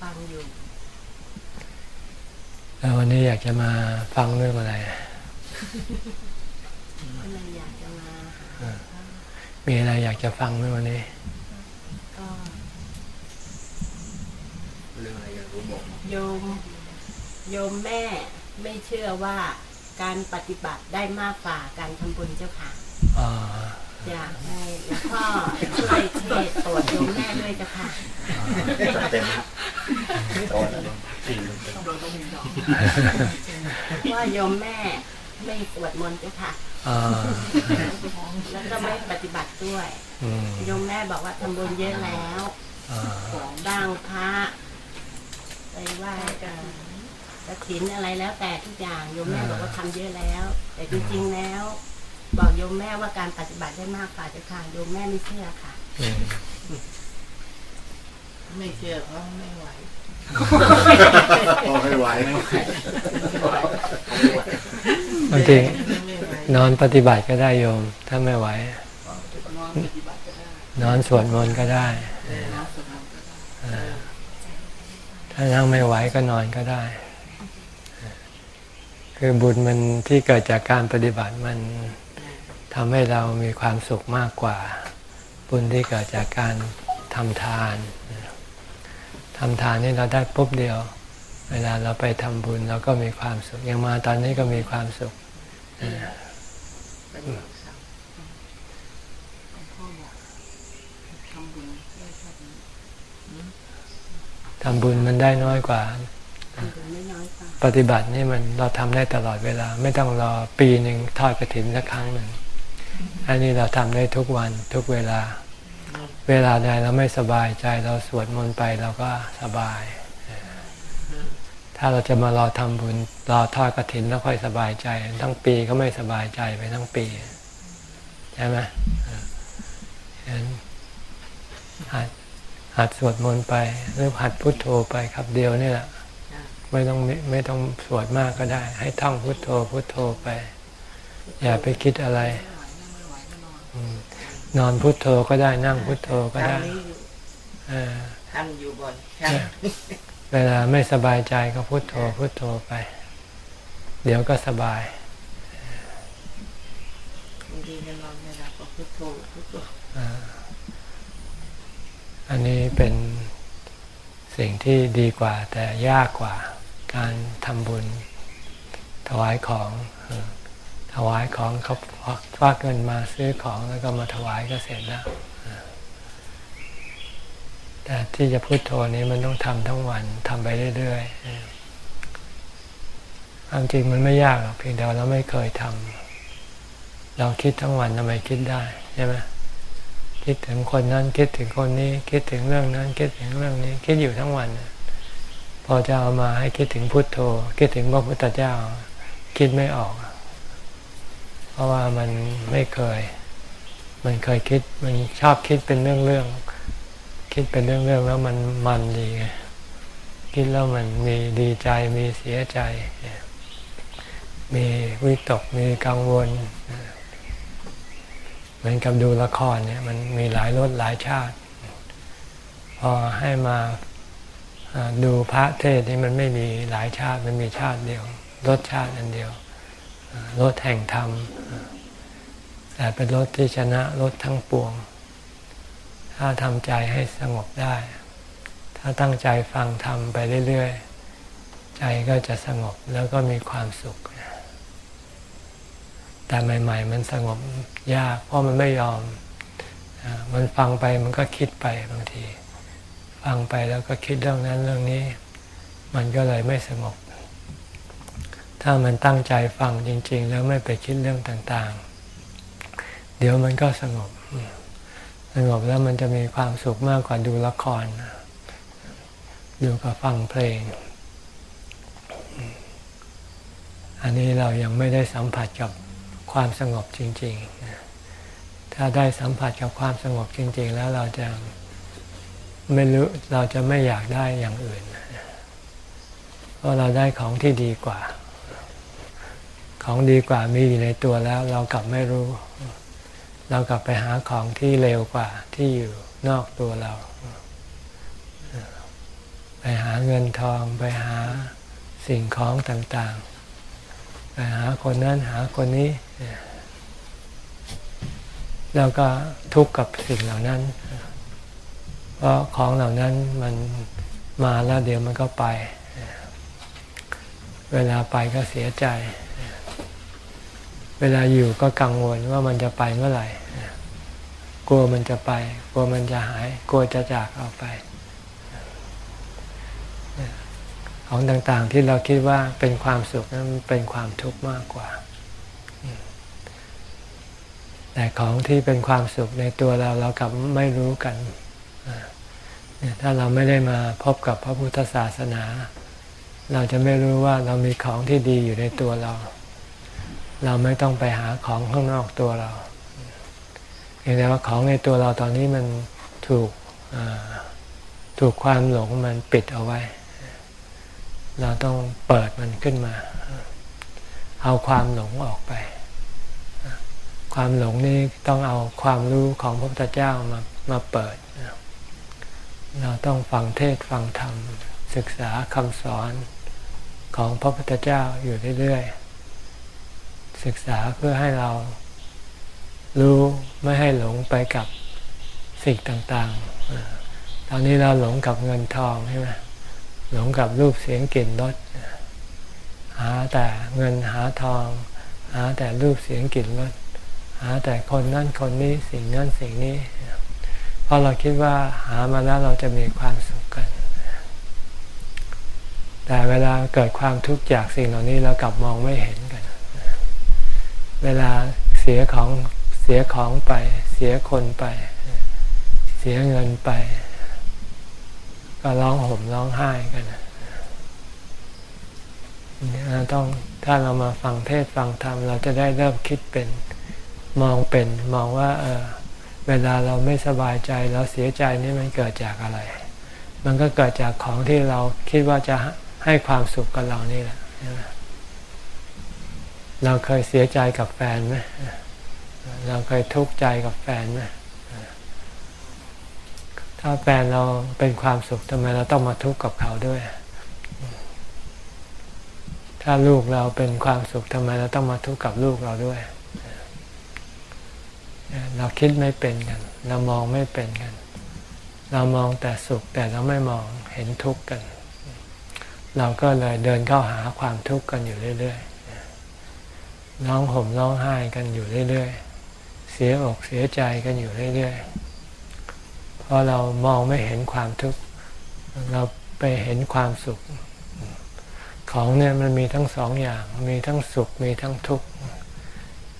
ฟังอยู่แล้ววันนี้อยากจะมาฟังเรื่องอะไรก็เลยอยากจะมาหามีอะไรอยากจะฟังไหมวันนี้ก็เรื่องอะไรอยากรู้บอกมาโยมโยมแม่ไม่เชื่อว่าการปฏิบัติได้มากกว่าการทำบุญเจ้าค่ะอ๋ออยากให้หลวงพ่อช่วยเทศน์โปรดโยมแม่ด้วยเจ้าค่ะจัดเต็มนะโดนจริง ว่าโยมแม่ไม่สวดมนต์เจ้าค่ะอ๋อแล้วก็ไม่ปฏิบัติด้วยอืมโยมแม่บอกว่าทำบุญเยอะแล้วอ๋อบ้างพระไปไหว้กันกระถินอะไรแล้วแต่ทุกอย่างโยมแม่บอกว่าทำเยอะแล้ว แต่จริงๆแล้ว บอกโยมแม่ว่าการปฏิบัติได้มากกว่าเจ้าค่ะโยมแม่ไม่เชื่อค่ะอืมไม่เชื่อเพราะไม่ไหว พอไม่ไหวบางทีไม่ไหวนอนปฏิบัติก็ได้โยม ถ้าไม่ไหวนอนปฏิบัติก็ได้นอนสวดมนต์ก็ได้ถ้านั่งไม่ไหวก็นอนก็ได้ คือบุญมันที่เกิดจากการปฏิบัติมันทำให้เรามีความสุขมากกว่า บุญที่เกิดจากการทำทาน ทำทานนี่เราได้ปุ๊บเดียว เวลาเราไปทำบุญเราก็มีความสุขอย่างมาตอนนี้ก็มีความสุขทำบุญมันได้น้อยกว่าทำบุญไม่น้อยกว่า ปฏิบัตินี่มันเราทำได้ตลอดเวลา ไม่ต้องรอปีหนึ่งทอดกระถินสักครั้งหนึ่งอันนี้เราทำได้ทุกวันทุกเวลา เวลาใดเราไม่สบายใจเราสวดมนต์ไปเราก็สบาย ถ้าเราจะมารอทำบุญรอทอดกระถินแล้วค่อยสบายใจ ทั้งปีก็ไม่สบายใจไปทั้งปี ใช่ไหมเออฉะนั้นหัดหัดสวดมนต์ไปหรือหัดพุทโธไปครับเดียวนี่แหละไม่ต้องไม่ไม่ต้องสวดมากก็ได้ ให้ท่องพุทโธพุทโธไป อย่าไปคิดอะไร อืม นอนพุทโธก็ได้นั่งพุทโธก็ได้ทำนี้เออทำอยู่บ่อยใช่เวลาไม่สบายใจก็พุทโธพุทโธไป เดี๋ยวก็สบายบางทีจะนอนไม่หลับก็พุทโธพุทโธอ่าอันนี้เป็นสิ่งที่ดีกว่าแต่ยากกว่าการทำบุญถวายของเออ ถวายของเขาควักเงินมาซื้อของแล้วก็มาถวายก็เสร็จแล้ว แต่ที่จะพุโทโธนี้มันต้องทำทั้งวันทำไปเรื่อยๆความจริงมันไม่ยากหรอกเพียงแต่เราไม่เคยทำเราคิดทั้งวันทำไมคิดได้ใช่ไหมคิดถึงคนนั้นคิดถึงคนนี้ คิดถึงเรื่องนั้น คิดถึงเรื่องนี้ คิดอยู่ทั้งวัน พอจะเอามาให้คิดถึงพุทโธ คิดถึงพระพุทธเจ้า คิดไม่ออก เพราะว่ามันไม่เคย มันเคยคิด มันชอบคิดเป็นเรื่องเรื่องคิดเป็นเรื่องเรื่องแล้วมันมันดีไงคิดแล้วมันมีดีใจมีเสียใจ มีวิตกมีกังวลเหมือนกับดูละครเนี่ย มันมีหลายรสหลายชาติ พอให้มาดูพระเทศนี่มันไม่มีหลายชาติมันมีชาติเดียวรสชาติอันเดียว รสแห่งธรรม แต่เป็นรสที่ชนะรสทั้งปวง ถ้าทำใจให้สงบได้ ถ้าตั้งใจฟังธรรมไปเรื่อยๆ ใจก็จะสงบแล้วก็มีความสุข แต่ใหม่ ๆ มันสงบยาก เพราะมันไม่ยอม มันฟังไปมันก็คิดไปบางที ฟังไปแล้วก็คิดเรื่องนั้นเรื่องนี้ มันก็เลยไม่สงบ ถ้ามันตั้งใจฟังจริง ๆ แล้วไม่ไปคิดเรื่องต่างๆ เดี๋ยวมันก็สงบ สงบแล้วมันจะมีความสุขมากกว่าดูละคร ดูกับฟังเพลง อันนี้เรายังไม่ได้สัมผัสกับความสงบจริง ๆ ถ้าได้สัมผัสกับความสงบจริง ๆ แล้วเราจะไม่รู้เราจะไม่อยากได้อย่างอื่น เพราะเราได้ของที่ดีกว่า ของดีกว่ามีอยู่ในตัวแล้ว เรากลับไม่รู้ เรากลับไปหาของที่เร็วกว่าที่อยู่นอกตัวเรา ไปหาเงินทองไปหาสิ่งของต่างๆ ไปหาคนนั้นหาคนนี้ แล้วก็ทุกข์กับสิ่งเหล่านั้น เพราะของเหล่านั้นมันมาแล้วเดี๋ยวมันก็ไป เวลาไปก็เสียใจ เวลาอยู่ก็กังวลว่ามันจะไปเมื่อไหร่ กลัวมันจะไป กลัวมันจะหาย กลัวจะจากเอาไป ของต่างๆที่เราคิดว่าเป็นความสุขนั้นเป็นความทุกข์มากกว่า แต่ของที่เป็นความสุขในตัวเราเรากลับไม่รู้กันถ้าเราไม่ได้มาพบกับพระพุทธศาสนา เราจะไม่รู้ว่าเรามีของที่ดีอยู่ในตัวเรา เราไม่ต้องไปหาของข้างนอกตัวเราเพียงแต่ว่าของในตัวเราตอนนี้มันถูกถูกความหลงมันปิดเอาไว้ เราต้องเปิดมันขึ้นมา เอาความหลงออกไป ความหลงนี่ต้องเอาความรู้ของพระพุทธเจ้ามามาเปิด เราต้องฟังเทศฟังธรรม ศึกษาคำสอนของพระพุทธเจ้าอยู่เรื่อยๆ ศึกษาเพื่อให้เรารู้ไม่ให้หลงไปกับสิ่งต่างๆ ตอนนี้เราหลงกับเงินทองใช่ไหมหลงกับรูปเสียงกลิ่นรสหาแต่เงินหาทอง หาแต่รูปเสียงกลิ่นรสหาแต่คนนั่นคนนี้สิ่งนั้นสิ่งนี้เพราะเราคิดว่าหามาแล้วเราจะมีความสุขกัน แต่เวลาเกิดความทุกข์จากสิ่งเหล่านี้เรากลับมองไม่เห็น เวลาเสียของเสียของไป เสียคนไป เสียเงินไป ก็ร้องห่มร้องไห้กันต้องถ้าเรามาฟังเทศฟังธรรม เราจะได้เริ่มคิดเป็นมองเป็นมองว่า เออเวลาเราไม่สบายใจเราเสียใจนี่มันเกิดจากอะไร มันก็เกิดจากของที่เราคิดว่าจะให้ความสุขกับเรานี่แหละ เราเคยเสียใจกับแฟนไหมเราเคยทุกข์ใจกับแฟนไหมถ้าแฟนเราเป็นความสุขทำไมเราต้องมาทุกข์กับเขาด้วย ถ้าลูกเราเป็นความสุขทำไมเราต้องมาทุกข์กับลูกเราด้วย เราคิดไม่เป็นกัน เรามองไม่เป็นกัน เรามองแต่สุขแต่เราไม่มองเห็นทุกข์กัน เราก็เลยเดินเข้าหาความทุกข์กันอยู่เรื่อย ๆ ร้องห่มร้องไห้กันอยู่เรื่อยๆ เสียอกเสียใจกันอยู่เรื่อยๆ เพราะเรามองไม่เห็นความทุกข์ เราไปเห็นความสุข ของเนี่ยมันมีทั้งสองอย่าง มีทั้งสุขมีทั้งทุกข์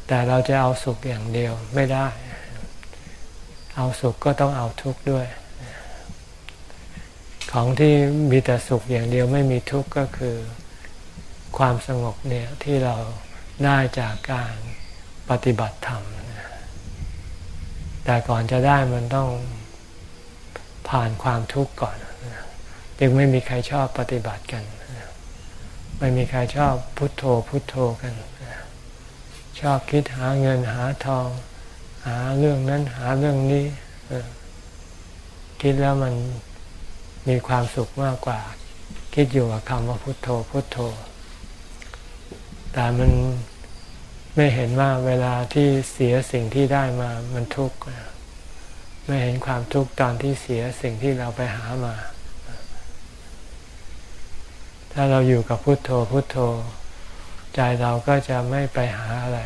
แต่เราจะเอาสุขอย่างเดียวไม่ได้ เอาสุขก็ต้องเอาทุกข์ด้วย ของที่มีแต่สุขอย่างเดียวไม่มีทุกข์ก็คือความสงบเนี่ยที่เรา ได้จากการปฏิบัติธรรม แต่ก่อนจะได้มันต้องผ่านความทุกข์ก่อน จึงไม่มีใครชอบปฏิบัติกัน ไม่มีใครชอบพุทโธพุทโธกัน ชอบคิดหาเงินหาทอง หาเรื่องนั้นหาเรื่องนี้ คิดแล้วมันมีความสุขมากกว่า คิดอยู่กับคำว่าพุทโธพุทโธ แต่มันไม่เห็นว่าเวลาที่เสียสิ่งที่ได้มามันทุกข์ไม่เห็นความทุกข์ตอนที่เสียสิ่งที่เราไปหามา ถ้าเราอยู่กับพุทโธพุทโธ ใจเราก็จะไม่ไปหาอะไร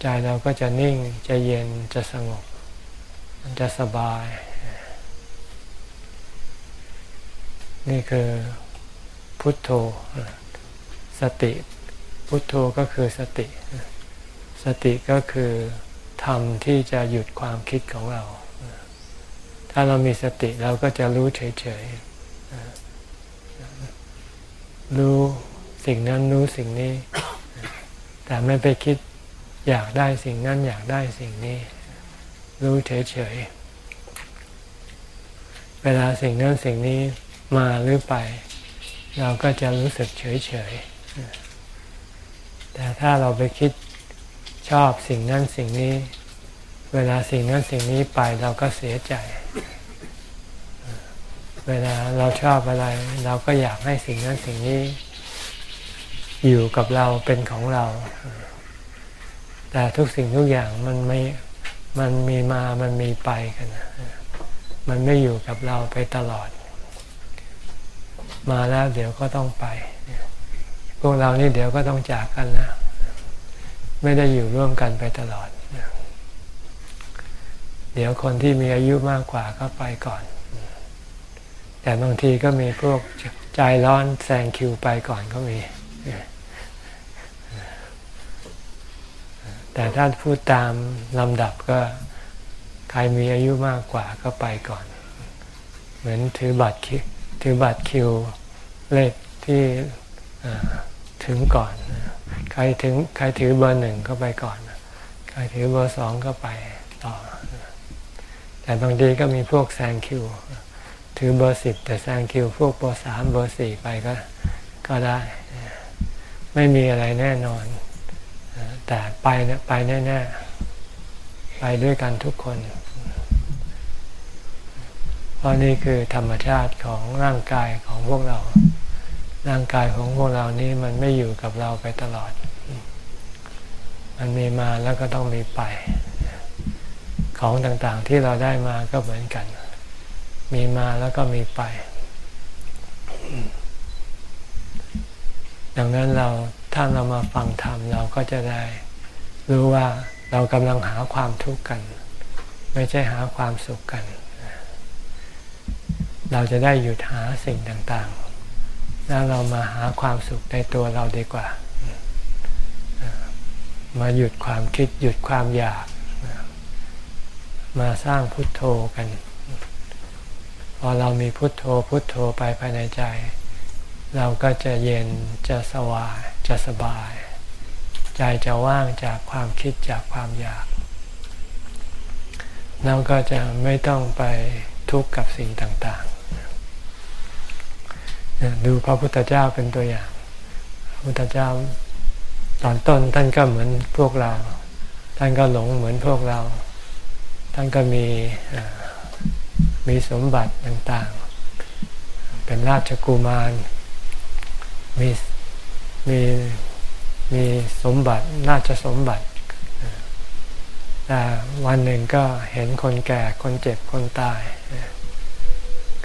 ใจเราก็จะนิ่งจะเย็นจะสงบ มันจะสบาย นี่คือพุทโธสติ พุทโธก็คือสติ สติก็คือธรรมที่จะหยุดความคิดของเรา ถ้าเรามีสติเราก็จะรู้เฉยๆ รู้สิ่งนั้นรู้สิ่งนี้ แต่ไม่ไปคิดอยากได้สิ่งนั้นอยากได้สิ่งนี้ รู้เฉยๆ เวลาสิ่งนั้นสิ่งนี้มาหรือไป เราก็จะรู้สึกเฉยๆ แต่ถ้าเราไปคิดชอบสิ่งนั้นสิ่งนี้ เวลาสิ่งนั้นสิ่งนี้ไปเราก็เสียใจ เวลาเราชอบอะไร เราก็อยากให้สิ่งนั้นสิ่งนี้ อยู่กับเราเป็นของเรา แต่ทุกสิ่งทุกอย่างมันไม่มันมีมา มันมีไปกัน มันไม่อยู่กับเราไปตลอด มาแล้วเดี๋ยวก็ต้องไป พวกเรานี่เดี๋ยวก็ต้องจากกันนะ ไม่ได้อยู่ร่วมกันไปตลอด เดี๋ยวคนที่มีอายุมากกว่าก็ไปก่อน แต่บางทีก็มีพวกใจร้อนแซงคิวไปก่อนก็มี แต่ถ้าพูดตามลำดับก็ใครมีอายุมากกว่าก็ไปก่อน เหมือนถือบัตรคิวถือบัตรคิวเลขที่ ถึงก่อน ใครถึงใครถือเบอร์หนึ่งก็ไปก่อน ใครถือเบอร์สองก็ไปต่อ แต่บางทีก็มีพวกแซงคิว ถือเบอร์สิบแต่แซงคิว พวกเบอร์สามเบอร์สี่ไปก็ก็ได้ ไม่มีอะไรแน่นอน แต่ไปเนี่ยไปแน่ๆ ไปด้วยกันทุกคนเพราะนี่คือธรรมชาติของร่างกายของพวกเรา ร่างกายของพวกเรานี้มันไม่อยู่กับเราไปตลอด มันมีมาแล้วก็ต้องมีไป ของต่างๆที่เราได้มาก็เหมือนกัน มีมาแล้วก็มีไป ดังนั้นเราถ้าเรามาฟังธรรมเราก็จะได้รู้ว่าเรากำลังหาความทุกข์กัน ไม่ใช่หาความสุขกัน เราจะได้หยุดหาสิ่งต่างๆ แล้วเรามาหาความสุขในตัวเราดีกว่า มาหยุดความคิดหยุดความอยาก มาสร้างพุทโธกัน พอเรามีพุทโธพุทโธไปภายในใจ เราก็จะเย็นจะสวายจะสบาย ใจจะว่างจากความคิดจากความอยาก เราก็จะไม่ต้องไปทุกข์กับสิ่งต่างๆ ดูพระพุทธเจ้าเป็นตัวอย่าง พระพุทธเจ้าตอนต้นท่านก็เหมือนพวกเรา ท่านก็หลงเหมือนพวกเรา ท่านก็มีมีสมบัติต่างๆ เป็นราชกุมาร มีมีมีสมบัติราชสมบัติแต่วันหนึ่งก็เห็นคนแก่คนเจ็บคนตาย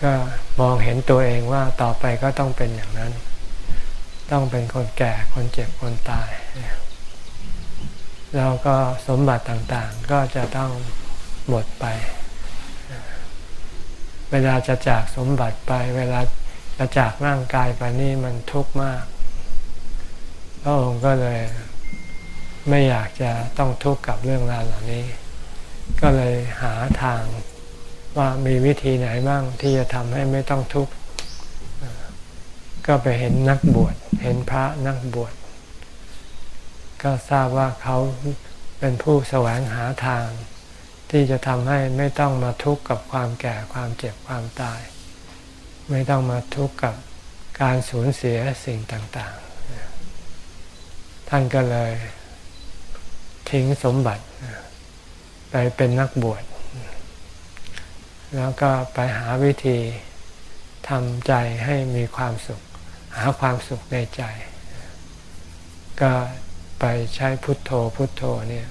ก็มองเห็นตัวเองว่าต่อไปก็ต้องเป็นอย่างนั้น ต้องเป็นคนแก่คนเจ็บคนตาย แล้วก็สมบัติต่างๆก็จะต้องหมดไป เวลาจะจากสมบัติไป เวลาจะจากร่างกายไปนี่มันทุกข์มากพระองค์ก็เลยไม่อยากจะต้องทุกข์กับเรื่องราวเหล่านี้ ก็เลยหาทาง ว่ามีวิธีไหนบ้างที่จะทำให้ไม่ต้องทุกข์ก็ไปเห็นนักบวชเห็นพระนักบวชก็ทราบว่าเขาเป็นผู้แสวงหาทาง ที่จะทำให้ไม่ต้องมาทุกข์กับความแก่ความเจ็บความตาย ไม่ต้องมาทุกข์กับการสูญเสียสิ่งต่างๆ ท่านก็เลยทิ้งสมบัติไปเป็นนักบวช แล้วก็ไปหาวิธีทำใจให้มีความสุข หาความสุขในใจ ก็ไปใช้พุทโธพุทโธเนี่ย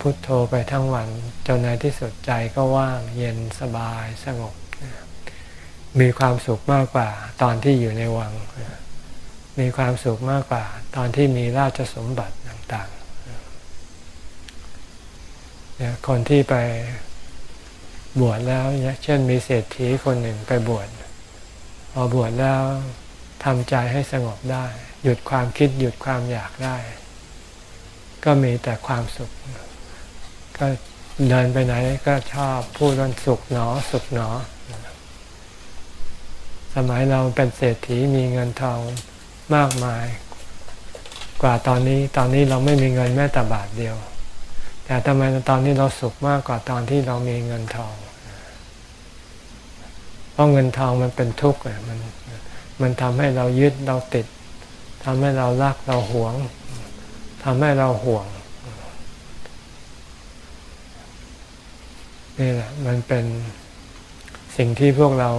พุทโธไปทั้งวันจนในที่สุดใจก็ว่างเย็นสบายสงบ มีความสุขมากกว่าตอนที่อยู่ในวัง มีความสุขมากกว่า ตอนที่มีราชสมบัติต่างๆคนที่ไป บวชแล้วเช่นมีเศรษฐีคนหนึ่งไปบวชพอบวชแล้วทำใจให้สงบได้ หยุดความคิดหยุดความอยากได้ ก็มีแต่ความสุข ก็เดินไปไหนก็ชอบพูดวันสุขหนอสุขหนอ สมัยเราเป็นเศรษฐีมีเงินทองมากมาย กว่าตอนนี้ตอนนี้เราไม่มีเงินแม้แต่บาทเดียว แต่ทำไมตอนนี้เราสุขมากกว่าตอนที่เรามีเงินทอง เพราะเงินทองมันเป็นทุกข์มันมันทำให้เรายึดเราติดทำให้เรารักเราหวงทำให้เราห่วงนี่แหละมันเป็นสิ่งที่พวกเรา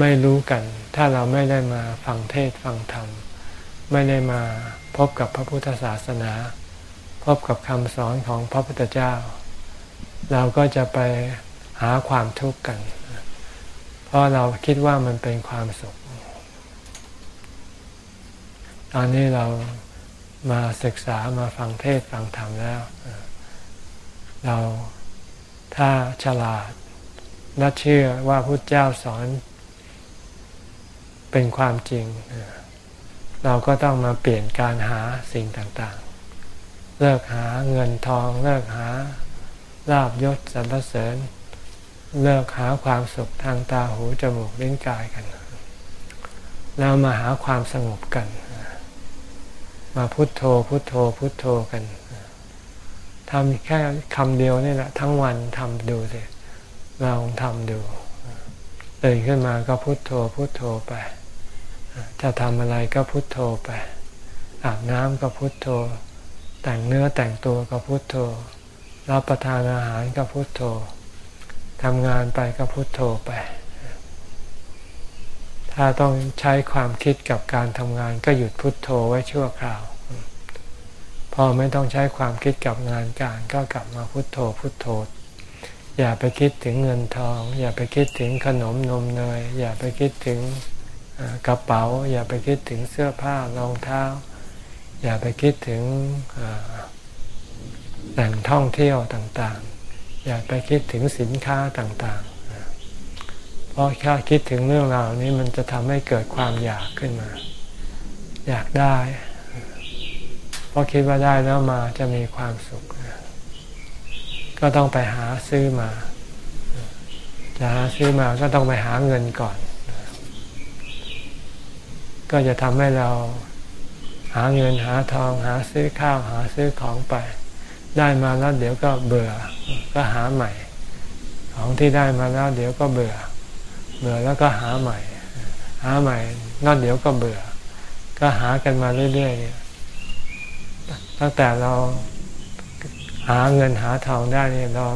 ไม่รู้กัน ถ้าเราไม่ได้มาฟังเทศฟังธรรม ไม่ได้มาพบกับพระพุทธศาสนา พบกับคำสอนของพระพุทธเจ้า เราก็จะไปหาความทุกข์กัน เพราะเราคิดว่ามันเป็นความสุข ตอนนี้เรามาศึกษามาฟังเทศฟังธรรมแล้ว เราถ้าฉลาดและเชื่อว่าพุทธเจ้าสอนเป็นความจริง เราก็ต้องมาเปลี่ยนการหาสิ่งต่าง เลิกหาเงินทอง เลิกหาลาบยศสรรเสริญ เลิกหาความสุขทางตาหูจมูกลิ้นกายกัน แล้วมาหาความสงบกัน มาพุโทโธพุโทโธพุโทโธกันทำแค่คำเดียวนี่แหละ ทั้งวันทำดูสิลองทำดูตื่นขึ้นมาก็พุโทโธพุโทโธไป จะทำอะไรก็พุโทโธไปอาบน้ำก็พุโทโธ แต่งเนื้อแต่งตัวก็พุทโธ รับประทานอาหารก็พุทโธทำงานไปก็พุทโธไป ถ้าต้องใช้ความคิดกับการทำงานก็หยุดพุทโธไว้ชั่วคราว พอไม่ต้องใช้ความคิดกับงานการก็กลับมาพุทโธพุทโธ อย่าไปคิดถึงเงินทอง อย่าไปคิดถึงขนมนมเนย อย่าไปคิดถึงกระเป๋า อย่าไปคิดถึงเสื้อผ้ารองเท้า อย่าไปคิดถึงแหล่งท่องเที่ยวต่างๆ อย่าไปคิดถึงสินค้าต่างๆ เพราะแค่คิดถึงเรื่องราวนี้มันจะทำให้เกิดความอยากขึ้นมา อยากได้ เพราะคิดว่าได้แล้วมาจะมีความสุข ก็ต้องไปหาซื้อมา จะหาซื้อมาก็ต้องไปหาเงินก่อน ก็จะทำให้เรา หาเงินหาทองหาซื้อข้าวหาซื้อของไป ได้มาแล้วเดี๋ยวก็เบื่อก็หาใหม่ ของที่ได้มาแล้วเดี๋ยวก็เบื่อ เบื่อแล้วก็หาใหม่ หาใหม่นอกเดี๋ยวก็เบื่อ ก็หากันมาเรื่อยๆเนี่ยตั้งแต่เราหาเงินหาทองได้เนี่ยเรา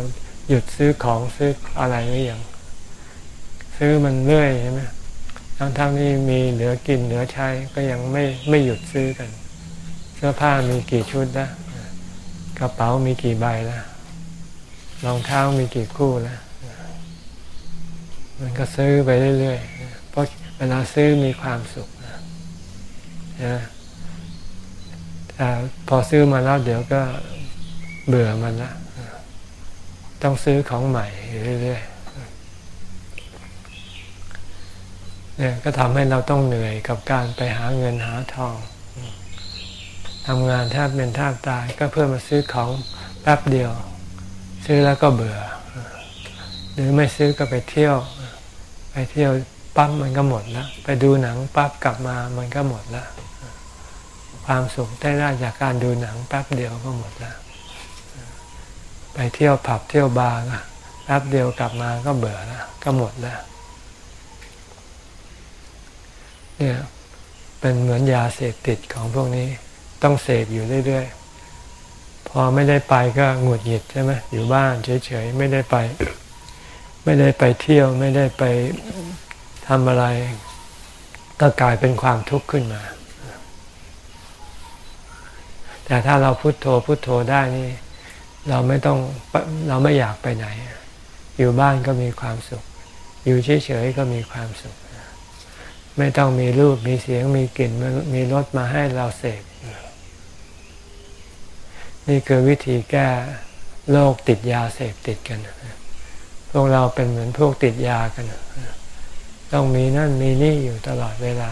หยุดซื้อของซื้ออะไรหรือยังซื้อมันเรื่อยใช่ไหม ทั้งทั้งที่มีเหลือกินเหลือใช้ก็ยังไม่ไม่หยุดซื้อกัน เสื้อผ้ามีกี่ชุดแล้วกระเป๋ามีกี่ใบแล้วรองเท้ามีกี่คู่แล้วมันก็ซื้อไปเรื่อยๆเพราะเวลาซื้อมีความสุขนะแต่พอซื้อมาแล้วเดี๋ยวก็เบื่อมันละต้องซื้อของใหม่เรื่อยๆ เนี่ยก็ทำให้เราต้องเหนื่อยกับการไปหาเงินหาทองทำงานแทบเป็นแทบตายก็เพื่อมาซื้อของแป๊บเดียว ซื้อแล้วก็เบื่อ หรือไม่ซื้อก็ไปเที่ยว ไปเที่ยวปั๊บมันก็หมดล้วไปดูหนังปั๊บกลับมามันก็หมดล้วความสุขได้ได้จากการดูหนังแป๊บเดียวก็หมดล้วไปเที่ยวผับเที่ยวบาร์แป๊บเดียวกลับมาก็เบื่อล้วก็หมดแล้ว เนี่ยเป็นเหมือนยาเสพติดของพวกนี้ต้องเสพอยู่เรื่อยๆ พอไม่ได้ไปก็หงุดหงิดใช่ไหมอยู่บ้านเฉยๆ ไม่ได้ไป ไม่ได้ไปเที่ยวไม่ได้ไปทำอะไร ก็กลายเป็นความทุกข์ขึ้นมา แต่ถ้าเราพุโทโธพุโทโธได้นี่ เราไม่ต้องเราไม่อยากไปไหน อยู่บ้านก็มีความสุข อยู่เฉยๆก็มีความสุข ไม่ต้องมีรูปมีเสียงมีกลิ่นมีรสมาให้เราเสพนี่คือวิธีแก้โรคติดยาเสพติดกัน พวกเราเป็นเหมือนพวกติดยากัน ต้องมีนั่นมีนี่อยู่ตลอดเวลา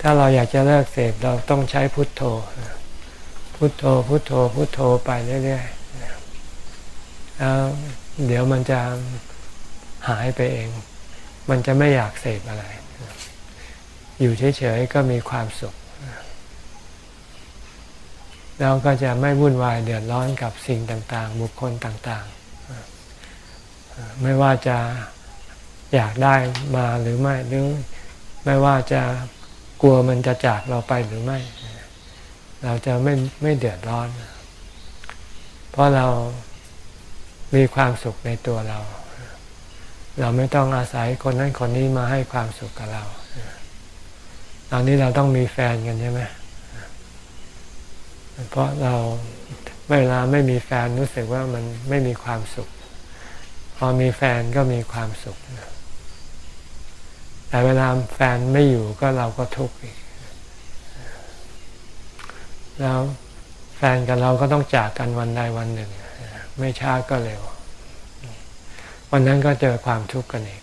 ถ้าเราอยากจะเลิกเสพเราต้องใช้พุทโธ พุทโธ พุทโธ พุทโธไปเรื่อยๆแล้วเดี๋ยวมันจะหายไปเอง มันจะไม่อยากเสพอะไร อยู่เฉยๆก็มีความสุข แล้วก็จะไม่วุ่นวายเดือดร้อนกับสิ่งต่างๆ บุคคลต่างๆ ไม่ว่าจะอยากได้มาหรือไม่หรือไม่ว่าจะกลัวมันจะจากเราไปหรือไม่ เราจะไม่ไม่เดือดร้อน เพราะเรามีความสุขในตัวเรา เราไม่ต้องอาศัยคนนั้นคนนี้มาให้ความสุขกับเรา ตอนนี้เราต้องมีแฟนกันใช่ไหมเพราะเราเวลาไม่มีแฟนรู้สึกว่ามันไม่มีความสุข พอมีแฟนก็มีความสุขแต่เวลาแฟนไม่อยู่ก็เราก็ทุกข์อีกแล้วแฟนกับเราก็ต้องจากกันวันใดวันหนึ่ง ไม่ช้าก็เร็ว วันนั้นก็เจอความทุกข์กันอีก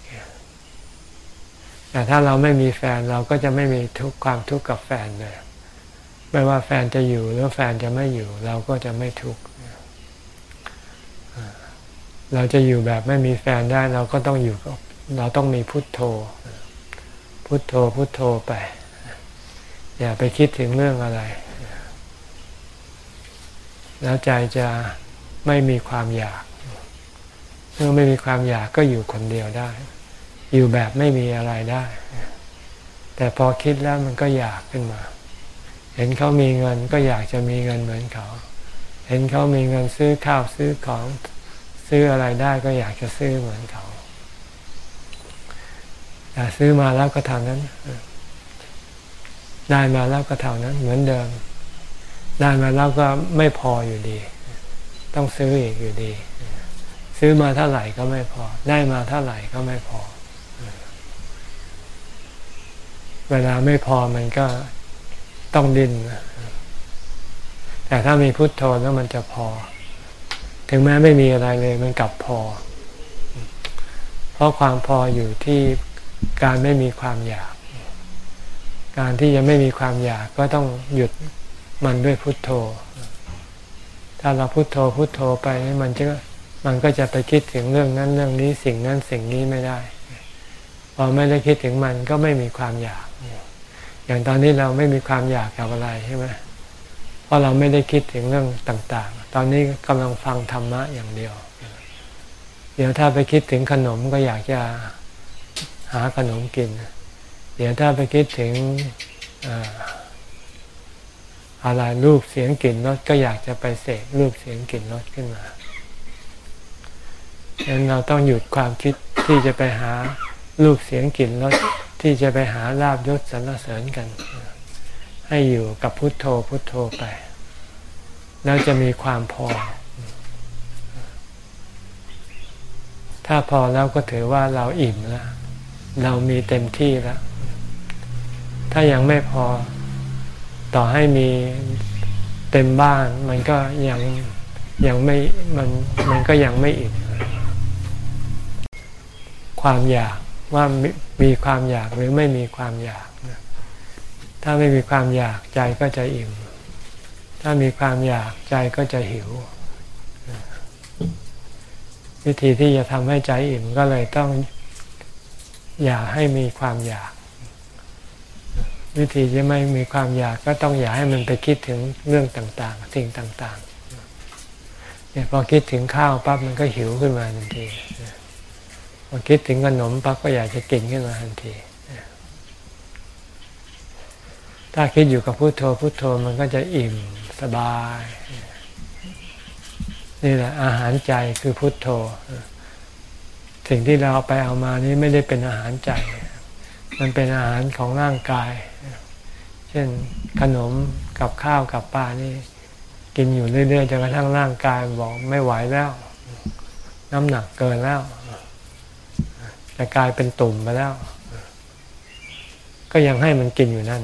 แต่ถ้าเราไม่มีแฟนเราก็จะไม่มีทุกความทุกข์กับแฟนเลยไม่ว่าแฟนจะอยู่หรือแฟนจะไม่อยู่ เราก็จะไม่ทุกข์เราจะอยู่แบบไม่มีแฟนได้เราก็ต้องอยู่กับเราต้องมีพุทโธ พุทโธพุทโธไป อย่าไปคิดถึงเรื่องอะไร แล้วใจจะไม่มีความอยาก เมื่อไม่มีความอยากก็อยู่คนเดียวได้ อยู่แบบไม่มีอะไรได้ แต่พอคิดแล้วมันก็อยากขึ้นมา เห็นเขามีเงินก็อยากจะมีเงินเหมือนเขา เห็นเขามีเงินซื้อข้าวซื้อของซื้ออะไรได้ก็อยากจะซื้อเหมือนเขาแต่ซื้อมาแล้วก็เท่านั้น ได้มาแล้วก็เท่านั้น เหมือนเดิม ได้มาแล้วก็ไม่พออยู่ดี ต้องซื้ออีกอยู่ดี ซื้อมาเท่าไหร่ก็ไม่พอ ได้มาเท่าไหร่ก็ไม่พอ เวลาไม่พอมันก็ต้องดินแต่ถ้ามีพุทโธแล้วมันจะพอ ถึงแม้ไม่มีอะไรเลยมันกลับพอ เพราะความพออยู่ที่การไม่มีความอยาก การที่จะไม่มีความอยากก็ต้องหยุดมันด้วยพุทโธ ถ้าเราพุทโธพุทโธไปมันจะมันก็จะไปคิดถึงเรื่องนั้นเรื่องนี้สิ่งนั้นสิ่งนี้ไม่ได้ พอไม่ได้คิดถึงมันก็ไม่มีความอยาก อย่างตอนนี้เราไม่มีความอยากกับอะไรใช่ไหมเพราะเราไม่ได้คิดถึงเรื่องต่าง ๆ ตอนนี้กำลังฟังธรรมะอย่างเดียว เดี๋ยวถ้าไปคิดถึงขนมก็อยากจะหาขนมกิน เดี๋ยวถ้าไปคิดถึงอะไรรูปเสียงกลิ่นรสก็อยากจะไปเสกรูปเสียงกลิ่นรสขึ้นมาดังนั้นเราต้องหยุดความคิดที่จะไปหารูปเสียงกลิ่นรส ที่จะไปหาลาบยศสรรเสริญกัน ให้อยู่กับพุทโธพุทโธไป แล้วจะมีความพอ ถ้าพอแล้วก็ถือว่าเราอิ่มแล้ว เรามีเต็มที่แล้ว ถ้ายังไม่พอต่อให้มีเต็มบ้านมันก็ยังยังไม่มันมันก็ยังไม่อิ่มความอยาก ว่ามีความอยากหรือไม่มีความอยาก ถ้าไม่มีความอยากใจก็จะอิ่ม ถ้ามีความอยากใจก็จะหิว วิธีที่จะทำให้ใจอิ่มก็เลยต้องอย่าให้มีความอยาก วิธีที่ไม่มีความอยากก็ต้องอย่าให้มันไปคิดถึงเรื่องต่าง ๆ สิ่งต่างๆเนี่ยพอคิดถึงข้าวปั๊บมันก็หิวขึ้นมาทันที พอคิดถึงขนมปั๊บก็อยากจะกินขึ้นมาทันที ถ้าคิดอยู่กับพุโทโธพุโทโธมันก็จะอิ่มสบาย นี่แหละอาหารใจคือพุโทโธ สิ่งที่เราเอาไปเอามานี้ไม่ได้เป็นอาหารใจ มันเป็นอาหารของร่างกาย เช่นขนมกับข้าวกับปลานี่ กินอยู่เรื่อยๆจนกระทั่งร่างกายบอกไม่ไหวแล้ว น้ำหนักเกินแล้ว จะกลายเป็นตุ่มไปแล้ว ก็ยังให้มันกินอยู่นั่น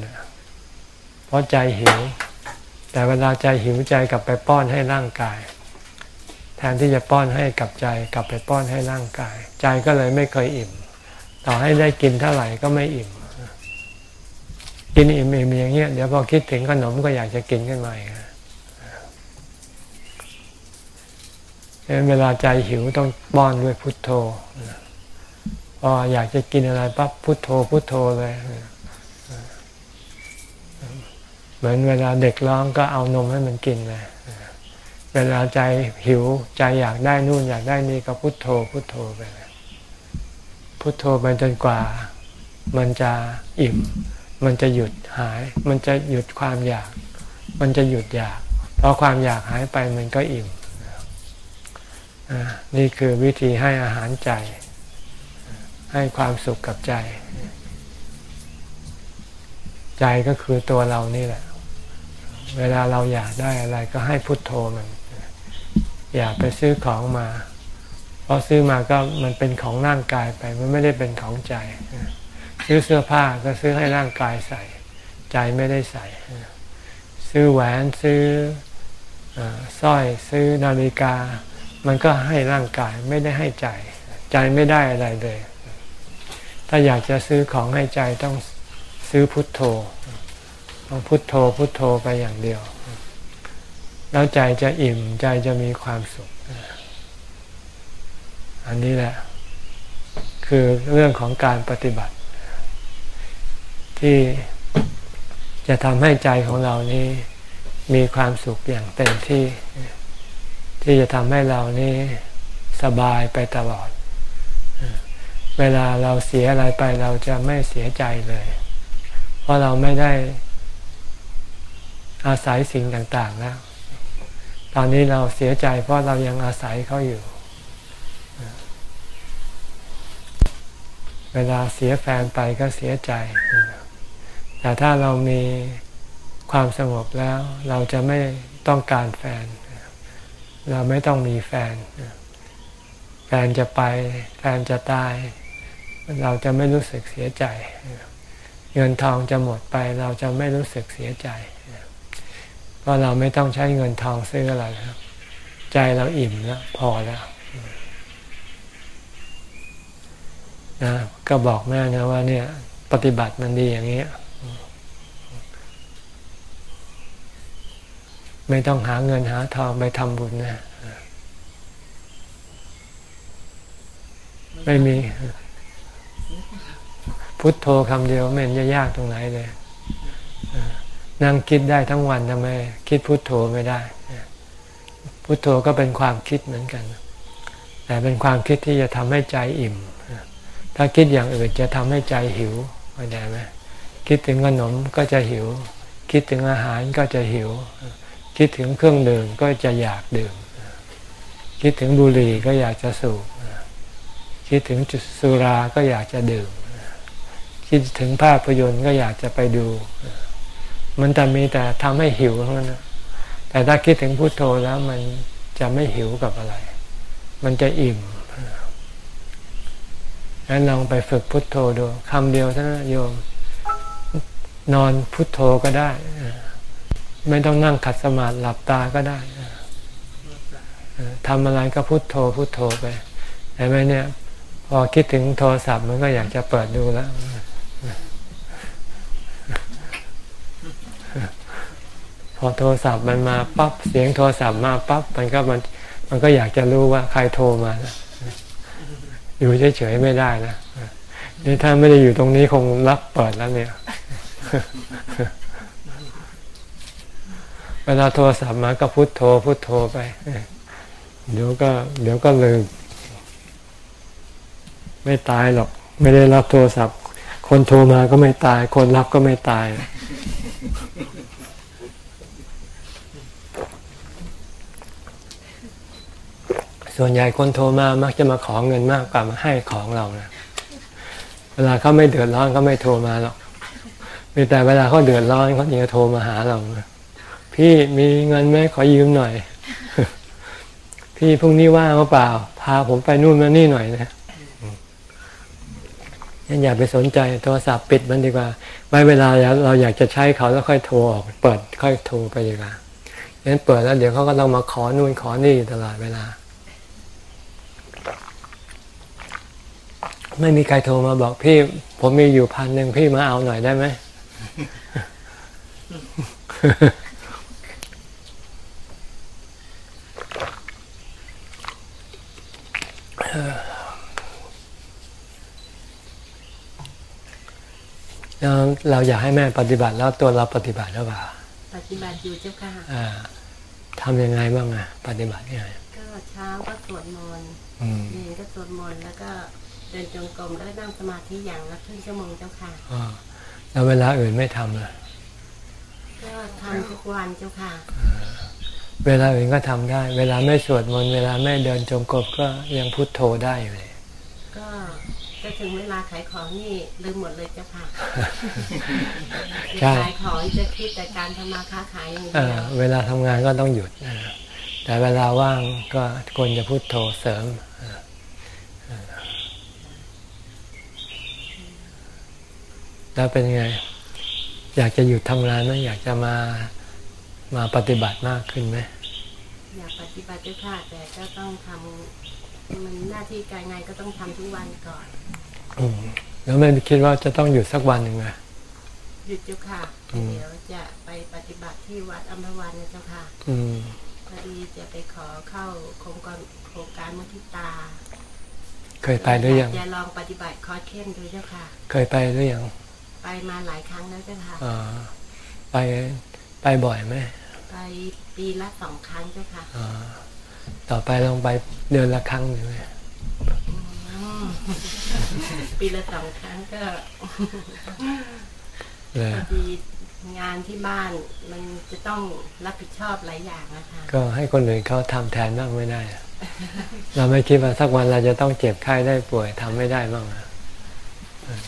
เพราะใจหิว แต่เวลาใจหิวใจกลับไปป้อนให้ร่างกาย แทนที่จะป้อนให้กับใจกลับไปป้อนให้ร่างกาย ใจก็เลยไม่เคยอิ่ม ต่อให้ได้กินเท่าไหร่ก็ไม่อิ่ม กินอิ่มอิ่มอย่างเงี้ยเดี๋ยวพอคิดถึงขนมก็อยากจะกินขึ้นมาอีกเวลาใจหิวต้องป้อนด้วยพุทโธ ออยากจะกินอะไรปั๊บพุโทโธพุโทโธเลยเหมือนเวลาเด็กร้องก็เอานมให้มันกินเลยเวลาใจหิวใจอยากได้นู่นอยากได้นี่ก็พุโทโธพุโทโธไปพุโทโธไปจนกว่า มันจะอิ่ม มันจะหยุดหาย มันจะหยุดความอยาก มันจะหยุดอยากพอความอยากหายไปมันก็อิ่มนี่คือวิธีให้อาหารใจ ให้ความสุขกับใจ ใจก็คือตัวเรานี่แหละ เวลาเราอยากได้อะไรก็ให้พุทโธมัน อย่าไปซื้อของมา เพราะซื้อมาก็มันเป็นของร่างกายไป มันไม่ได้เป็นของใจ ซื้อเสื้อผ้าก็ซื้อให้ร่างกายใส่ ใจไม่ได้ใส่ ซื้อแหวนซื้อเออสร้อยซื้อนาฬิกา มันก็ให้ร่างกายไม่ได้ให้ใจ ใจไม่ได้อะไรเลย ถ้าอยากจะซื้อของให้ใจต้องซื้อพุทโธ ต้องพุทโธพุทโธไปอย่างเดียว แล้วใจจะอิ่มใจจะมีความสุข อันนี้แหละ คือเรื่องของการปฏิบัติ ที่จะทำให้ใจของเรานี้มีความสุขอย่างเต็มที่ ที่จะทำให้เรานี้สบายไปตลอด เวลาเราเสียอะไรไปเราจะไม่เสียใจเลย เพราะเราไม่ได้อาศัยสิ่งต่างๆแล้ว ตอนนี้เราเสียใจเพราะเรายังอาศัยเขาอยู่ เวลาเสียแฟนไปก็เสียใจ แต่ถ้าเรามีความสงบแล้ว เราจะไม่ต้องการแฟน เราไม่ต้องมีแฟน แฟนจะไป แฟนจะตาย เราจะไม่รู้สึกเสียใจ เงินทองจะหมดไปเราจะไม่รู้สึกเสียใจ เพราะเราไม่ต้องใช้เงินทองซื้ออะไรแล้วใจเราอิ่มแล้วพอแล้วนะก็บอกแม่นะว่าเนี่ย ปฏิบัติมันดีอย่างนี้ไม่ต้องหาเงินหาทองไปทำบุญนะ ไม่มี พุทโธคำเดียวไม่เห็นจะยากตรงไหนเลยนั่งคิดได้ทั้งวันทำไมคิดพุทโธไม่ได้ พุทโธก็เป็นความคิดเหมือนกัน แต่เป็นความคิดที่จะทำให้ใจอิ่ม ถ้าคิดอย่างอื่นจะทำให้ใจหิวเข้าใจไหมคิดถึงขนมก็จะหิว คิดถึงอาหารก็จะหิว คิดถึงเครื่องดื่มก็จะอยากดื่ม คิดถึงบุหรี่ก็อยากจะสูบ คิดถึงจุดสุราก็อยากจะดื่ม คิดถึงภาพยนตร์ก็อยากจะไปดู มันแต่มีแต่ทำให้หิวเท่านั้นแต่ถ้าคิดถึงพุโทโธแล้วมันจะไม่หิวกับอะไร มันจะอิ่มงั้นลองไปฝึกพุทโธดูคำเดียวเท่านั้นโยม นอนพุทโธก็ได้ ไม่ต้องนั่งขัดสมาธิหลับตาก็ได้ทำอะไรก็พุทโธพุทโธไปเห็นไหมเนี่ย พอคิดถึงโทรศัพท์มันก็อยากจะเปิดดูแล้ว อโทรศัพท์มันมาปั๊บเสียงโทรศัพท์มาปั๊บมันก็มันมันก็อยากจะรู้ว่าใครโทรมานะอยู่เฉยๆไม่ได้นะนี่ถ้าไม่ได้อยู่ตรงนี้คงรับเปิดแล้วเนี่ย เวลาโทรศัพท์มาก็พุทโธพุทโธไป เดี๋ยวก็เดี๋ยวก็ลืม ไม่ตายหรอก ไม่ได้รับโทรศัพท์ คนโทรมาก็ไม่ตาย คนรับก็ไม่ตาย ส่วนใหญ่คนโทรมามักจะมาขอเงินมากกว่ามาให้ของเรานะเวลาเขาไม่เดือดร้อนเขาไม่โทรมาหรอกมีแต่เวลาเขาเดือดร้อนเขาถึงจะโทรมาหาเราพี่มีเงินไหมขอยืมหน่อย พี่พรุ่งนี้ว่างหรือเปล่า พาผมไปนู่นมานี่หน่อยนะยันอย่าไปสนใจโทรศัพท์ปิดมันดีกว่า ไว้เวลาเราอยากจะใช้เขาแล้วค่อยโทรออก เปิดค่อยโทรไปดีกว่างั้นเปิดแล้วเดี๋ยวเขาก็ต้องมาขอนู่นขอนี่ตลอดเวลา ไม่มีใครโทรมาบอกพี่ผมมีอยู่พันหนึ่งพี่มาเอาหน่อยได้ไหมเราเราอยากให้แม่ปฏิบัติแล้วตัวเราปฏิบัติหรือเปล่า ปฏิบัติอยู่เจ้าค่ะอ่าทำยังไงบ้างอะปฏิบัติยังไงก็เช้าก็สวดมนต์อืมเย็นก็สวดมนต์แล้วก็เดินจงกรมแล้วก็นั่งสมาธิอย่างละครึ่งชั่วโมงเจ้าค่ะอ่าแล้วเวลาอื่นไม่ทำเลยก็ทำทุกวันเจ้าค่ะ เวลาอื่นก็ทำได้ เวลาไม่สวดมนต์เวลาไม่เดินจงกรมก็ยังพุทโธได้อยู่เลยก็จะถึงเวลาขายของนี่ลืมหมดเลยเจ้าค่ะใช่จะขายของจะคิดแต่การทำมาค้าขายอย่างเอ่เดียอวเวลาทำงานก็ต้องหยุดเออแต่เวลาว่างก็ควรจะพุโทโธเสริมเออเออ แล้วเป็นไง อยากจะหยุดทำงานไหมอยากจะมามาปฏิบัติมากขึ้นไหมอยากปฏิบัติเจ้าค่ะแต่ก็ต้องทำมันหน้าที่การงานก็ต้องทำทุกวันก่อนอืมแล้วไม่คิดว่าจะต้องหยุดสักวันหนึ่งไหมหยุดเจ้าค่ะอืมเดี๋ยวจะไปปฏิบัติที่วัดอัมพวันนะเจ้าค่ะอืมพอดีจะไปขอเข้าโครงการโครงการมุทิตา เคยไปหรือยังจะลองปฏิบัติคอร์สเข้มดูเจ้าค่ะ เคยไปหรือยัง ไปมาหลายครั้งแล้วเจ้าค่ะอ่าไปไปบ่อยไหมไปปีละสองครั้งเจ้าค่ะอ่าต่อไปลองไปเดือนละครั้งหนึ่งไหมอืมปีละสองครั้งก็เลยพอดีงานที่บ้านมันจะต้องรับผิดชอบหลายอย่างนะคะ ก็ให้คนอื่นเขาทำแทนบ้างไม่ได้อะเราไม่คิดว่าสักวันเราจะต้องเจ็บไข้ได้ป่วยทำไม่ได้บ้างอะ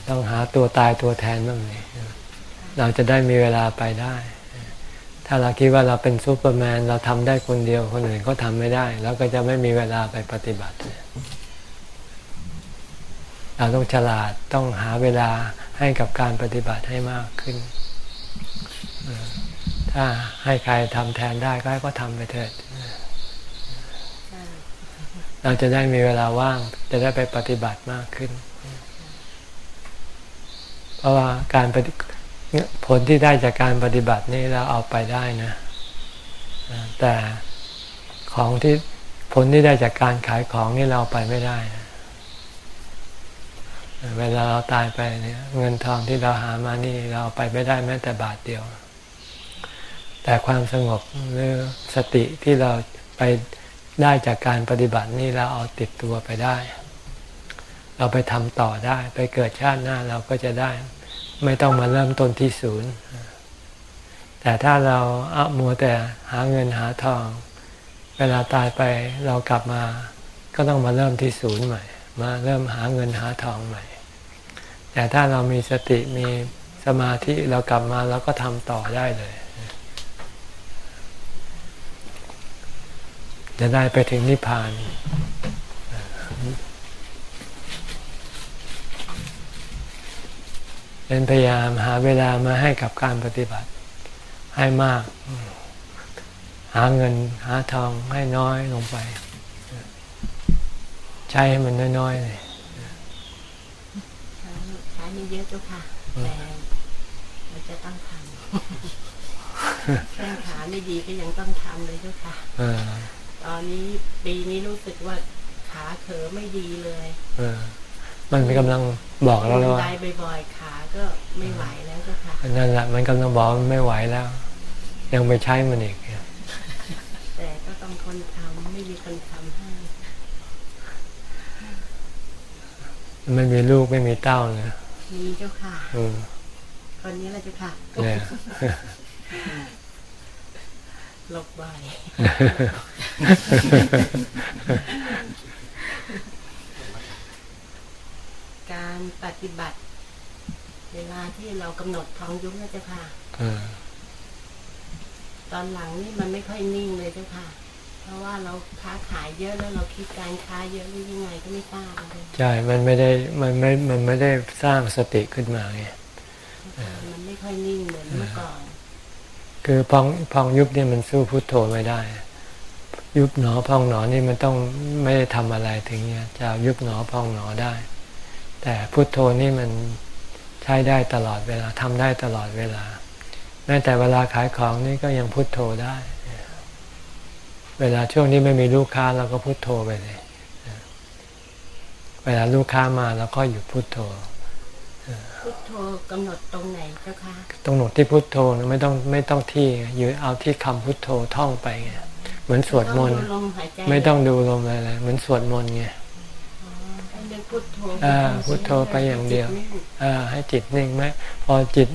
ต้องหาตัวตายตัวแทนบ้างนี่เราจะได้มีเวลาไปได้ ถ้าเราคิดว่าเราเป็นซูเปอร์แมน เราทำได้คนเดียวคนอื่นก็ทำไม่ได้ แล้วก็จะไม่มีเวลาไปปฏิบัติ เราต้องฉลาดต้องหาเวลาให้กับการปฏิบัติให้มากขึ้นเออถ้าให้ใครทำแทนได้ก็ให้ก็ทำไปเถิดใช่เราจะได้มีเวลาว่าง จะได้ไปปฏิบัติมากขึ้นเพ ราะว่าการผลที่ได้จากการปฏิบัตินี่เราเอาไปได้นะ แต่ของที่ผลที่ได้จากการขายของนี่เราไปไม่ได้นะเวลาเราตายไปเนี่ยเงินทองที่เราหามานี่เราเอาไปไม่ได้แม้แต่บาทเดียว แต่ความสงบหรือสติที่เราไปได้จากการปฏิบัตินี่เราเอาติดตัวไปได้ เราไปทำต่อได้ ไปเกิดชาติหน้าเราก็จะได้ ไม่ต้องมาเริ่มต้นที่ศูนย์ แต่ถ้าเราเอามัวแต่หาเงินหาทอง เวลาตายไปเรากลับมา ก็ต้องมาเริ่มที่ศูนย์ใหม่ มาเริ่มหาเงินหาทองใหม่ แต่ถ้าเรามีสติมีสมาธิเรากลับมาเราก็ทำต่อได้เลย จะได้ไปถึงนิพพาน เป็นพยายามหาเวลามาให้กับการปฏิบัติให้มาก หาเงินหาทองให้น้อยลงไป ใช้ให้มันน้อยๆเลยใช้ใช้ไม่เยอะเจ้าค่ะแต่เราจะต้องทำแข้งขาไม่ดีก็ยังต้องทำเลยเจ้าค่ะเออตอนนี้ปีนี้รู้สึกว่าขาเขอไม่ดีเลยเออมันกำลังบอกเราแล้วบันว่าไดบ่อยๆขา ก็ไม่ไหวแล้วเจ้าค่ะนั่นแหละมันกำลังบอกว่ามันไม่ไหวแล้ว ยังไปใช้มันอีกแต่ก็ต้องคนทำไม่มีคนทำให้ไม่มีลูกไม่มีเต้าเลยมีเจ้าค่ะอืมคนนี้แหละเจ้าค่ะเนี่ยหลบบ่อยการปฏิบัติ เวลาที่เรากำหนดท้องยุบนะเจ้าค่ะเออตอนหลังนี่มันไม่ค่อยนิ่งเลยเจ้าค่ะ เพราะว่าเราค้าขายเยอะแล้วเราคิดการค้าเยอะหรือยังไงก็ไม่ทราบเลยใช่ มันไม่ได้มันไม่ มันไม่ได้สร้างสติขึ้นมาไงมันไม่ค่อยนิ่งเหมือนเมื่อก่อน คือพองพองยุบเนี่ยมันสู้พุทโธไม่ได้ ยุบหนอพองหนอนี่มันต้องไม่ได้ทำอะไรถึงเนี่ยจะยุบหนอพองหนอได้ แต่พุทโธนี่มัน ใช้ได้ตลอดเวลาทำได้ตลอดเวลา แม้แต่เวลาขายของนี่ก็ยังพุทโธได้ เวลาช่วงนี้ไม่มีลูกค้าเราก็พุทโธไปเลยเวลาลูกค้ามาเราก็หยุดพุทโธพุทโธกำหนดตรงไหนเจ้าค่ะตรงหนดที่พุทโธนะไม่ต้องไม่ต้องที่ไงอยู่เอาที่คำพุทโธท่องไปไงเหมือนสวดมนต์ต้องดูลมหายใจไม่ต้องดูลมอะไรเลยเหมือนสวดมนต์ไงอ๋อให้นึก พุทโธพุทโธไปอย่างเดียวให้จิตนิ่งไหมพอจิต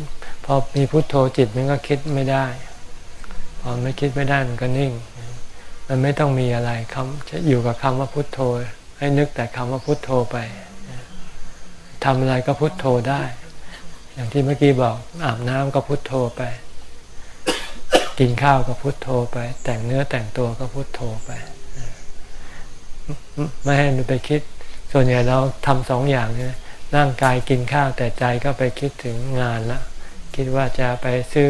พอมีพุทโธจิตมันก็คิดไม่ได้ พอไม่คิดไม่ได้มันก็นิ่ง มันไม่ต้องมีอะไรคำจะอยู่กับคำว่าพุทโธ ให้นึกแต่คำว่าพุทโธไปทำอะไรก็พุทโธได้ อย่างที่เมื่อกี้บอกอาบน้ำก็พุทโธไป กินข้าวก็พุทโธไป แต่งเนื้อแต่งตัวก็พุทโธไป ไม่ให้มันไปคิด ส่วนใหญ่เราทำสองอย่างเนี่ยร่างกายกินข้าวแต่ใจก็ไปคิดถึงงานละ คิดว่าจะไปซื้อ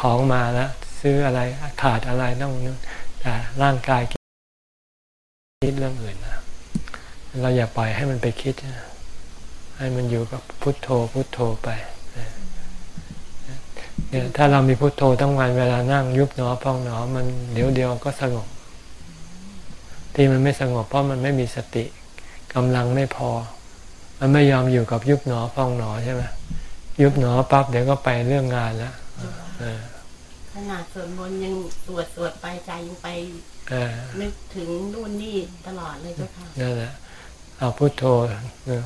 ของมาล้วซื้ออะไรขาดอะไรต้องนู้นแต่ร่างกายคิดเรื่องอื่นนะเราอย่าปล่อยให้มันไปคิดนะให้มันอยู่กับพุทโธพุทโธไปเนี่ยถ้าเรามีพุทโธทั้งวันเวลานั่งยุบหนอพองหนอมันเดี๋ยวเดียวก็สงบ ที่มันไม่สงบเพราะมันไม่มีสติ กำลังไม่พอ มันไม่ยอมอยู่กับยุบหนอพองหนอใช่ไหมยุบหนอปั๊บเดี๋ยวก็ไปเรื่องงานแล้วเออขนาดสวดมนต์ยังสวดสวดไปใจยังไปเออนึกถึงนู่นนี่ตลอดเลยเจ้าค่ะนั่นแหละเอาพุโทโธเออ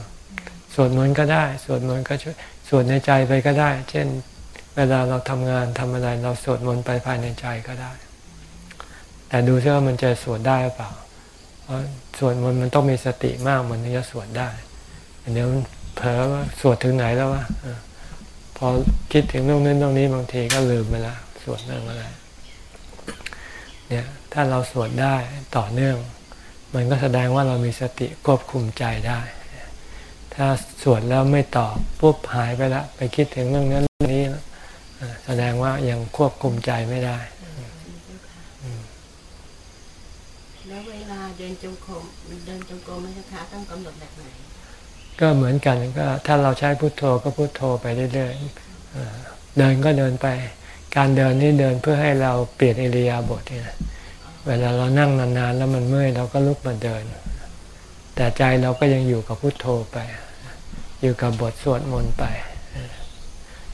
สวดมนต์ก็ได้ สวดมนต์ก็ช่วยสวดในใจไปก็ได้ เช่น เวลาเราทำงานทำอะไร เราสวดมนต์ไปภายในใจก็ได้ แต่ดูซิว่ามันจะสวดได้หรือเปล่า เพราะสวดมนต์มันต้องมีสติมากมันถึงจะสวดได้เดี๋ยวมันเผลอว่าสวดถึงไหนแล้ววะพอคิดถึงเรื่องนั้นเรื่องนี้บางทีก็ลืมไปละสวดเรื่องอะไรเนี่ยถ้าเราสวดได้ต่อเนื่อง มันก็แสดงว่าเรามีสติควบคุมใจได้ ถ้าสวดแล้วไม่ตอบปุ๊บหายไปละ ไปคิดถึงเรื่องนั้นเรื่องนี้แสดงว่ายังควบคุมใจไม่ได้ แล้ว เดินจงกรมเดินจงกรมไหมคะต้องกำหนดแบบไหน ก็เหมือนกันก็ถ้าเราใช้พุทโธก็พุทโธไปเรื่อยๆเดินก็เดินไป การเดินนี่เดินเพื่อให้เราเปลี่ยนอิริยาบถเนี่ยเวลาเรานั่งนานๆแล้วมันเมื่อยเราก็ลุกมาเดิน แต่ใจเราก็ยังอยู่กับพุทโธไป อยู่กับบทสวดมนต์ไป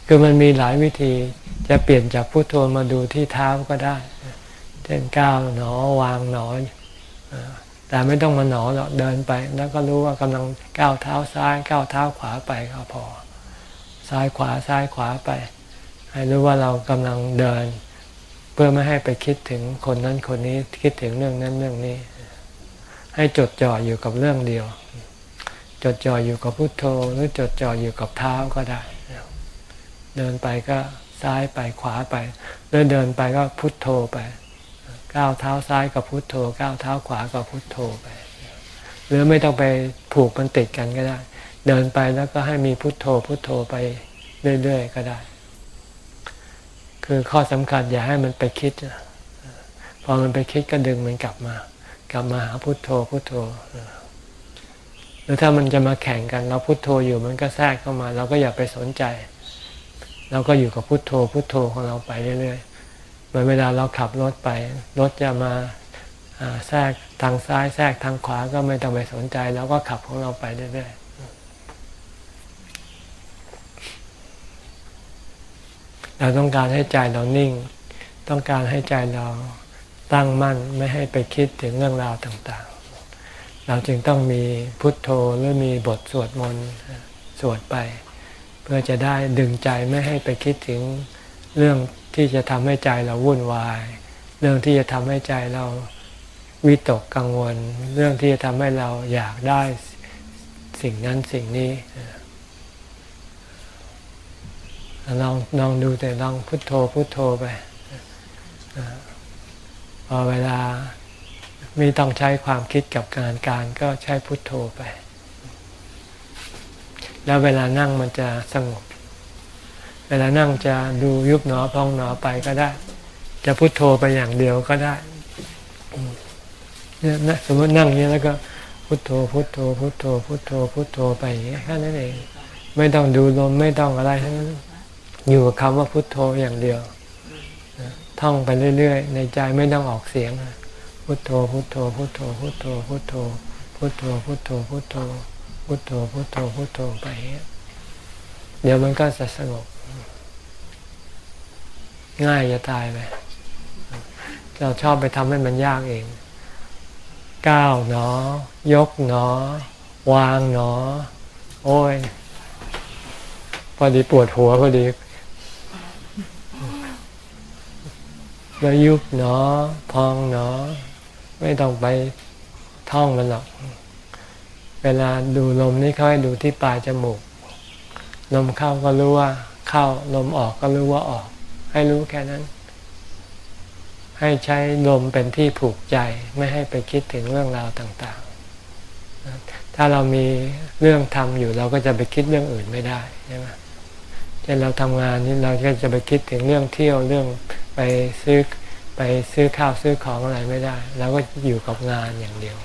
คือมันมีหลายวิธีจะเปลี่ยนจากพุทโธมาดูที่เท้าก็ได้เช่นก้าวหนอวางหนอ แต่ไม่ต้องมาหนอหรอกเดินไป แล้วก็รู้ว่ากำลังก้าวเท้าซ้ายก้าวเท้าขวาไปก็พอ ซ้ายขวาซ้ายขวาไป ให้รู้ว่าเรากำลังเดิน เพื่อไม่ให้ไปคิดถึงคนนั้นคนนี้คิดถึงเรื่องนั้นเรื่องนี้ ให้จดจ่ออยู่กับเรื่องเดียว จดจ่ออยู่กับพุทโธหรือจดจ่ออยู่กับเท้าก็ได้ เดินไปก็ซ้ายไปขวาไปหรือเดินไปก็พุทโธไป ก้าวเท้าซ้ายกับพุทโธก้าวเท้าขวากับพุทโธไป หรือไม่ต้องไปผูกมันติดกันก็ได้ เดินไปแล้วก็ให้มีพุทโธพุทโธไปเรื่อยๆก็ได้ คือข้อสำคัญอย่าให้มันไปคิดพอมันไปคิดก็ดึงมันกลับมา กลับมาหาพุทโธพุทโธหรือถ้ามันจะมาแข่งกัน เราพุทโธอยู่มันก็แทรกเข้ามา เราก็อย่าไปสนใจ เราก็อยู่กับพุทโธพุทโธของเราไปเรื่อยๆ มือนเวลาเราขับรถไป รถจะมาแทรกทางซ้ายแทรกทางขวาก็ไม่ต้องไปสนใจเราก็ขับของเราไปเรื่อยๆเราต้องการให้ใจเรานิ่ง ต้องการให้ใจเราตั้งมั่นไม่ให้ไปคิดถึงเรื่องราวต่างๆ เราจึงต้องมีพุทโธหรือมีบทสวดมนต์สวดไป เพื่อจะได้ดึงใจไม่ให้ไปคิดถึงเรื่อง ที่จะทำให้ใจเราวุ่นวาย เรื่องที่จะทำให้ใจเราวิตกกังวล เรื่องที่จะทำให้เราอยากได้สิ่งนั้นสิ่งนี้ลองลองดูแต่ลองพุโทโธพุโทโธไปพอเวลาไม่ต้องใช้ความคิดกับการการก็ใช้พุทโธไป แล้วเวลานั่งมันจะสงบ ลานั่งจะดูยุบหนอพองหนอไปก็ได้ จะพุโทโธไปอย่างเดียวก็ได้เนี่ยนะสมมตินั่งเนี่ยแล้วก็พุโทโธพุโทโธพุโทโธพุโทโธพุโทโธไปอย่างนี้แค่นั้นเอง ไม่ต้องดูลมไม่ต้องอะไรทั้งนั้นอยู่กับคำว่าพุโทโธอย่างเดียวท่องไปเรื่อยๆ ในใจไม่ต้องออกเสียงพุโทโธพุโทโธพุโทโธพุโทโธพุโทโธพุทโธพุทโธพุทโธพุทโธพุทโธพุทโธไปเดี๋ยวมันก็จะสงบ ง่ายจะตายไปเราชอบไปทำให้มันยากเอง ก้าวหนอ ยกหนอ วางหนอ โอ้ย พอดีปวดหัวพอดีแล้วยุบหนอ พองหนอ ไม่ต้องไปท่องมันหรอก เวลาดูลมนี่เขาให้ดูที่ปลายจมูก ลมเข้าก็รู้ว่าเข้า ลมออกก็รู้ว่าออก ให้รู้แค่นั้น ให้ใช้ลมเป็นที่ผูกใจไม่ให้ไปคิดถึงเรื่องราวต่างๆ ถ้าเรามีเรื่องทำอยู่เราก็จะไปคิดเรื่องอื่นไม่ได้ใช่ไหมเช่นเราทำงานนี่เราก็จะไปคิดถึงเรื่องเที่ยวเรื่องไปซื้อไปซื้อข้าวซื้อของอะไรไม่ได้เราก็อยู่กับงานอย่างเดียว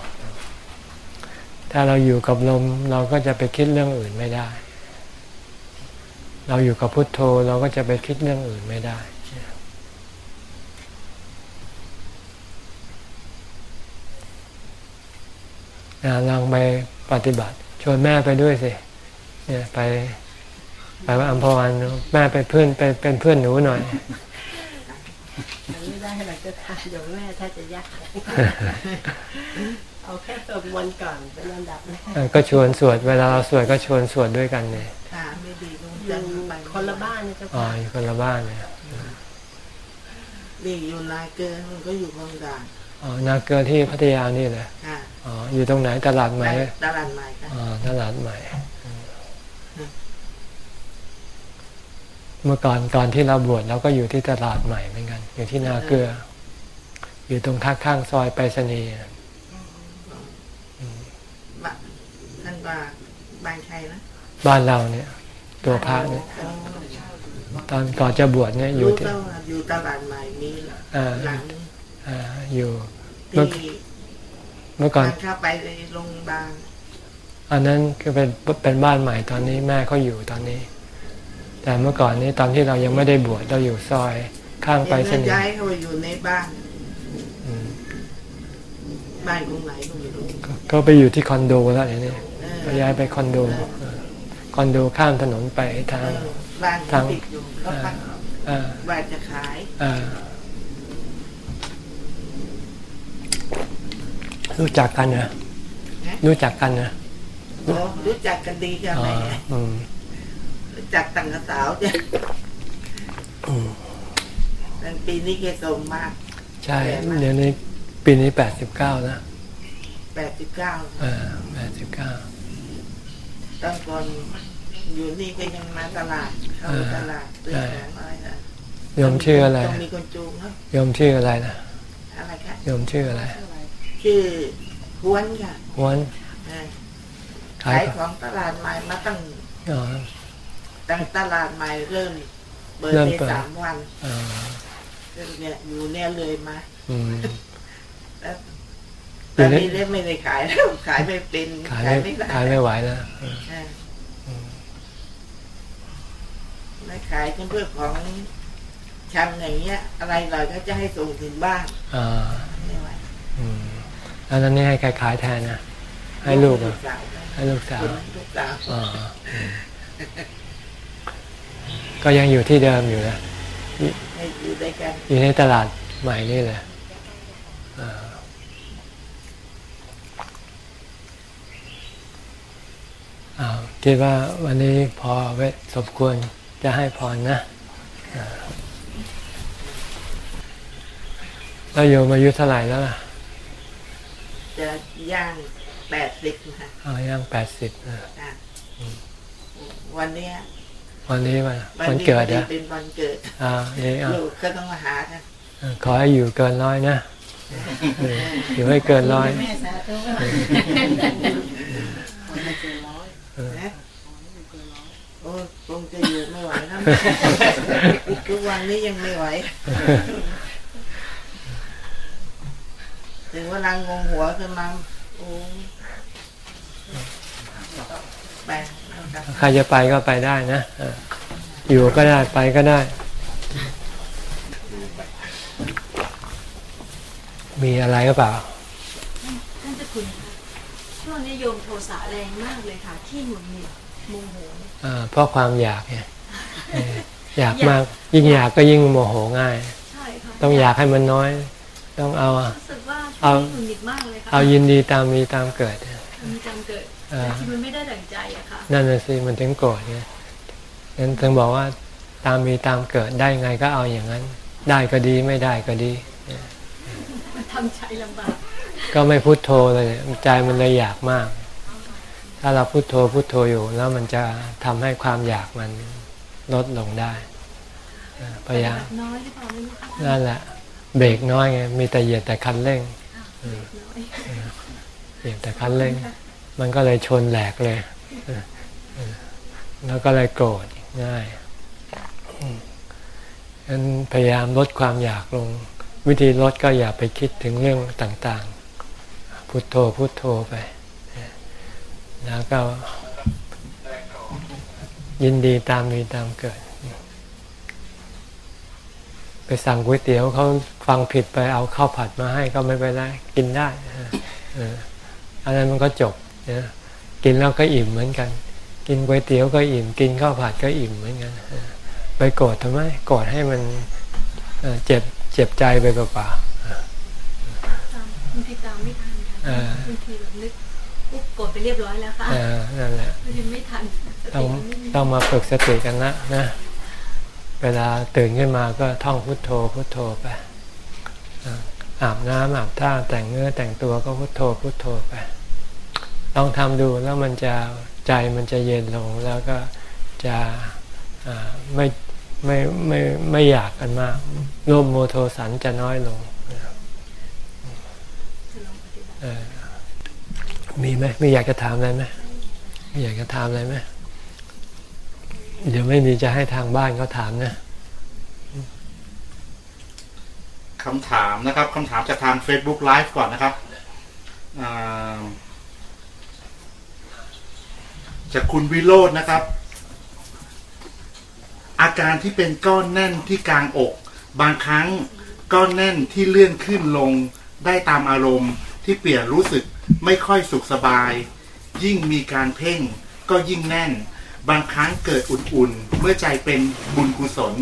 ถ้าเราอยู่กับลมเราก็จะไปคิดเรื่องอื่นไม่ได้ เราอยู่กับพุทโธเราก็จะไปคิดเรื่องอื่นไม่ได้อ่าลองไปปฏิบัติ ชวนแม่ไปด้วยสิเนี่ยไปไปว่าอัมพวันแม่ไปเพื่อนไปเป็นเพื่อนหนูหน่อยอันนี้ได้เราจะทานโยมแม่ถ้าจะยากเอาแค่สวดมนต์ก่อนเป็นลำดับแรกเออก็ชวนสวดเวลาเราสวดก็ชวนสวดด้วยกันเนี่ยขาไม่ดีลง อจังยู่ไปคนละบ้านนะเจ้าอ๋อค่ะอยู่คนละบ้านเนี่ยนี่อยู่นายเกินมันก็อยู่คลองด่านอ๋อนาเกลือที่พัทยานี่เลยค่ะอ๋ออยู่ตรงไหนตลาดใหม่ตลาดใหม่ค่ะอ๋อตลาดใหม่ เมื่อก่อนก่อนที่เราบวชเราก็อยู่ที่ตลาดใหม่เหมือนกัน อยู่ที่นาเกลือ อยู่ตรงข้างข้างๆซอยไปรษณีย์บ้านท่านว่าบ้านใครนะบ้านเราเนี่ย ตัวพระเนี่ยตอนก่อนจะบวชเนี่ยอยู่รู้ที่ต้องอยู่ตลาดใหม่มีอ่าหลังอ่าอยู่เมื่อที่เมื่อก่อนทางเข้าไปโรงพยาบาลอันนั้นคือเป็นเป็นบ้านใหม่ตอนนี้แม่เขาอยู่ตอนนี้ แต่เมื่อก่อนนี้ตอนที่เรายังไม่ได้บวชเราอยู่ซอยข้างไปรษเดี๋ยวณีย้ายย์เข้าไปอยู่ในบ้านอืมบ้านตรงไหนก็ไม่รู้ก็ไปอยู่ที่คอนโดแล้วเดี๋ยวนี้เออเขาย้ายไปคอนโดเออ คอนโดข้ามถนนไปทางเออบ้านทางติดอยู่ก็ปักอ่าว่าจะขายอ่ารู้จักกันเหรอนะรู้จักกันเหรอโอ้รู้จักกันดีกันอ๋อไหมอืมรู้จักต่างกับสาวจ้ะอืมแต่ปีนี้แกส่งมาก ใช่ เดี๋ยวนี้ปีนี้แปดสิบเก้านะแปดสิบเก้าอ่าแปดสิบเก้า ตั้งก่อนอยู่นี่ก็ยังมาตลาดเข้าตลาดซื้อของอะไรนะโยมชื่ออะไรต้องมีคนจูงครับโยมชื่ออะไรนะอะไรคะโยมชื่ออะไร ชื่อพวนค่ะฮวนเออขาขายยของตลาดใหม่มาตั้งอ๋อตั้งตลาดใหม่เริ่มเปิดเริ่มได้เปิดสามวันอ๋อก็เนี่ยอยู่เนี่ยเลยมาอืมแล้วอ ตยู่อนนี่นี้ได้ไม่ได้ขายแล้วขายไม่เป็นขายไม่ไม่ได้ขายไม่ไหวแล้วเออไม่ขายจนเพื่อของชำอย่างเงี้ย อะไรเราก็จะให้ส่งถึงบ้านอ่าไม่ไหวอืมแล้วตอนนี้ให้ใครขายแทนนะให้ลูกเหรลูอะกสาวให้ลูกสาวลูกสาวอ๋ออืมก็ยังอยู่ที่เดิมอยู่นะให้อยู่ด้วยกันอยู่ในตลาดใหม่นี่เลยอ่าอ้าว คิดว่าวันนี้พอไว้สมควรจะให้พรนะอ่าแล้วโยมอายุเท่าไหร่แล้วล่ะ จะย่างแปดสิบนะเอาย่างแปดสิบอะวันเนี้ยวันนี้วันวัวันนี้เกิดพอนะเป็นวันเกิดอ่านี่เอาลูกก็ต้องมาหากันขอให้อยู่เกินร้อยนะเอออยู่ให้เกินร้อยแม่สาธุ นะโอ้คงจะอยู่ไม่ไหวนะทุกวันนี้ยังไม่ไหว ถึงเวลางงหัวขึ้นมาโอ้ไปเอากลับใครจะไปก็ไปได้นะเอออยู่ก็ได้ไปก็ได้ มีอะไรก็เปล่าท่านเจ้าคุณคะ ช่วงนี้โยมโทสะแรงมากเลยค่ะ ที่หงุดหงิดโมโหอ่าเพราะความอยากไงเอออยากมากยิ่งอยากก็ยิ่งโมโหง่ายใช่ค่ะต้องอยากให้มันน้อย ต้องเอารู้สึกว่าเอาช่วงนี้หงุดหงิดมากเลยค่ะเอายินดีตามมีตามเกิดมีจำเกิดเออแต่ที่มันไม่ได้ดั่งใจอะค่ะนั่นน่ะสิมันถึงโกรธไงงั้นถึงบอกว่าตามมีตามเกิดได้ไงก็เอาอย่างนั้น ได้ก็ดีไม่ได้ก็ดีมันทำใจลำบาก ก็ไม่พุโทโธเลยใจมันเลยอยากมาก ถ้าเราพุโทโธพุโทโธอยู่ แล้วมันจะทำให้ความอยากมันลดลงได้เออพยายามน้อยหรือเปล่าไม่รู้ค่ะนั่นแหละเบรกน้อยไงมีแต่เหยียดแต่คันเร่งน้อยเหยียดแต่คันเร่ง มันก็เลยชนแหลกเลยเออเออแล้วก็เลยโกรธง่ายอืมฉะนั้นพยายามลดความอยากลง วิธีลดก็อย่าไปคิดถึงเรื่องต่างๆ พุโทโธพุโทโธไป แล้วก็ยินดีตามมีตามเกิด ไปสั่งก๋วยเตี๋ยวเขาฟังผิดไปเอาข้าวผัดมาให้ก็ไม่เป็นไรกินได้อันนั้นมันก็จบนะกินแล้วก็อิ่มเหมือนกัน กินก๋วยเตี๋ยวก็อิ่ม กินข้าวผัดก็อิ่มเหมือนกันไปโกรธทำไมโกรธให้มันเจ็บเจ็บใจไปเปล่าตามบางทีตามไม่ทันค่ะ บางทีแบบนึกปุ๊บกดไปเรียบร้อยแล้วค่ะๆเออนั่นแหละบางทีไม่ทันสต้องติมันไม่มีต้องมาฝึกสติกันนะนะ เวลาตื่นขึ้นมาก็ท่องพุทโธพุทโธไปอ่าอาบน้ำอาบท่าแต่งเนื้อแต่งตัวก็พุทโธพุทโธไปต้องทำดูแล้วมันจะใจมันจะเย็นลงแล้วก็จะอ่าไม่ไม่ไม่ไม่อยากกันมากโลภโมโทสันจะน้อยลง จะลองปฏิบัติ เออ มีไหมไม่อยากจะถามอะไรไหมไม่อยากจะถามอะไรไหมเดี๋ยวไม่มีจะให้ทางบ้านเขาถามนะคำถามนะครับคำถามจากทาง Facebook Live ก่อนนะครับจากคุณวิโรจน์นะครับ อาการที่เป็นก้อนแน่นที่กลางอก บางครั้งก้อนแน่นที่เลื่อนขึ้นลงได้ตามอารมณ์ ที่เปลี่ยนรู้สึกไม่ค่อยสุขสบาย ยิ่งมีการเพ่งก็ยิ่งแน่น บางครั้งเกิดอุ่นๆ เมื่อใจเป็นบุญกุศล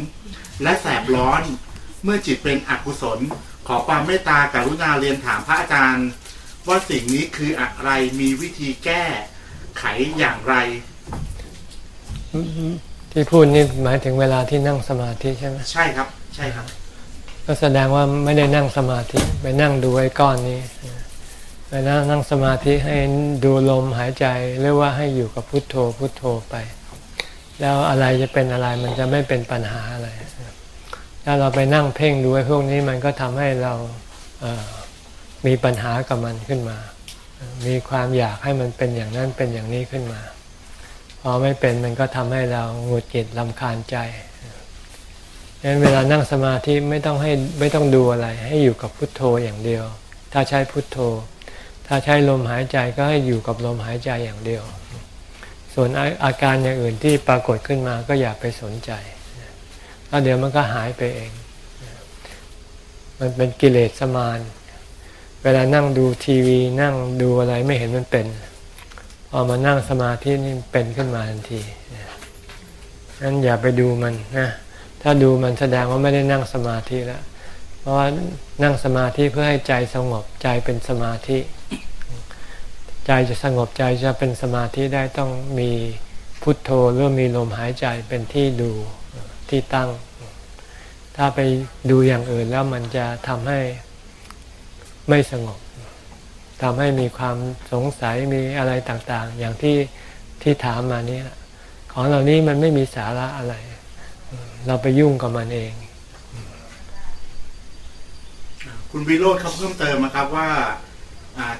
และแสบร้อนเมื่อจิตเป็นอกุศล ขอความเมตตากรุณาเรียนถามพระอาจารย์ ว่าสิ่งนี้คืออะไรมีวิธีแก้ไขอย่างไร ที่พูดนี่หมายถึงเวลาที่นั่งสมาธิใช่ไหมใช่ครับ ใช่ครับ ก็แสดงว่าไม่ได้นั่งสมาธิ ไปนั่งดูไอ้ก้อนนี้ ไปนั่งนั่งสมาธิให้ดูลมหายใจหรือว่าให้อยู่กับพุทโธพุทโธไป แล้วอะไรจะเป็นอะไรมันจะไม่เป็นปัญหาอะไร ถ้าเราไปนั่งเพ่งดูไอ้พวกนี้มันก็ทำให้เราเมีปัญหากับมันขึ้นมา มีความอยากให้มันเป็นอย่างนั้นเป็นอย่างนี้ขึ้นมา พอไม่เป็นมันก็ทำให้เราหงุดหงิดลำคาญใจดังนั้นเวลานั่งสมาธิไม่ต้องให้ไม่ต้องดูอะไร ให้อยู่กับพุทโธอย่างเดียว ถ้าใช้พุทโธ ถ้าใช้ลมหายใจก็ให้อยู่กับลมหายใจอย่างเดียว ส่วนอาอาการอย่างอื่นที่ปรากฏขึ้นมาก็อย่าไปสนใจ แล้วเดี๋ยวมันก็หายไปเอง มันเป็นกิเลสสมาน เวลานั่งดูทีวีนั่งดูอะไรไม่เห็นมันเป็น พอมานั่งสมาธินี่เป็นขึ้นมาทันทีนั้นอย่าไปดูมันนะ ถ้าดูมันแสดงว่าไม่ได้นั่งสมาธิแล้ว ราะว่านั่งสมาธิเพื่อให้ใจสงบใจเป็นสมาธิ ใจจะสงบใจจะเป็นสมาธิได้ต้องมีพุทโธหรือมีลมหายใจเป็นที่ดูที่ตั้ง ถ้าไปดูอย่างอื่นแล้วมันจะทำให้ไม่สงบทำให้มีความสงสัยมีอะไรต่างๆ อย่างที่ที่ถามมานี้ของเหล่านี้มันไม่มีสาระอะไร เราไปยุ่งกับมันเอง คุณวิโรธเขาเพิ่มเติมนะครับว่า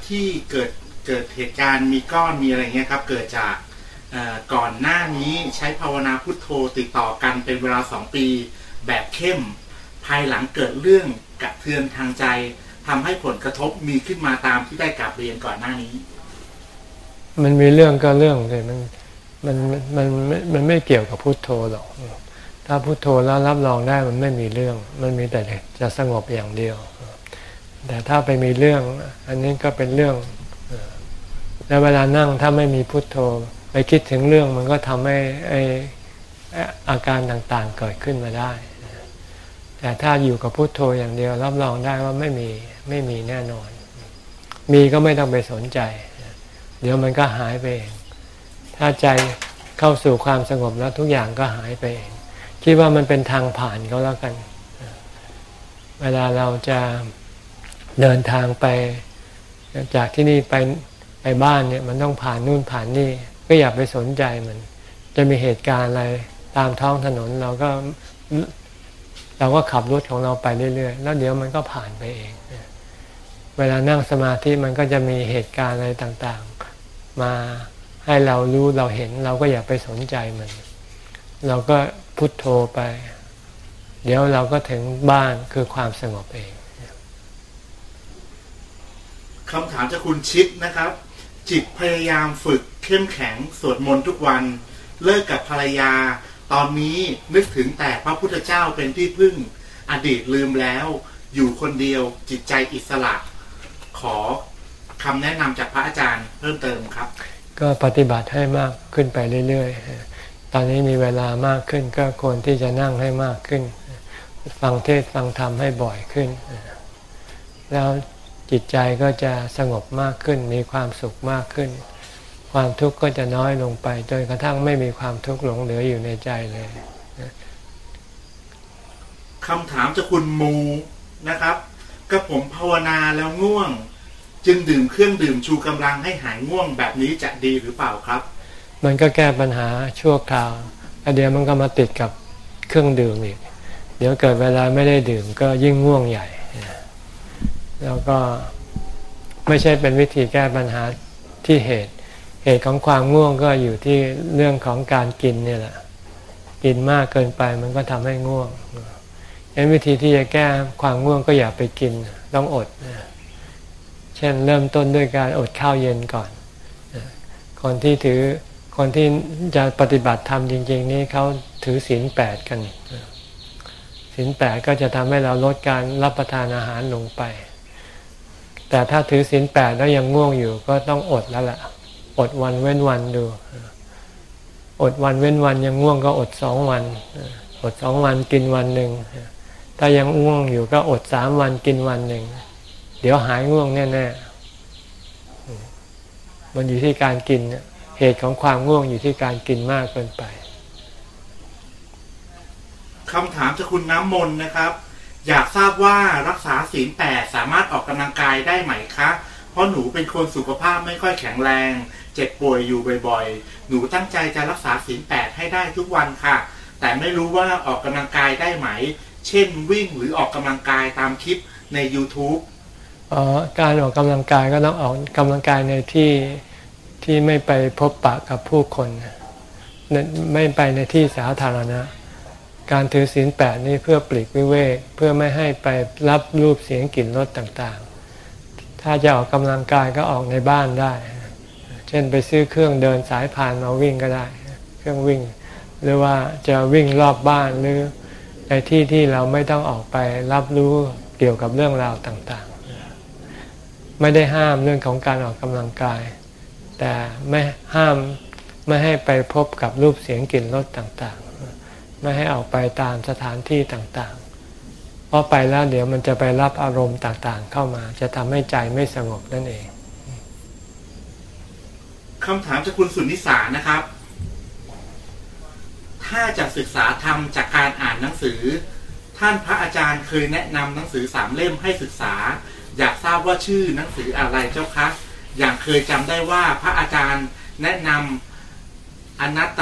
ที่เกิดเกิดเหตุการณ์มีก้อนมีอะไรเงี้ยครับ เกิดจากก่อนหน้านี้ใช้ภาวนาพุทโธติดต่อกันเป็นเวลาสองปีแบบเข้ม ภายหลังเกิดเรื่องกระเทือนทางใจทำให้ผลกระทบมีขึ้นมาตามที่ได้กลับเรียนก่อนหน้านี้ มันมีเรื่องก็เรื่องแต่มันมันมันมันไม่เกี่ยวกับพุทโธหรอกถ้าพุทโธแล้วรับรองได้มันไม่มีเรื่อง มันมีแต่จะสงบอย่างเดียว แต่ถ้าไปมีเรื่อง อันนี้ก็เป็นเรื่อง แล้วเวลานั่งถ้าไม่มีพุทโธ ไปคิดถึงเรื่องมันก็ทำให้ไอไอ้อาการต่างๆเกิดขึ้นมาได้ แต่ถ้าอยู่กับพุทโธอย่างเดียว รับรองได้ว่าไม่มีไม่มีแน่นอน มีก็ไม่ต้องไปสนใจ เดี๋ยวมันก็หายไปเอง ถ้าใจเข้าสู่ความสงบแล้วทุกอย่างก็หายไปเอง คิดว่ามันเป็นทางผ่านก็แล้วกัน เวลาเราจะ เดินทางไป จากที่นี่ไปไปบ้านเนี่ยมันต้องผ่านนู่นผ่านนี่ ก็อย่าไปสนใจมัน จะมีเหตุการณ์อะไรตามท้องถนนเราก็เราก็ขับรถของเราไปเรื่อยๆ แล้วเดี๋ยวมันก็ผ่านไปเอง เวลานั่งสมาธิมันก็จะมีเหตุการณ์อะไรต่างๆ มาให้เรารู้เราเห็น เราก็อย่าไปสนใจมัน เราก็พุทโธไป เดี๋ยวเราก็ถึงบ้านคือความสงบเอง คำถามจากคุณชิดนะครับ จิตพยายามฝึกเข้มแข็งสวดมนต์ทุกวัน เลิกกับภรรยา ตอนนี้นึกถึงแต่พระพุทธเจ้าเป็นที่พึ่งอดีตลืมแล้ว อยู่คนเดียวจิตใจอิสระ ขอคำแนะนำจากพระอาจารย์เพิ่มเติมครับ ก็ปฏิบัติให้มากขึ้นไปเรื่อยๆ ตอนนี้มีเวลามากขึ้นก็ควรที่จะนั่งให้มากขึ้น ฟังเทศฟังธรรมให้บ่อยขึ้น แล้ว จิตใจก็จะสงบมากขึ้น มีความสุขมากขึ้น ความทุกข์ก็จะน้อยลงไปจนกระทั่งไม่มีความทุกข์หลงเหลืออยู่ในใจเลยคำถามจากคุณมูนะครับกับผมภาวนาแล้วง่วง จึงดื่มเครื่องดื่มชูกำลังให้หายง่วงแบบนี้จะดีหรือเปล่าครับ มันก็แก้ปัญหาชั่วคราวแล้วเดี๋ยวมันก็มาติดกับเครื่องดื่มอีก เดี๋ยวเกิดเวลาไม่ได้ดื่มก็ยิ่งง่วงใหญ่ แล้วก็ไม่ใช่เป็นวิธีแก้ปัญหาที่เหตุ เหตุของความง่วงก็อยู่ที่เรื่องของการกินเนี่ยแหละ กินมากเกินไปมันก็ทำให้ง่วงงั้นวิธีที่จะแก้ความง่วงก็อย่าไปกินต้องอด เช่นเริ่มต้นด้วยการอดข้าวเย็นก่อน คนที่ถือคนที่จะปฏิบัติธรรมจริง ๆ นี่เขาถือศีลแปดกันศีลแปดก็จะทำให้เราลดการรับประทานอาหารลงไป แต่ถ้าถือศีลแปดแล้วยังง่วงอยู่ก็ต้องอดแล้วล่ะอดวันเว้นวันดู อดวันเว้นวันยังง่วงก็อดสองวัน อดสองวันกินวันหนึ่งถ้ายังง่วงอยู่ก็อดสามวันกินวันหนึ่งเดี๋ยวหายง่วงแน่ๆมันอยู่ที่การกินเหตุของความง่วงอยู่ที่การกินมากเกินไปคำถามจากคุณน้ำมนต์นะครับ อยากทราบว่ารักษาศีลแปดสามารถออกกำลังกายได้ไหมคะ เพราะหนูเป็นคนสุขภาพไม่ค่อยแข็งแรง เจ็บป่วยอยู่บ่อยๆ หนูตั้งใจจะรักษาศีลแปดให้ได้ทุกวันค่ะ แต่ไม่รู้ว่าออกกำลังกายได้ไหม เช่นวิ่งหรือออกกำลังกายตามคลิปใน YouTube อ๋อการออกกำลังกายก็ต้องออกกำลังกายในที่ที่ไม่ไปพบปะกับผู้คน ไม่ไปในที่สาธารณะ การถือศีลแปดนี่เพื่อปลีกวิเวกเพื่อไม่ให้ไปรับรูปเสียงกลิ่นรสต่างๆ ถ้าจะออกกำลังกายก็ออกในบ้านได้ เช่นไปซื้อเครื่องเดินสายพานมาวิ่งก็ได้ เครื่องวิ่ง หรือว่าจะวิ่งรอบบ้านหรือในที่ที่เราไม่ต้องออกไปรับรู้เกี่ยวกับเรื่องราวต่างๆ ไม่ได้ห้ามเรื่องของการออกกำลังกาย แต่ไม่ห้ามไม่ให้ไปพบกับรูปเสียงกลิ่นรสต่างๆ ไม่ให้ออกไปตามสถานที่ต่างๆ เพราะไปแล้วเดี๋ยวมันจะไปรับอารมณ์ต่างๆ เข้ามา จะทำให้ใจไม่สงบนั่นเองคำถามจากคุณสุนิสานะครับ ถ้าจะศึกษาธรรมจากการอ่านหนังสือ ท่านพระอาจารย์เคยแนะนำหนังสือสามเล่มให้ศึกษา อยากทราบว่าชื่อหนังสืออะไรเจ้าคะอย่างเคยจำได้ว่าพระอาจารย์แนะนำอนัตต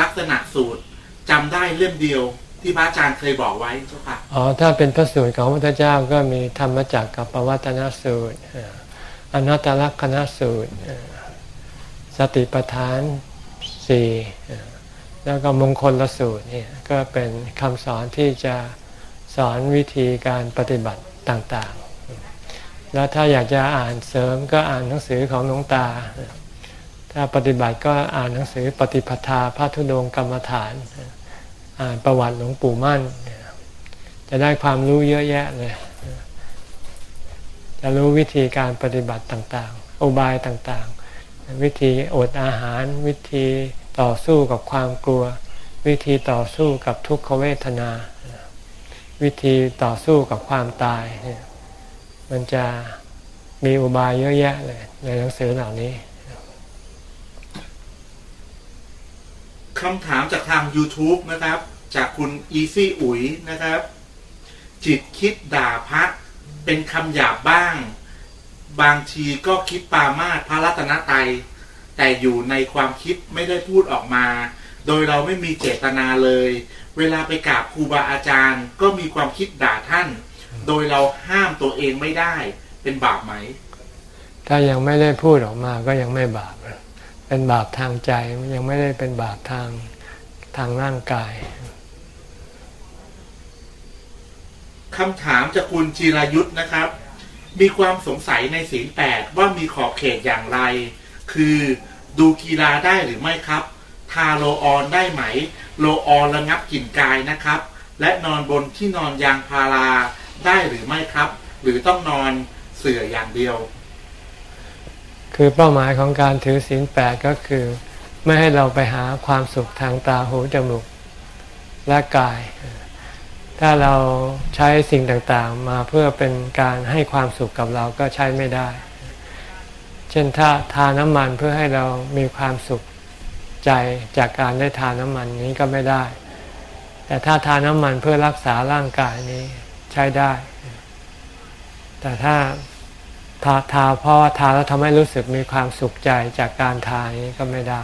ลักษณะสูตร จำได้เล่มเดียวที่พระอาจารย์เคยบอกไว้เจ้าค่ะอ๋อถ้าเป็นพระสูตรของพระพุทธเจ้าก็มีธรรมจักรกับปวัตนสูตรอนัตตลักษณสูตร สติปัฏฐานสี่แล้วก็มงคลละสูตรเนี่ยก็เป็นคำสอนที่จะสอนวิธีการปฏิบัติต่างๆ แล้วถ้าอยากจะอ่านเสริมก็อ่านหนังสือของหลวงตา ถ้าปฏิบัติก็อ่านหนังสือปฏิปทาพระธุดงกรรมฐาน อ่านประวัติหลวงปู่มั่น จะได้ความรู้เยอะแยะเลย จะรู้วิธีการปฏิบัติต่างๆอุบายต่างๆ วิธีอดอาหาร วิธีต่อสู้กับความกลัว วิธีต่อสู้กับทุกขเวทนา วิธีต่อสู้กับความตาย มันจะมีอุบายเยอะแยะเลยในหนังสือเหล่านี้ คำถามจากทาง YouTube นะครับ จากคุณอีซี่อุ๋ยนะครับ จิตคิดด่าพระเป็นคำหยาบบ้าง บางทีก็คิดปามาพระรัตนตรัยแต่อยู่ในความคิดไม่ได้พูดออกมา โดยเราไม่มีเจตนาเลย เวลาไปกราบครูบาอาจารย์ ก็มีความคิดด่าท่าน โดยเราห้ามตัวเองไม่ได้เป็นบาปไหม ถ้ายังไม่ได้พูดออกมาก็ยังไม่บาปเเป็นบาปทางใจยังไม่ได้เป็นบาปทางทางร่างกายคำถามจากคุณจีรายุทธนะครับ มีความสงสัยในศีลแปดว่ามีขอบเขตอย่างไร คือดูกีฬาได้หรือไม่ครับ ทาโลออนได้ไหม โลออนระงับกลิ่นกายนะครับ และนอนบนที่นอนยางพาราได้หรือไม่ครับ หรือต้องนอนเสื่ออย่างเดียว คือเป้าหมายของการถือศีลแปดก็คือ ไม่ให้เราไปหาความสุขทางตาหูจมูกและกาย ถ้าเราใช้สิ่งต่างๆ มาเพื่อเป็นการให้ความสุขกับเราก็ใช้ไม่ได้ เช่นถ้าทาน้ำมันเพื่อให้เรามีความสุขใจจากการได้ทาน้ำมันนี้ก็ไม่ได้ แต่ถ้าทาน้ำมันเพื่อรักษาร่างกายนี้ใช้ได้ แต่ถ้า ทาทาเพราะว่าทาแล้วทำให้รู้สึกมีความสุขใจจากการทานี้ก็ไม่ได้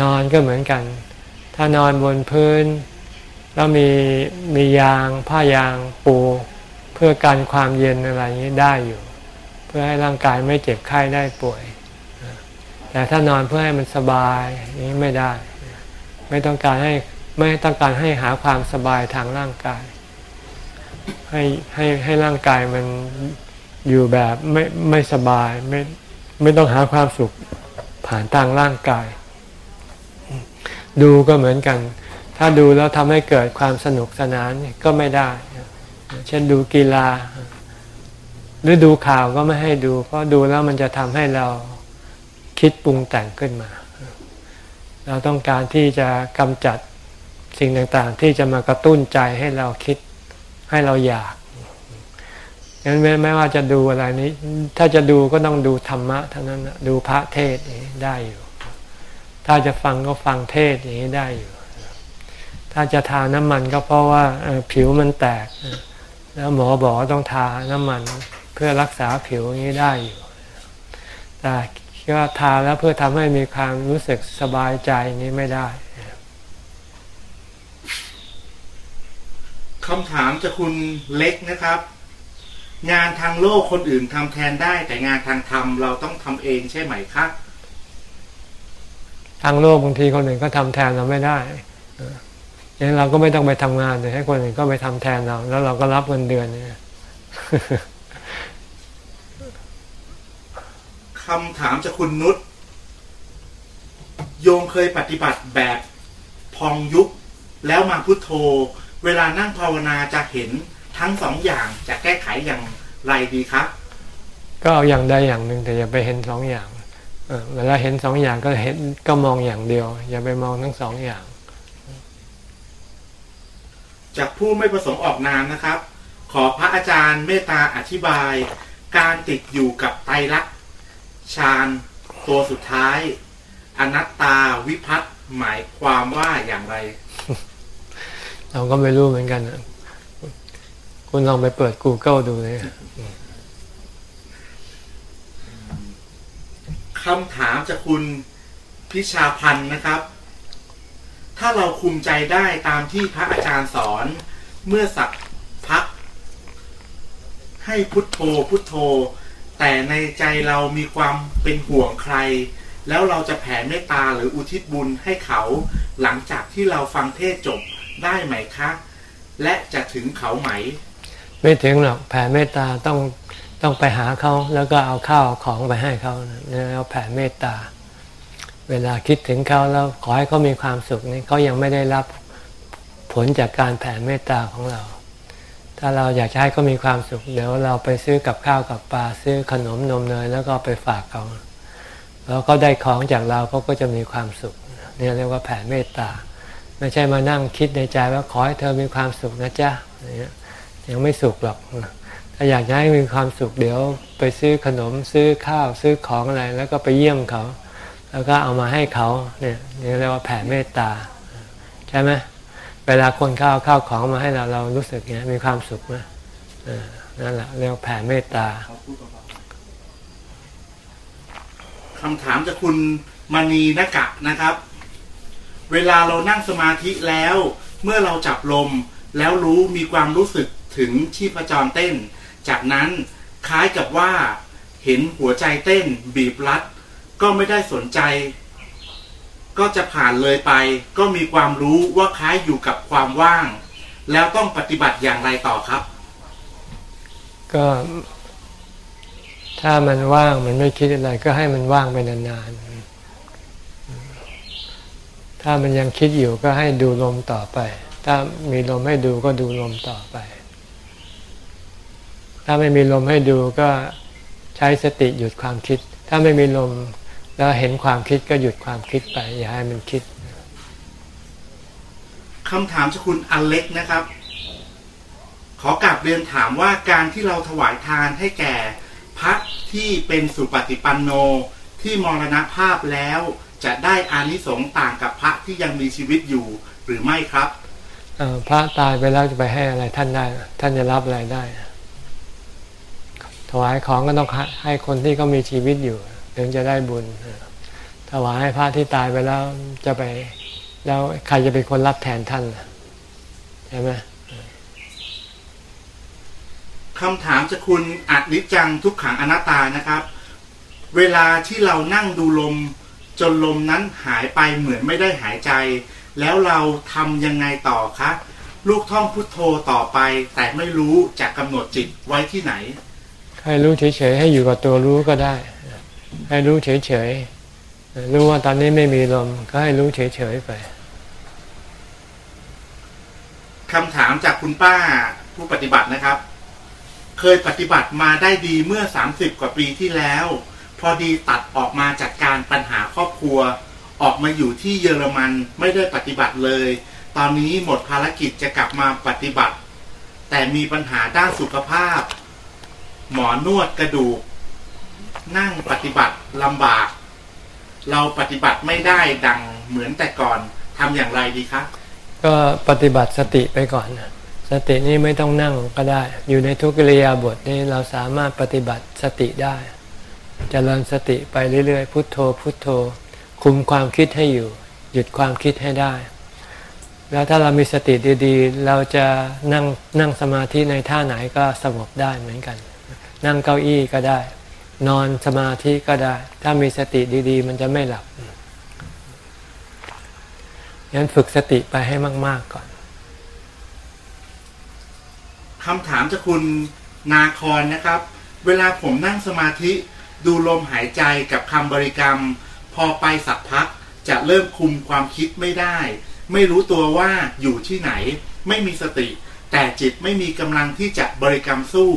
นอนก็เหมือนกัน ถ้านอนบนพื้น แล้วมีมียางผ้ายางปู เพื่อกันความเย็นอะไรอย่างนี้ได้อยู่ เพื่อให้ร่างกายไม่เจ็บไข้ได้ป่วย แต่ถ้านอนเพื่อให้มันสบายนี้ไม่ได้ ไม่ต้องการให้ไม่ต้องการให้หาความสบายทางร่างกาย ให้ให้ให้ร่างกายมัน อยู่แบบไม่ไม่สบายไม่ไม่ต้องหาความสุขผ่านทางร่างกาย ดูก็เหมือนกัน ถ้าดูแล้วทำให้เกิดความสนุกสนานก็ไม่ได้ เช่นดูกีฬา หรือดูข่าวก็ไม่ให้ดู เพราะดูแล้วมันจะทำให้เราคิดปรุงแต่งขึ้นมา เราต้องการที่จะกำจัดสิ่งต่างๆ ที่จะมากระตุ้นใจให้เราคิดให้เราอยาก งั้นไม่ว่าจะดูอะไรนี้ ถ้าจะดูก็ต้องดูธรรมะเท่านั้นดูพระเทศน์นี่ได้อยู่ ถ้าจะฟังก็ฟังเทศน์อย่างนี้ได้อยู่ ถ้าจะทาน้ำมันก็เพราะว่าผิวมันแตก แล้วหมอบอกต้องทาน้ำมันเพื่อรักษาผิวอย่างนี้ได้อยู่ แต่ก็ทาแล้วเพื่อทำให้มีความรู้สึกสบายใจนี้ไม่ได้คำถามจากคุณเล็กนะครับ งานทางโลกคนอื่นทำแทนได้ แต่งานทางธรรมเราต้องทำเองใช่ไหมครับทางโลกบางทีคนอื่นก็ทำแทนเราไม่ได้เอออย่างนั้นเราก็ไม่ต้องไปทำงานแต่ให้คนอื่นก็ไปทำแทนเรา แล้วเราก็รับเงินเดือนเนี่ยคำถามจากคุณนุชโยมเคยปฏิบัติแบบพองยุบแล้วมาพุทโธ เวลานั่งภาวนาจะเห็น ทั้งสองอย่างจะแก้ไขอย่างไรดีครับ ก็เอาอย่างใดอย่างหนึ่งแต่อย่าไปเห็นสองอย่างเออเวลาเห็นสองอย่างก็เห็นก็มองอย่างเดียว อย่าไปมองทั้งสองอย่าง จากผู้ไม่ประสงค์ออกนามนะครับ ขอพระอาจารย์เมตตาอธิบาย การติดอยู่กับไตรลักษณ์ฌานตัวสุดท้าย อนัตตาวิพัฒน์หมายความว่าอย่างไร เราก็ไม่รู้เหมือนกันนะ คุณลองไปเปิด Google ดูเลยคำถามจากคุณพิชาพันธ์นะครับ ถ้าเราคุมใจได้ตามที่พระอาจารย์สอน เมื่อสักพัก ให้พุทโธพุทโธ แต่ในใจเรามีความเป็นห่วงใคร แล้วเราจะแผ่เมตตาหรืออุทิศบุญให้เขาหลังจากที่เราฟังเทศจบได้ไหมคะ และจะถึงเขาไหม ไม่ถึงหรอกแผ่เมตตาต้องต้องไปหาเขาแล้วก็เอาข้าวของไปให้เขาแล้วแผ่เมตตา เวลาคิดถึงเขาแล้วขอให้เขามีความสุขนี่เขายังไม่ได้รับผลจากการแผ่เมตตาของเรา ถ้าเราอยากจะให้เขามีความสุข เดี๋ยวเราไปซื้อกับข้าวกับปลาซื้อขนมนมเนยแล้วก็ไปฝากเขาแล้วก็ได้ของจากเราเขาก็จะมีความสุขนี่เรียกว่าแผ่เมตตา ไม่ใช่มานั่งคิดในใจว่าขอให้เธอมีความสุขนะจ๊ะอย่างเงี้ย ยังไม่สุขหรอก ถ้าอยากจะให้มีความสุขเดี๋ยวไปซื้อขนมซื้อข้าวซื้อของอะไร แล้วก็ไปเยี่ยมเขา แล้วก็เอามาให้เขาเนี่ยนี่เรียกว่าแผ่เมตตา ใช่ไหมเวลาคนข้าวข้าวของมาให้เราเรารู้สึกเงี้ยมีความสุขไหมนั่นแหละเรียกว่าแผ่เมตตาเขาพูดเบาคำถามจากคุณมณีนกะนะครับ เวลาเรานั่งสมาธิแล้ว เมื่อเราจับลมแล้วรู้มีความรู้สึก ถึงชีพจรเต้น จากนั้นคล้ายกับว่าเห็นหัวใจเต้นบีบรัด ก็ไม่ได้สนใจ ก็จะผ่านเลยไป ก็มีความรู้ว่าคล้ายอยู่กับความว่าง แล้วต้องปฏิบัติอย่างไรต่อครับ ก็ ถ้ามันว่างมันไม่คิดอะไร ก็ให้มันว่างไปนานๆถ้ามันยังคิดอยู่ก็ให้ดูลมต่อไป ถ้ามีลมให้ดูก็ดูลมต่อไป ถ้าไม่มีลมให้ดูก็ใช้สติหยุดความคิด ถ้าไม่มีลมแล้วเห็นความคิดก็หยุดความคิดไป อย่าให้มันคิดคำถามจากคุณอเล็กนะครับ ขอกลับเรียนถามว่าการที่เราถวายทานให้แก่พระที่เป็นสุปฏิปันโนที่มรณภาพแล้วจะได้อานิสงส์ต่างกับพระที่ยังมีชีวิตอยู่หรือไม่ครับเอ่อพระตายไปแล้วจะไปให้อะไรท่านได้ ท่านจะรับอะไรได้ถ วายของก็ต้องให้คนที่เขามีชีวิตอยู่ ถึงจะได้บุญ ถวายให้พระที่ตายไปแล้วจะไป แล้วใครจะเป็นคนรับแทนท่านใช่ไหมคำถามจากคุณอัดนิจจังทุกขังอนัตตานะครับ เวลาที่เรานั่งดูลมจนลมนั้นหายไปเหมือนไม่ได้หายใจ แล้วเราทำยังไงต่อคะลูกท่องพุทโธต่อไปแต่ไม่รู้จะกำหนดจิตไว้ที่ไหน ให้รู้เฉยๆให้อยู่กับตัวรู้ก็ได้ ให้รู้เฉยๆรู้ว่าตอนนี้ไม่มีลมก็ให้รู้เฉยๆไปคำถามจากคุณป้าผู้ปฏิบัตินะครับ เคยปฏิบัติมาได้ดีเมื่อ30กว่าปีที่แล้ว พอดีตัดออกมาจัดการปัญหาครอบครัว ออกมาอยู่ที่เยอรมันไม่ได้ปฏิบัติเลย ตอนนี้หมดภารกิจจะกลับมาปฏิบัติ แต่มีปัญหาด้านสุขภาพ หมอนวดกระดูก นั่งปฏิบัติลำบาก เราปฏิบัติไม่ได้ดังเหมือนแต่ก่อนทำอย่างไรดีครับก็ปฏิบัติสติไปก่อนสตินี่ไม่ต้องนั่งก็ได้ อยู่ในทุกกิริยาบทนี่เราสามารถปฏิบัติสติได้จเจริญสติไปเรื่อยๆ พุทโธ พุทโธ คุมความคิดให้อยู่ หยุดความคิดให้ได้ แล้วถ้าเรามีสติดีๆ เราจะนั่งนั่งสมาธิในท่าไหนก็สงบได้เหมือนกัน นั่งเก้าอี้ก็ได้ นอนสมาธิก็ได้ ถ้ามีสติดีๆ มันจะไม่หลับงั้นฝึกสติไปให้มาก ๆก่อนคำถามจากคุณนาคอนนะครับ เวลาผมนั่งสมาธิดูลมหายใจกับคำบริกรรม พอไปสักพักจะเริ่มคุมความคิดไม่ได้ ไม่รู้ตัวว่าอยู่ที่ไหน ไม่มีสติ แต่จิตไม่มีกำลังที่จะบริกรรมสู้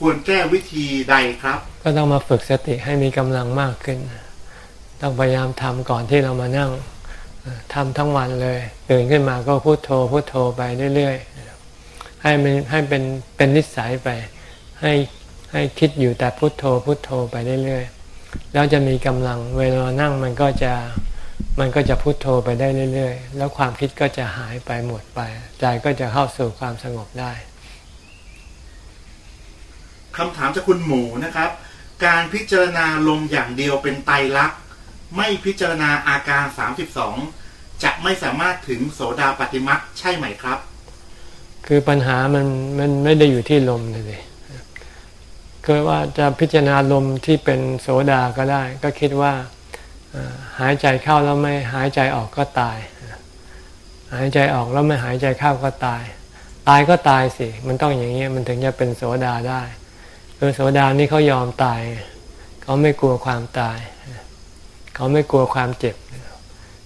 ควรแก้วิธีใดครับ ก็ต้องมาฝึกสติให้มีกำลังมากขึ้น ต้องพยายามทำก่อนที่เรามานั่งทำทั้งวันเลย ตื่นขึ้นมาก็พุโทโธพุโทโธไปเรื่อยๆให้มันให้เป็นเป็นนิสัยไป ให้ให้คิดอยู่แต่พุโทโธพุโทโธไปเรื่อยๆแล้วจะมีกำลังเวลานั่งมันก็จะมันก็จะพุโทโธไปได้เรื่อยๆ แล้วความคิดก็จะหายไปหมดไป ใจก็จะเข้าสู่ความสงบได้ คำถามจากคุณหมูนะครับ การพิจารณาลมอย่างเดียวเป็นไตรลักษณ์ไม่พิจารณาอาการ 32 จะไม่สามารถถึงโสดาปฏิมักใช่ไหมครับ คือปัญหามันมันไม่ได้อยู่ที่ลมเลยคือว่าจะพิจารณาลมที่เป็นโสดาก็ได้ ก็คิดว่าหายใจเข้าแล้วไม่หายใจออกก็ตาย หายใจออกแล้วไม่หายใจเข้าก็ตาย ตายก็ตายสิ มันต้องอย่างนี้มันถึงจะเป็นโสดาได้ โสดานี่เขายอมตาย เขาไม่กลัวความตาย เขาไม่กลัวความเจ็บ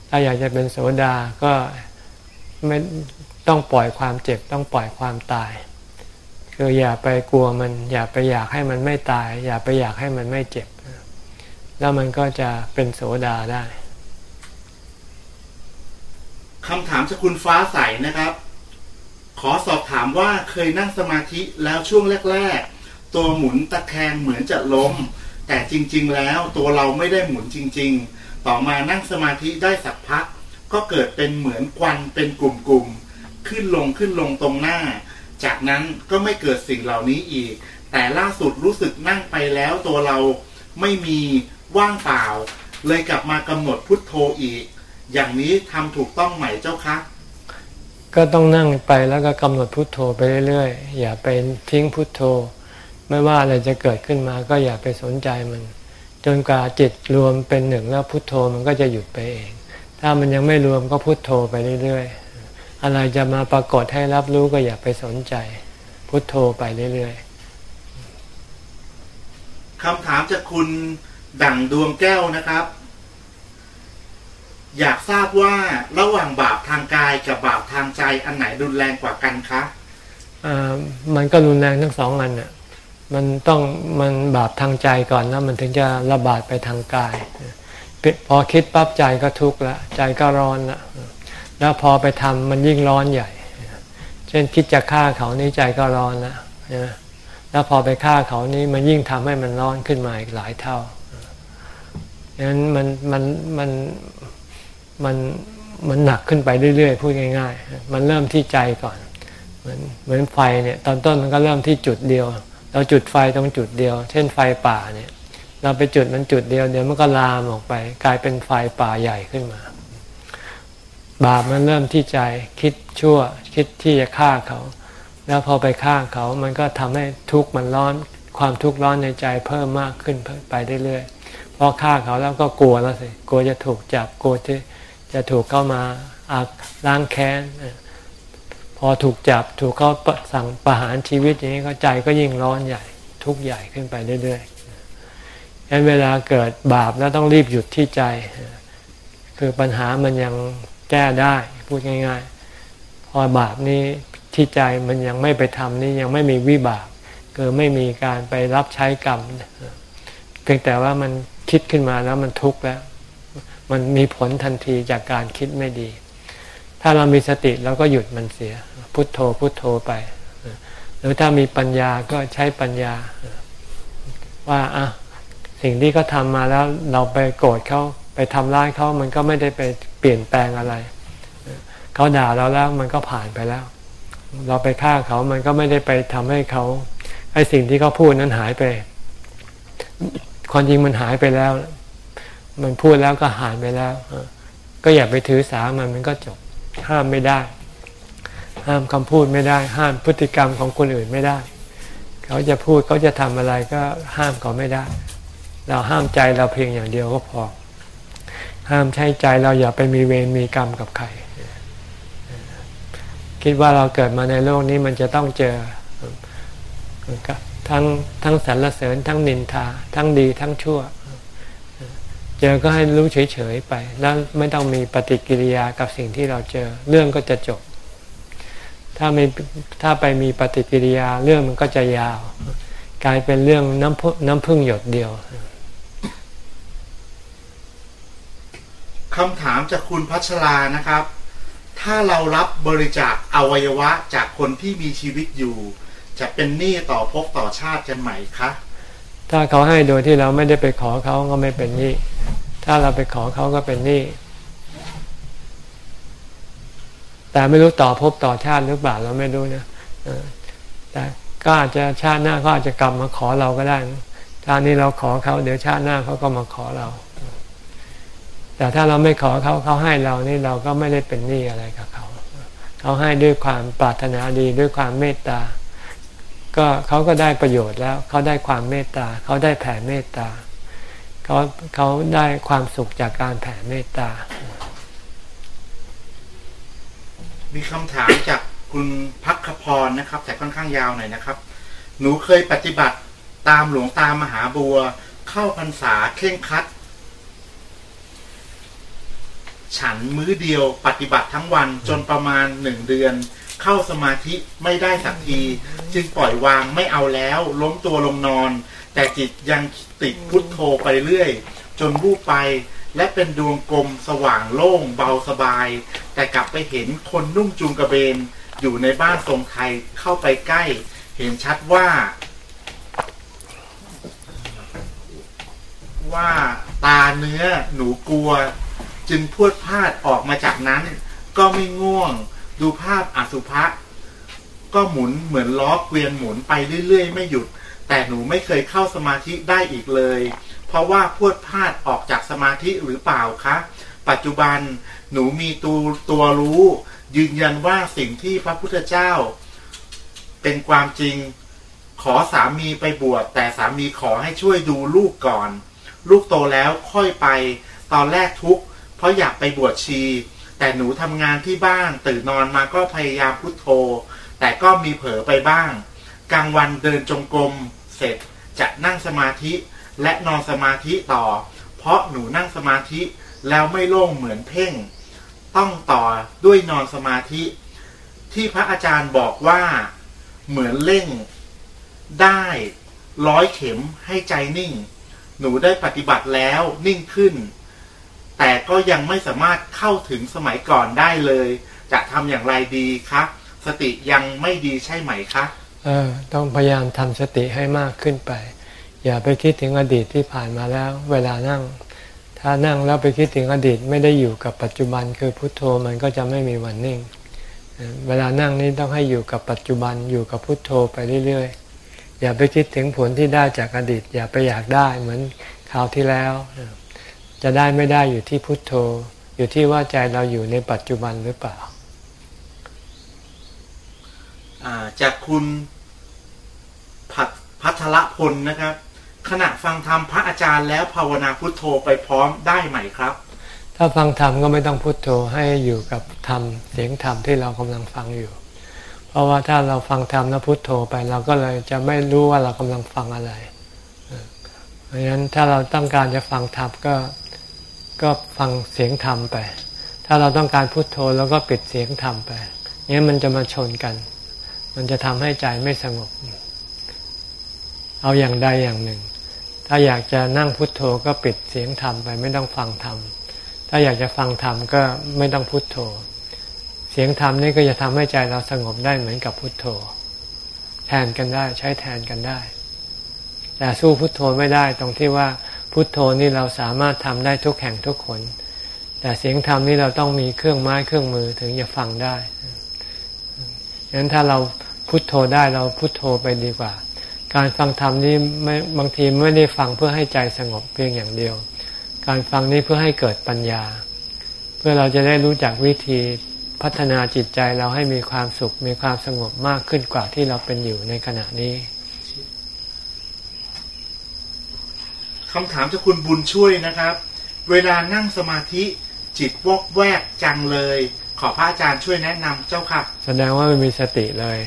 ถ้าอยากจะเป็นโสดาก็ไม่ต้องปล่อยความเจ็บ ต้องปล่อยความตาย คืออย่าไปกลัวมัน อย่าไปอยากให้มันไม่ตาย อย่าไปอยากให้มันไม่เจ็บ แล้วมันก็จะเป็นโสดาได้คำถามจากคุณฟ้าใสนะครับ ขอสอบถามว่าเคยนั่งสมาธิแล้วช่วงแรก ๆ ตัวหมุนตะแคงเหมือนจะล้ม แต่จริง ๆ แล้วตัวเราไม่ได้หมุนจริง ๆ ต่อมานั่งสมาธิได้สักพัก ก็เกิดเป็นเหมือนควันเป็นกลุ่มๆขึ้นลงขึ้นลงตรงหน้า จากนั้นก็ไม่เกิดสิ่งเหล่านี้อีก แต่ล่าสุดรู้สึกนั่งไปแล้วตัวเราไม่มีว่างเปล่า เลยกลับมากำหนดพุทโธอีก อย่างนี้ทำถูกต้องไหมเจ้าคะก็ต้องนั่งไปแล้วก็กำหนดพุทโธไปเรื่อยๆ อย่าไปทิ้งพุทโธ ไม่ว่าอะไรจะเกิดขึ้นมาก็อย่าไปสนใจมัน จนกว่าจิตรวมเป็นหนึ่งแล้วพุทโธมันก็จะหยุดไปเอง ถ้ามันยังไม่รวมก็พุทโธไปเรื่อยๆ อะไรจะมาปรากฏให้รับรู้ก็อย่าไปสนใจ พุทโธไปเรื่อยคำถามจากคุณดั่งดวงแก้วนะครับ อยากทราบว่าระหว่างบาปทางกายกับบาปทางใจอันไหนรุนแรงกว่ากันคะๆอ่ามันก็รุนแรงทั้งสองอันน่ะ มันต้องมันบาปทางใจก่อนแล้วมันถึงจะระบาดไปทางกาย พอคิดปั๊บใจก็ทุกข์ละใจก็ร้อนละแล้วพอไปทำมันยิ่งร้อนใหญ่ เช่นคิดจะฆ่าเขานี่ใจก็ร้อนละแล้วพอไปฆ่าเขานี่มันยิ่งทำให้มันร้อนขึ้นมาอีกหลายเท่าดังนั้นมันมันมันมันมันหนักขึ้นไปเรื่อยๆพูดง่าย ๆ มันเริ่มที่ใจก่อน เหมือนเหมือนไฟเนี่ย ตอนต้นมันก็เริ่มที่จุดเดียว เราจุดไฟตรงจุดเดียว เช่นไฟป่าเนี่ย เราไปจุดมันจุดเดียวเดี๋ยวมันก็ลามออกไป กลายเป็นไฟป่าใหญ่ขึ้นมา บาปมันเริ่มที่ใจคิดชั่ว คิดที่จะฆ่าเขา แล้วพอไปฆ่าเขา มันก็ทำให้ทุกข์มันร้อน ความทุกข์ร้อนในใจเพิ่มมากขึ้นไปเรื่อยๆพอฆ่าเขาแล้วก็กลัวแล้วสิกลัวจะถูกจับกลัวที่จะถูกเข้ามาอาล้างแค้น อถูกจับถูกเขาสั่งประหารชีวิตอย่างนี้ก็ใจก็ยิ่งร้อนใหญ่ทุกข์ใหญ่ขึ้นไปเรื่อยๆฉะนั้นเวลาเกิดบาปแล้วต้องรีบหยุดที่ใจ คือปัญหามันยังแก้ได้พูดง่าย ๆ พอบาปนี้ที่ใจมันยังไม่ไปทำนี่ยังไม่มีวิบากคือไม่มีการไปรับใช้กรรมเพียงแต่ว่ามันคิดขึ้นมาแล้วมันทุกข์แล้ว มันมีผลทันทีจากการคิดไม่ดี ถ้าเรามีสติเราก็หยุดมันเสีย พุทโธพุทโธไป หรือถ้ามีปัญญาก็ใช้ปัญญา ว่าอะสิ่งที่เขาทำมาแล้วเราไปโกรธเขาไปทำร้ายเขามันก็ไม่ได้ไปเปลี่ยนแปลงอะไร เขาด่าเราแล้วมันก็ผ่านไปแล้ว เราไปฆ่าเขามันก็ไม่ได้ไปทำให้เขาไอ้สิ่งที่เขาพูดนั้นหายไป ความจริงมันหายไปแล้ว มันพูดแล้วก็หายไปแล้ว ก็อย่าไปถือสามันมันก็จบห้ามไม่ได้ ห้ามคำพูดไม่ได้ ห้ามพฤติกรรมของคนอื่นไม่ได้ เขาจะพูดเขาจะทำอะไรก็ห้ามเขาไม่ได้ เราห้ามใจเราเพียงอย่างเดียวก็พอ ห้ามใช้ใจเราอย่าไปมีเวรมีกรรมกับใคร คิดว่าเราเกิดมาในโลกนี้มันจะต้องเจอทั้งทั้งสรรเสริญทั้งนินทา ทั้งดีทั้งชั่ว เจอก็ให้รู้เฉยๆไป แล้วไม่ต้องมีปฏิกิริยากับสิ่งที่เราเจอ เรื่องก็จะจบ ถ้ามีถ้าไปมีปฏิกิริยาเรื่องมันก็จะยาว กลายเป็นเรื่องน้ำพุน้ำพึ่งหยดเดียวคำถามจากคุณพัชรานะครับ ถ้าเรารับบริจาคอวัยวะจากคนที่มีชีวิตอยู่ จะเป็นหนี้ต่อภพต่อชาติกันไหมคะ ถ้าเขาให้โดยที่เราไม่ได้ไปขอเขาก็ไม่เป็นหนี้ ถ้าเราไปขอเขาก็เป็นหนี้ แต่ไม่รู้ต่อภพต่อชาติหรือเปล่าเราไม่รู้นะแต่ก็อาจจะชาติหน้าก็อาจจะกลับมาขอเราก็ได้นะชาตินี้เราขอเขาเดี๋ยวชาติหน้าเขาก็มาขอเรา แต่ถ้าเราไม่ขอเขาเขาให้เรานี่เราก็ไม่ได้เป็นหนี้อะไรกับเขา เขาให้ด้วยความปรารถนาดีด้วยความเมตตา ก็เขาก็ได้ประโยชน์แล้ว เขาได้ความเมตตา เขาได้แผ่เมตตาเขาเขาได้ความสุขจากการแผ่เมตตา มีคำถามจากคุณพักขพรนะครับ แต่ค่อนข้างยาวหน่อยนะครับ หนูเคยปฏิบัติตามหลวงตามหาบัว เข้าพรรษาเคร่งคัด ฉันมื้อเดียวปฏิบัติทั้งวันจนประมาณหนึ่งเดือน เข้าสมาธิไม่ได้สักที จึงปล่อยวางไม่เอาแล้ว ล้มตัวลงนอน แต่จิตยังติดพุทโธไปเรื่อย จนวูบไป และเป็นดวงกลมสว่างโล่งเบาสบาย แต่กลับไปเห็นคนนุ่งจูงกระเบน อยู่ในบ้านทรงไทยเข้าไปใกล้ เห็นชัดว่า ว่าตาเนื้อหนูกลัว จึงพวดพลาดออกมาจากนั้น ก็ไม่ง่วง ดูภาพอสุภะก็หมุนเหมือนล้อเกวียนหมุนไปเรื่อยๆ ไม่หยุด แต่หนูไม่เคยเข้าสมาธิได้อีกเลย ราะว่าพวดพลาดออกจากสมาธิหรือเปล่าคะ ปัจจุบันหนูมีตัวตัวรู้ ยืนยันว่าสิ่งที่พระพุทธเจ้า เป็นความจริง ขอสามีไปบวชแต่สามีขอให้ช่วยดูลูกก่อน ลูกโตแล้วค่อยไป ตอนแรกทุกข์เพราะอยากไปบวชชี แต่หนูทำงานที่บ้านตื่นนอนมาก็พยายามพุโทโธ แต่ก็มีเผลอไปบ้าง กลางวันเดินจงกรมเสร็จจะนั่งสมาธิ และนอนสมาธิต่อ เพราะหนูนั่งสมาธิแล้วไม่โล่งเหมือนเพ่ง ต้องต่อด้วยนอนสมาธิ ที่พระอาจารย์บอกว่าเหมือนเร่ง ได้ร้อยเข็มให้ใจนิ่ง หนูได้ปฏิบัติแล้วนิ่งขึ้น แต่ก็ยังไม่สามารถเข้าถึงสมัยก่อนได้เลย จะทำอย่างไรดีคะสติยังไม่ดีใช่ไหมคะเออต้องพยายามทำสติให้มากขึ้นไป อย่าไปคิดถึงอดีตที่ผ่านมาแล้ว เวลานั่ง ถ้านั่งแล้วไปคิดถึงอดีตไม่ได้อยู่กับปัจจุบันคือพุทโธมันก็จะไม่มีวันนิ่ง เวลานั่งนี้ต้องให้อยู่กับปัจจุบันอยู่กับพุทโธไปเรื่อยๆ อย่าไปคิดถึงผลที่ได้จากอดีต อย่าไปอยากได้เหมือนคราวที่แล้ว จะได้ไม่ได้อยู่ที่พุทโธ อยู่ที่ว่าใจเราอยู่ในปัจจุบันหรือเปล่าจากคุณพัทพัทรพลนะครับ ขณะฟังธรรมพระอาจารย์แล้วภาวนาพุทโธไปพร้อมได้ไหมครับ ถ้าฟังธรรมก็ไม่ต้องพุทโธให้อยู่กับธรรมเสียงธรรมที่เรากำลังฟังอยู่ เพราะว่าถ้าเราฟังธรรมแล้วพุทโธไปเราก็เลยจะไม่รู้ว่าเรากำลังฟังอะไร เพราะฉะนั้นถ้าเราต้องการจะฟังธรรมก็ก็ฟังเสียงธรรมไป ถ้าเราต้องการพุทโธแล้วก็ปิดเสียงธรรมไปนี้มันจะมาชนกัน มันจะทำให้ใจไม่สงบ เอาอย่างใดอย่างหนึ่ง ถ้าอยากจะนั่งพุทโธก็ปิดเสียงธรรมไปไม่ต้องฟังธรรม ถ้าอยากจะฟังธรรมก็ไม่ต้องพุทโธ เสียงธรรมนี่ก็จะทำให้ใจเราสงบได้เหมือนกับพุทโธ แทนกันได้ใช้แทนกันได้ แต่สู้พุทโธไม่ได้ตรงที่ว่าพุทโธนี่เราสามารถทำได้ทุกแห่งทุกคน แต่เสียงธรรมนี่เราต้องมีเครื่องไม้เครื่องมือถึงจะฟังได้ฉะนั้นถ้าเราพุทโธได้เราพุทโธไปดีกว่า การฟังธรรมนี่ไม่บางทีไม่ได้ฟังเพื่อให้ใจสงบเพียงอย่างเดียว การฟังนี้เพื่อให้เกิดปัญญา เพื่อเราจะได้รู้จักวิธีพัฒนาจิตใจเราให้มีความสุขมีความสงบมากขึ้นกว่าที่เราเป็นอยู่ในขณะนี้คำถามจากคุณบุญช่วยนะครับ เวลานั่งสมาธิจิตวอกแวกจังเลย ขอพระอาจารย์ช่วยแนะนำเจ้าค่ะ แสดงว่าไม่มีสติเลย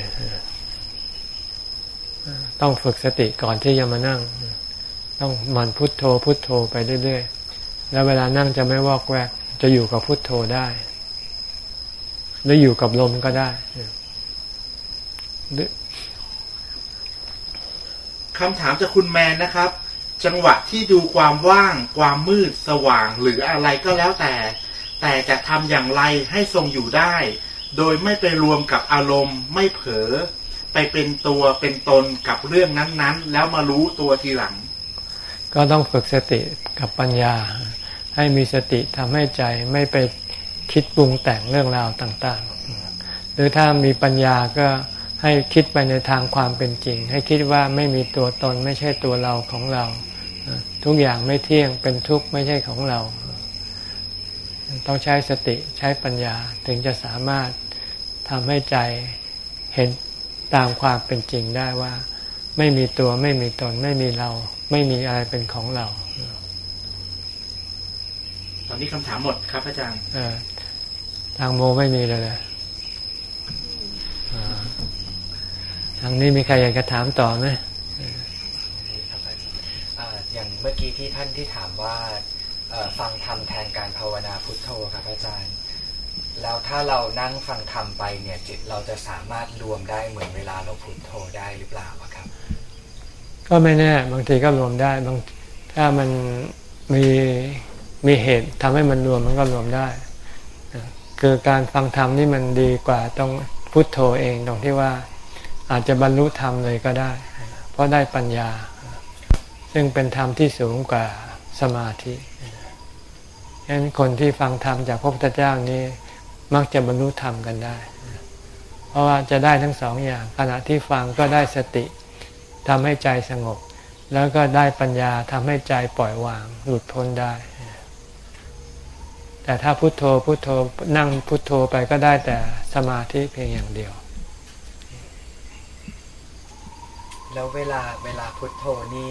ต้องฝึกสติก่อนที่จะมานั่ง ต้องหมันพุทโธพุทโธไปเรื่อยๆ แล้วเวลานั่งจะไม่วอกแวก จะอยู่กับพุทโธได้ หรืออยู่กับลมก็ได้คำถามจากคุณแมนนะครับ จังหวะที่ดูความว่าง ความมืดสว่าง หรืออะไรก็แล้วแต่ แต่จะทำอย่างไรให้ทรงอยู่ได้ โดยไม่ไปรวมกับอารมณ์ไม่เผลอ ไปเป็นตัวเป็นตนกับเรื่องนั้นๆ แล้วมารู้ตัวทีหลัง ก็ต้องฝึกสติกับปัญญา ให้มีสติทำให้ใจไม่ไปคิดปรุงแต่งเรื่องราวต่างๆ หรือถ้ามีปัญญาก็ให้คิดไปในทางความเป็นจริง ให้คิดว่าไม่มีตัวตนไม่ใช่ตัวเราของเรา ทุกอย่างไม่เที่ยงเป็นทุกข์ไม่ใช่ของเรา ต้องใช้สติใช้ปัญญาถึงจะสามารถทำให้ใจเห็น ตามความเป็นจริงได้ว่า ไม่มีตัวไม่มีตน ไม่มีเรา ไม่มีอะไรเป็นของเรา ตอนนี้คำถามหมดครับอาจารย์เออทางโมไม่มีเลยเลยอ่าทางนี้มีใครอยากจะถามต่อไหมครับอ่าอย่างเมื่อกี้ที่ท่านที่ถามว่าเอ่อฟังธรรมแทนการภาวนาพุทโธครับอาจารย์ แล้วถ้าเรานั่งฟังธรรมไปเนี่ยจิตเราจะสามารถรวมได้เหมือนเวลาเราพุทโธได้หรือเปล่าครับ ก็ไม่แน่ บางทีก็รวมได้บางถ้ามันมีมีเหตุทำให้มันรวมมันก็รวมได้คือการฟังธรรมนี่มันดีกว่าต้องพุทโธเองตรงที่ว่าอาจจะบรรลุธรรมเลยก็ได้ เพราะได้ปัญญา ซึ่งเป็นธรรมที่สูงกว่าสมาธิฉะนั้นคนที่ฟังธรรมจากพระพุทธเจ้านี้ มักจะบรรลุธรรมกันได้ เพราะว่าจะได้ทั้งสองอย่าง ขณะที่ฟังก็ได้สติทำให้ใจสงบ แล้วก็ได้ปัญญาทำให้ใจปล่อยวางหลุดพ้นได้ แต่ถ้าพุโทโธพุโทโธนั่งพุโทโธไปก็ได้แต่สมาธิเพียงอย่างเดียว แล้วเวลาเวลาพุทโธนี่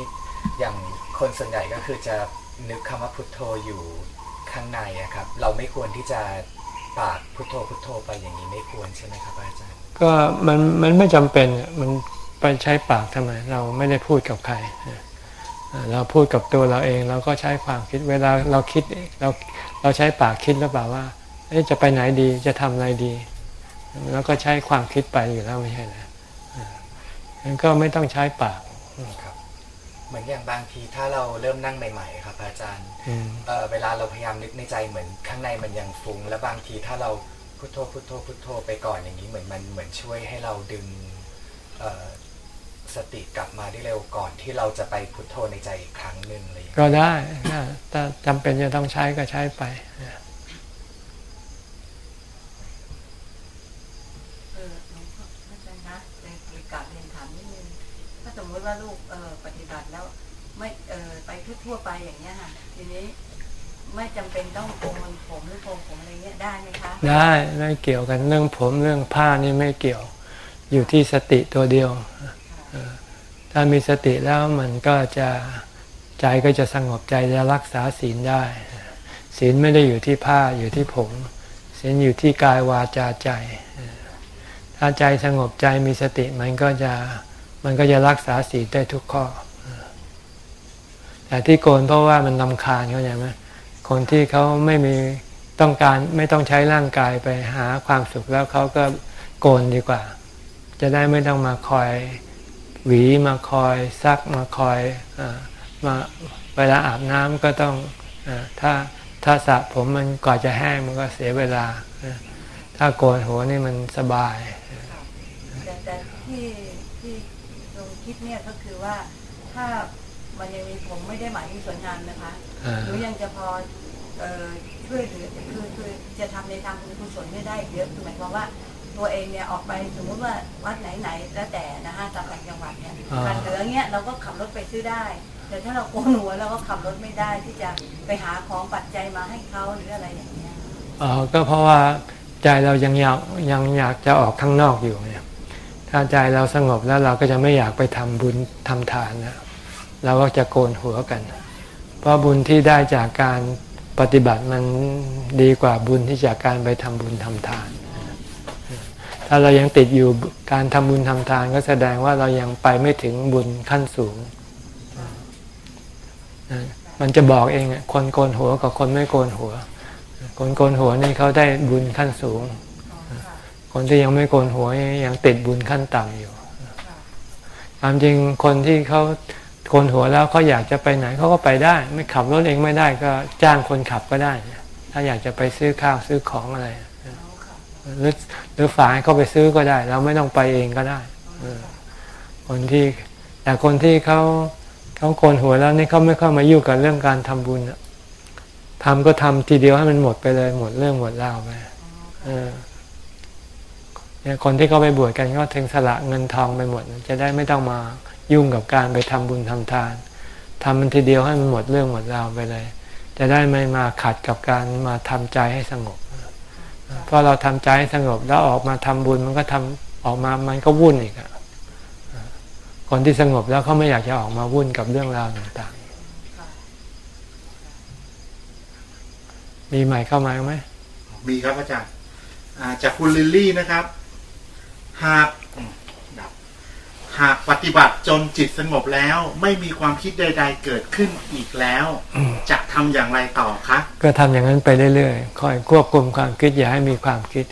อย่างคนส่วนใหญ่ก็คือจะนึกคำว่าพุทโธอยู่ข้างในอะครับ เราไม่ควรที่จะ ปากพุทโธพุทโธไปอย่างนี้ไม่ควรใช่ไหมครับอาจารย์ ก็มันมันไม่จำเป็นมันไปใช้ปากทำไม เราไม่ได้พูดกับใคร เราพูดกับตัวเราเองเราก็ใช้ความคิดเวลาเราคิดเราเราใช้ปากคิดหรือเปล่าว่าจะไปไหนดีจะทำอะไรดี แล้วก็ใช้ความคิดไปอยู่แล้วไม่ใช่เหรอเอองั้นก็ไม่ต้องใช้ปาก เหมือนอย่างบางทีถ้าเราเริ่มนั่งใหม่ ๆ ครับอาจารย์อืมเอ่อเวลาเราพยายามนึกในใจเหมือนข้างในมันยังฟุ้งแล้วบางทีถ้าเราพุทโธพุทโธพุทโธไปก่อนอย่างนี้เหมือนมันเหมือนช่วยให้เราดึงเอ่อสติกลับมาได้เร็วก่อนที่เราจะไปพุทโธในใจอีกครั้งหนึ่งอะไรอย่างเลยก็ได้ถ้าถ้าจำเป็นจะต้องใช้ก็ใช้ไป เออหลวงพ่ออาจารย์คะในกิจการเรียนถามนิดนึงถ้าสมมติว่าลูกเอ่อปฏิบัติแล้วไม่เอ่อไปทั่วๆไปอย่างเงี้ยค่ะทีนี้ไม่จำเป็นต้องโกนผมหรือโกนผมอะไรเงี้ยได้ไหมคะได้ไม่เกี่ยวกันเรื่องผมเรื่องผ้านี่ไม่เกี่ยวอยู่ที่สติตัวเดียวเออถ้ามีสติแล้วมันก็จะใจก็จะสงบใจจะรักษาศีลได้ ศีลไม่ได้อยู่ที่ผ้าอยู่ที่ผม ศีลอยู่ที่กายวาจาใจเออถ้าใจสงบใจมีสติมันก็จะ มันก็จะรักษาศีลได้ทุกข้อ แต่ที่โกนเพราะว่ามันลำคาญเขาใจไหมคนที่เขาไม่มีต้องการไม่ต้องใช้ร่างกายไปหาความสุขแล้วเขาก็โกนดีกว่า จะได้ไม่ต้องมาคอยหวีมาคอยซักมาคอยอามาเวลาอาบน้ำก็ต้องอาถ้าถ้าสระผมมันก่อนจะแห้งมันก็เสียเวลา ถ้าโกนหัวนี่มันสบายแต่ที่ คิดเนี่ยก็คือว่าถ้ามันยังมีผมไม่ได้หมายถึงสวยงามนะคะอ่าหรือยังจะพอเอ่อช่วยเหลือคือคือจะทำในทางบุญกุศลไม่ได้เยอะคือหมายความว่าตัวเองเนี่ยออกไปสมมติว่าวัดไหนๆแล้วแต่นะฮะตามต่างจังหวัดเนี่ยอ่ากันเหลือเงี้ยเราก็ขับรถไปซื้อได้ แต่ถ้าเราโกนหัวเราก็ขับรถไม่ได้ที่จะไปหาของปัจจัยมาให้เขาหรืออะไรอย่างเงี้ยอ๋อก็เพราะว่าใจเรายังอยากยังอยากจะออกข้างนอกอยู่เนี่ย ถ้าใจเราสงบแล้วเราก็จะไม่อยากไปทำบุญทำทานนะเราก็จะโกนหัวกัน เพราะบุญที่ได้จากการปฏิบัติมันดีกว่าบุญที่จากการไปทำบุญทำทาน ถ้าเรายังติดอยู่การทำบุญทำทานก็แสดงว่าเรายังไปไม่ถึงบุญขั้นสูง มันจะบอกเองคนโกนหัวกับคนไม่โกนหัว คนโกนหัวนี่เขาได้บุญขั้นสูง คนที่ยังไม่โกนหัวยังติดบุญขั้นต่ำอยู่ความจริงคนที่เขาโกนหัวแล้วเขาอยากจะไปไหนเขาก็ไปได้ ไม่ขับรถเองไม่ได้ก็จ้างคนขับก็ได้ ถ้าอยากจะไปซื้อข้าวซื้อของอะไรหรือหรือฝากให้เขาไปซื้อก็ได้ เราไม่ต้องไปเองก็ได้เออคนที่แต่คนที่เขาเขาโกนหัวแล้วนี่เขาไม่เข้ามายุ่งกับเรื่องการทำบุญอะทำก็ทำทีเดียวให้มันหมดไปเลยหมดเรื่องหมดราวไปเออเนี่ย คนที่เขาไปบวชกันก็ถึงสละเงินทองไปหมด จะได้ไม่ต้องมายุ่งกับการไปทำบุญทำทานทำมันทีเดียวให้มันหมดเรื่องหมดราวไปเลย จะได้ไม่มาขัดกับการมาทำใจให้สงบเพราะเราทำใจให้สงบแล้วออกมาทำบุญมันก็ทำออกมามันก็วุ่นอีกอะคนที่สงบแล้วเขาไม่อยากจะออกมาวุ่นกับเรื่องราวต่างๆ มีใหม่เข้ามาไหม มีครับอาจารย์จากคุณลิลลี่นะครับ หากหากปฏิบัติจนจิตสงบแล้ว ไม่มีความคิดใด ๆ เกิดขึ้นอีกแล้ว จะทำอย่างไรต่อคะก็ทำอย่างนั้นไปเรื่อยๆคอยควบคุมความคิดอย่าให้มีความคิด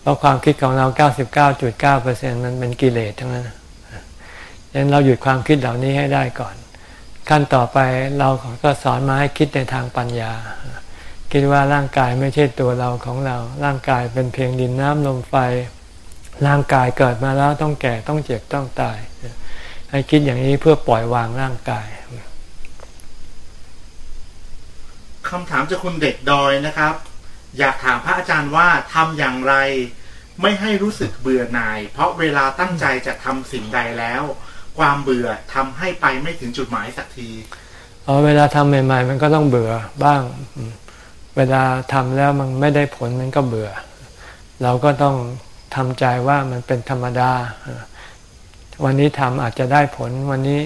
เพราะความคิดของเรา 99.9%มันเป็นกิเลสทั้งนั้นดังนั้นเราหยุดความคิดเหล่านี้ให้ได้ก่อน ขั้นต่อไปเราก็สอนมาให้คิดในทางปัญญา คิดว่าร่างกายไม่ใช่ตัวเราของเรา ร่างกายเป็นเพียงดินน้ำลมไฟ ร่างกายเกิดมาแล้วต้องแก่ต้องเจ็บต้องตาย ให้คิดอย่างนี้เพื่อปล่อยวางร่างกายคำถามจากคุณเด็กดอยนะครับ อยากถามพระอาจารย์ว่าทำอย่างไร ไม่ให้รู้สึกเบื่อหน่าย เพราะเวลาตั้งใจจะทำสิ่งใดแล้ว ความเบื่อทำให้ไปไม่ถึงจุดหมายสักทีอ๋อเวลาทำใหม่ ๆ มันก็ต้องเบื่อบ้างอืมเวลาทำแล้วมันไม่ได้ผลมันก็เบื่อ เราก็ต้อง ทำใจว่ามันเป็นธรรมดา วันนี้ทำอาจจะได้ผล วันนี้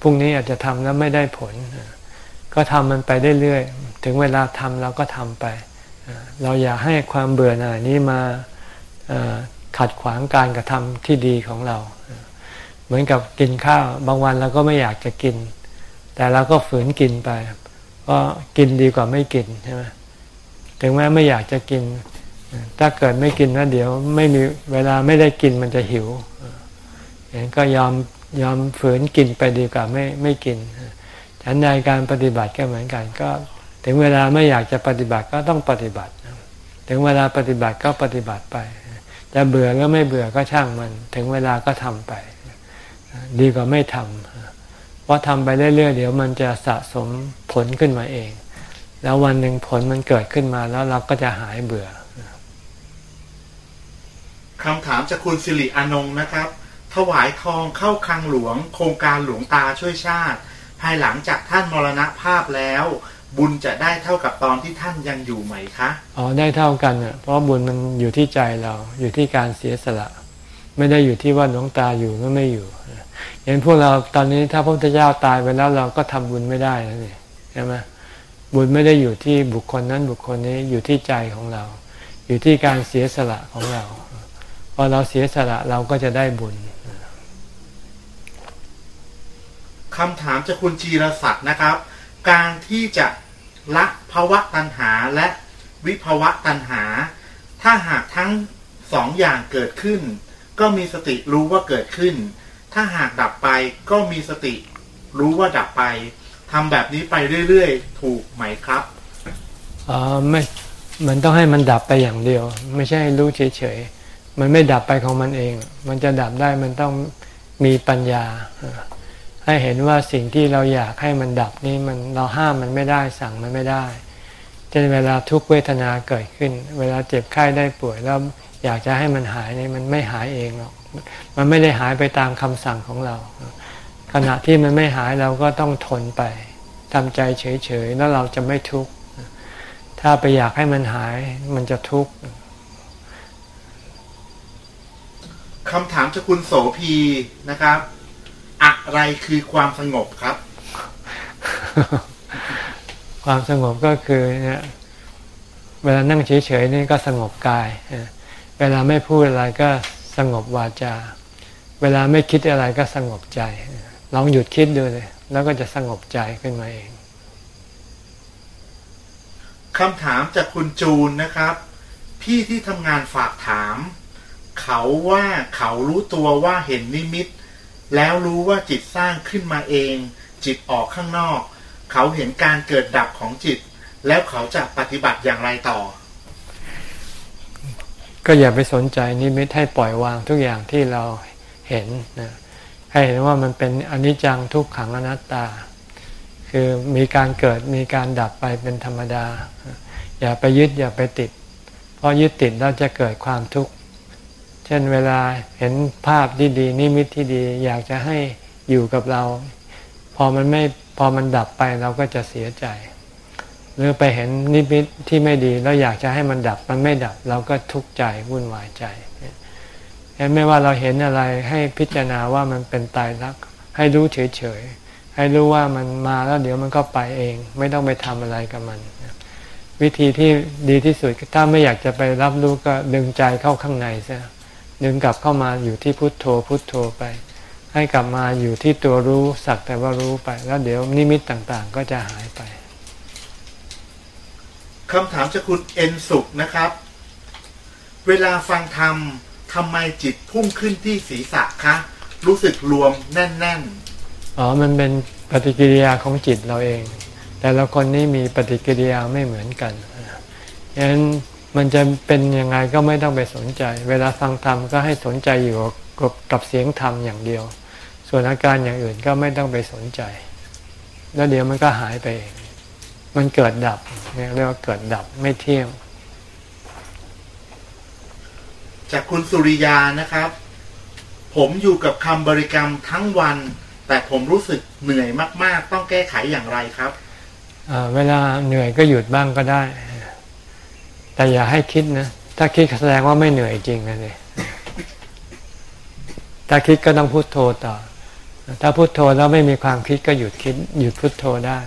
พรุ่งนี้อาจจะทำแล้วไม่ได้ผล ก็ทำมันไปเรื่อยๆถึงเวลาทำเราก็ทำไป เราอย่าให้ความเบื่อหน่ายนี้มาขัดขวางการกระทำที่ดีของเราเออเหมือนกับกินข้าว บางวันเราก็ไม่อยากจะกิน แต่เราก็ฝืนกินไปก็กินดีกว่าไม่กินใช่ไหมถึงแม้ไม่อยากจะกิน ถ้าเกิดไม่กินแล้วเดี๋ยวไม่มีเวลาไม่ได้กินมันจะหิวอย่างนั้นก็ยอมยอมฝืนกินไปดีกว่าไม่ไม่กินฉันในการปฏิบัติก็เหมือนกัน ก็ถึงเวลาไม่อยากจะปฏิบัติก็ต้องปฏิบัติ ถึงเวลาปฏิบัติก็ปฏิบัติไป จะเบื่อก็ไม่เบื่อก็ช่างมัน ถึงเวลาก็ทำไป ดีกว่าไม่ทำเพราะทำไปเรื่อยๆเดี๋ยวมันจะสะสมผลขึ้นมาเอง แล้ววันหนึ่งผลมันเกิดขึ้นมาแล้วเราก็จะหายเบื่อ คำถามจากคุณสิริอานงนะครับ ถวายทองเข้าคลังหลวง โครงการหลวงตาช่วยชาติ ภายหลังจากท่านมรณภาพแล้ว บุญจะได้เท่ากับตอนที่ท่านยังอยู่ไหมคะอ๋อได้เท่ากันเนี่ยเพราะบุญมันอยู่ที่ใจเราอยู่ที่การเสียสละ ไม่ได้อยู่ที่ว่าหลวงตาอยู่หรือไม่อยู่อย่างพวกเราตอนนี้ถ้าพระพุทธเจ้าตายไปแล้วเราก็ทำบุญไม่ได้แล้วนี่ใช่ไหมบุญไม่ได้อยู่ที่บุคคลนั้นบุคคลนี้อยู่ที่ใจของเรา อยู่ที่การเสียสละของเรา อเราเสียสละเราก็จะได้บุญคำถามจากคุณจีรศักดิ์นะครับ การที่จะละภาวะตัณหาและวิภาวะตัณหา ถ้าหากทั้งสองอย่างเกิดขึ้น ก็มีสติรู้ว่าเกิดขึ้น ถ้าหากดับไปก็มีสติรู้ว่าดับไปทำแบบนี้ไปเรื่อยๆ ถูกไหมครับอ๋อไม่มันต้องให้มันดับไปอย่างเดียว ไม่ใช่รู้เฉยๆ มันไม่ดับไปของมันเอง มันจะดับได้มันต้องมีปัญญา ให้เห็นว่าสิ่งที่เราอยากให้มันดับนี่มันเราห้ามมันไม่ได้สั่งมันไม่ได้เช่นเวลาทุกเวทนาเกิดขึ้น เวลาเจ็บไข้ได้ป่วยแล้วอยากจะให้มันหายนี่มันไม่หายเองหรอก มันไม่ได้หายไปตามคำสั่งของเรา ขณะที่มันไม่หายเราก็ต้องทนไปทำใจเฉยๆแล้วเราจะไม่ทุกข์ถ้าไปอยากให้มันหายมันจะทุกข์ คำถามจากคุณโสพีนะครับ อะไรคือความสงบครับ ความสงบก็คือเนี่ยเวลานั่งเฉยๆนี่ก็สงบกายเออเวลาไม่พูดอะไรก็สงบวาจา เวลาไม่คิดอะไรก็สงบใจเออลองหยุดคิดดูเลย แล้วก็จะสงบใจขึ้นมาเองคำถามจากคุณจูนนะครับ พี่ที่ทำงานฝากถาม เขาว่าเขารู้ตัวว่าเห็นนิมิต แล้วรู้ว่าจิตสร้างขึ้นมาเอง จิตออกข้างนอก เขาเห็นการเกิดดับของจิต แล้วเขาจะปฏิบัติอย่างไรต่อ ก็อย่าไปสนใจนิมิตให้ปล่อยวางทุกอย่างที่เราเห็นนะให้เห็นว่ามันเป็นอนิจจังทุกขังอนัตตา คือมีการเกิดมีการดับไปเป็นธรรมดา อย่าไปยึดอย่าไปติด เพราะยึดติดแล้วจะเกิดความทุกข์ เช่นเวลาเห็นภาพที่ดีนิมิตที่ดี อยากจะให้อยู่กับเรา พอมันไม่พอมันดับไปเราก็จะเสียใจ หรือไปเห็นนิมิตที่ไม่ดีแล้วอยากจะให้มันดับมันไม่ดับ เราก็ทุกข์ใจวุ่นวายใจเห็นไม่ว่าเราเห็นอะไรให้พิจารณาว่ามันเป็นตายรัก ให้รู้เฉยๆให้รู้ว่ามันมาแล้วเดี๋ยวมันก็ไปเอง ไม่ต้องไปทำอะไรกับมันวิธีที่ดีที่สุดถ้าไม่อยากจะไปรับรู้ก็ดึงใจเข้าข้างในซะ ดึงกลับเข้ามาอยู่ที่พุทโธพุทโธไป ให้กลับมาอยู่ที่ตัวรู้สักแต่ว่ารู้ไป แล้วเดี๋ยวนิมิตต่างๆ ก็จะหายไปคำถามจากคุณเอ็นสุขนะครับ เวลาฟังธรรมทำไมจิตพุ่งขึ้นที่ศีรษะคะ รู้สึกรวมแน่นอ๋อ มันเป็นปฏิกิริยาของจิตเราเอง แต่ละคนนี่มีปฏิกิริยาไม่เหมือนกันฉะนั้น มันจะเป็นยังไงก็ไม่ต้องไปสนใจ เวลาฟังธรรมก็ให้สนใจอยู่กับกับเสียงธรรมอย่างเดียว ส่วนอาการอย่างอื่นก็ไม่ต้องไปสนใจ แล้วเดี๋ยวมันก็หายไปเอง มันเกิดดับเรียกว่าเกิดดับไม่เที่ยงๆจากคุณสุริยานะครับผผมอยู่กับคำบริกรรมทั้งวัน แต่ผมรู้สึกเหนื่อยมาก ๆ ต้องแก้ไขอย่างไรครับอ่าเวลาเหนื่อยก็หยุดบ้างก็ได้ แต่อย่าให้คิดนะ ถ้าคิดแสดงว่าไม่เหนื่อยจริงนะสิถ้าคิดก็ต้องพุโทโธต่อ ถ้าพุโทโธแล้วไม่มีความคิดก็หยุดคิด หยุดพุโทโธได้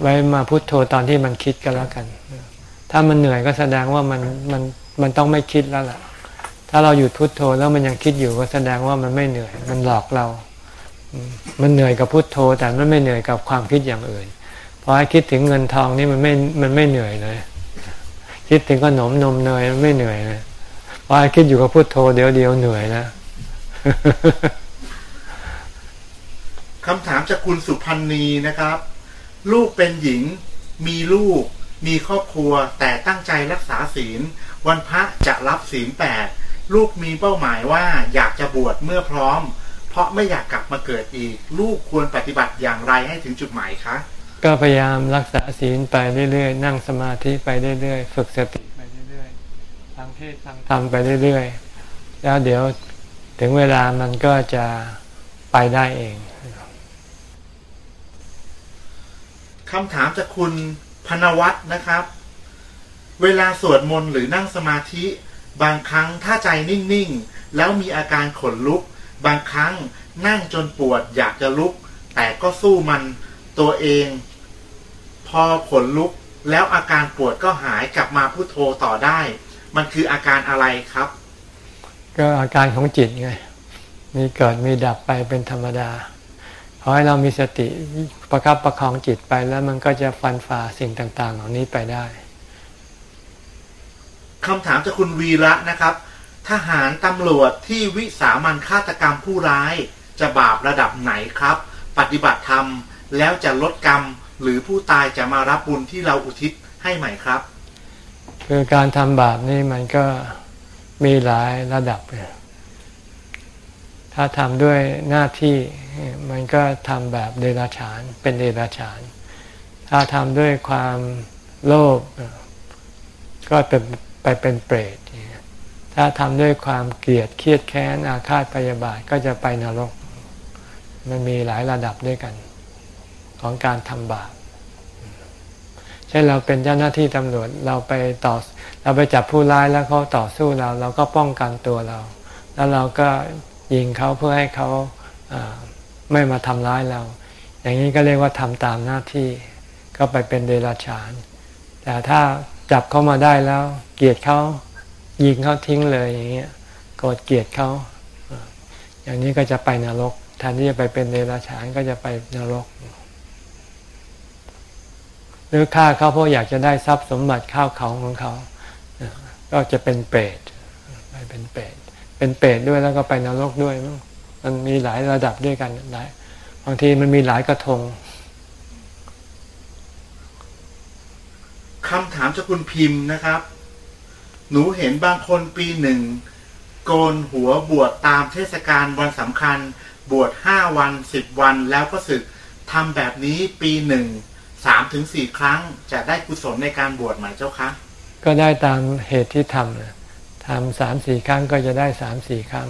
ไว้มาพุโทโธตอนที่มันคิดก็แล้วกัน ถ้ามันเหนื่อยก็แสดงว่ามันมันมันต้องไม่คิดแล้วล่ะ ถ้าเราหยุดพุโทโธแล้วมันยังคิดอยู่ก็แสดงว่ามันไม่เหนื่อย มันหลอกเรามมันเหนื่อยกับพุโทโธ แต่มันไม่เหนื่อยกับความคิดอย่างอื่น พอให้คิดถึงเงินทองนี่มันไม่ มันไม่เหนื่อยเลย คิดถึงขนมนมเนยไม่เหนื่อยเลยพอคิดอยู่กับพุโทโธเดี๋ยวเดียวเหนื่อยนะคำถามจากคุณสุพันธ์นีนะครับ ลูกเป็นหญิง มีลูก มีครอบครัว แต่ตั้งใจรักษาศีล วันพระจะรับศีลแปดลูกมีเป้าหมายว่าอยากจะบวชเมื่อพร้อม เพราะไม่อยากกลับมาเกิดอีก ลูกควรปฏิบัติอย่างไรให้ถึงจุดหมายคะ ก็พยายามรักษาศีลไปเรื่อยๆ นั่งสมาธิไปเรื่อยๆ ฝึกสติไปเรื่อยๆฟังเทศน์ฟังธรรมไปเรื่อยๆ แล้วเดี๋ยวถึงเวลามันก็จะไปได้เองคำถามจากคุณพนวัตนะครับ เวลาสวดมนต์หรือนั่งสมาธิ บางครั้งถ้าใจนิ่งๆ แล้วมีอาการขนลุก บางครั้งนั่งจนปวดอยากจะลุก แต่ก็สู้มันตัวเอง อขนลุกแล้วอาการปวดก็หายกลับมาพุโทโธต่อได้ มันคืออาการอะไรครับ ก็อาการของจิตไง มีเกิดมีดับไปเป็นธรรมดาขอให้เรามีสติประคับประคองจิตไปแล้วมันก็จะฟันฝ่าสิ่งต่าง ๆ เหล่านี้ไปได้คำถามจากคุณวีระนะครับ ทหารตำรวจที่วิสามันฆาตกรรมผู้ร้าย จะบาประดับไหนครับ ปฏิบัติธรรมแล้วจะลดกรรม หรือผู้ตายจะมารับบุญที่เราอุทิศให้ไหม่ครับ คือการทำบาปนี่มันก็มีหลายระดับ ถ้าทำด้วยหน้าที่มันก็ทำแบบเดรัจฉานเป็นเดรัจฉาน ถ้าทำด้วยความโลภก็เป็นไปเป็นเปรต ถ้าทำด้วยความเกลียดเครียดแค้นอาฆาตพยาบาทก็จะไปนรก มันมีหลายระดับด้วยกัน ของการทำบาปเช่นเราเป็นเจ้าหน้าที่ตำรวจเราไปต่อเราไปจับผู้ร้ายแล้วเขาต่อสู้เรา เราก็ป้องกันตัวเรา แล้วเราก็ยิงเขาเพื่อให้เขาไม่มาทำร้ายเรา อย่างนี้ก็เรียกว่าทำตามหน้าที่ ก็ไปเป็นเดรัจฉาน แต่ถ้าจับเขามาได้แล้ว เกลียดเขายิงเขาทิ้งเลยอย่างเงี้ยโกรธเกลียดเขาอย่างนี้ก็จะไปนรกแทนที่จะไปเป็นเดรัจฉานก็จะไปนรก รือฆ่าเขาเพราะอยากจะได้ทรัพย์สมบัติข้าวเขาของเขา ก็จะเป็นเปรตไปเป็นเปรตเป็นเปรตด้วยแล้วก็ไปนรกด้วยมันมีหลายระดับด้วยกันหลายบางทีมันมีหลายกระทงคำถามจากคุณพิมพ์นะครับ หนูเห็นบางคนปีหนึ่งโกนหัวบวชตามเทศกาลวันสำคัญ บวชห้าวันสิบวันแล้วก็สึกทำแบบนี้ปีหนึ่ง สามถึงสี่ครั้งจะได้กุศลในการบวชไหมเจ้าคะก็ได้ตามเหตุที่ทำนะทำสามสี่ครั้งก็จะได้สามสี่ครั้ง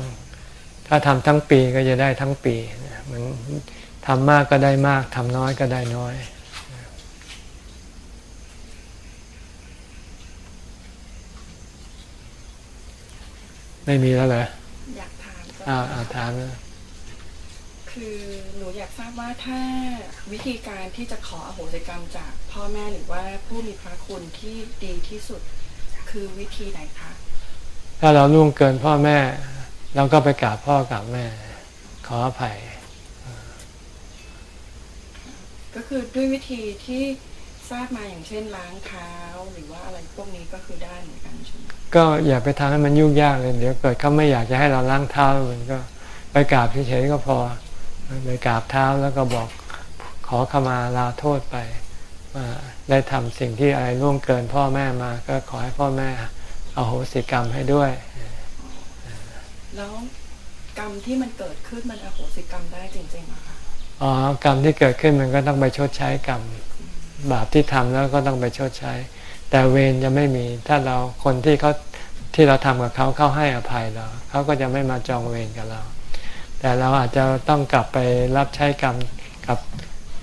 ถ้าทำทั้งปีก็จะได้ทั้งปีมันทำมากก็ได้มากทำน้อยก็ได้น้อยไม่มีแล้วเหรออยากถามเจ้าอ้าวค่ะอ้าวถามนะ คือหนูอยากทราบว่าถ้าวิธีการที่จะขออโหสิกรรมจากพ่อแม่หรือว่าผู้มีพระคุณที่ดีที่สุดคือวิธีไหนคะ ถ้าเราล่วงเกินพ่อแม่ เราก็ไปกราบพ่อกราบแม่ ขออภัย ก็คือด้วยวิธีที่ทราบมาอย่างเช่นล้างเท้าหรือว่าอะไรพวกนี้ก็คือได้เหมือนกันใช่ไหมก็อย่าไปทำให้มันยุ่งยากเลยเดี๋ยวเกิดเขาไม่อยากจะให้เราล้างเท้ามันก็ไปกราบเฉยๆก็พอ ไปกราบเท้าแล้วก็บอกขอขมาลาโทษไปว่าได้ทำสิ่งที่อะไรล่วงเกินพ่อแม่มา ก็ขอให้พ่อแม่เอาโหสิกรรมให้ด้วย แล้วกรรมที่มันเกิดขึ้นมันอโหสิกรรมได้จริงๆเหรอคะอ๋อกรรมที่เกิดขึ้นมันก็ต้องไปชดใช้กรรมบาปที่ทำแล้วก็ต้องไปชดใช้ แต่เวรจะไม่มีถ้าเราคนที่เขาที่เราทำกับเขาเขาให้อภัยเราเขาก็จะไม่มาจองเวรกับเรา แต่เราอาจจะต้องกลับไปรับใช้กรรมกับ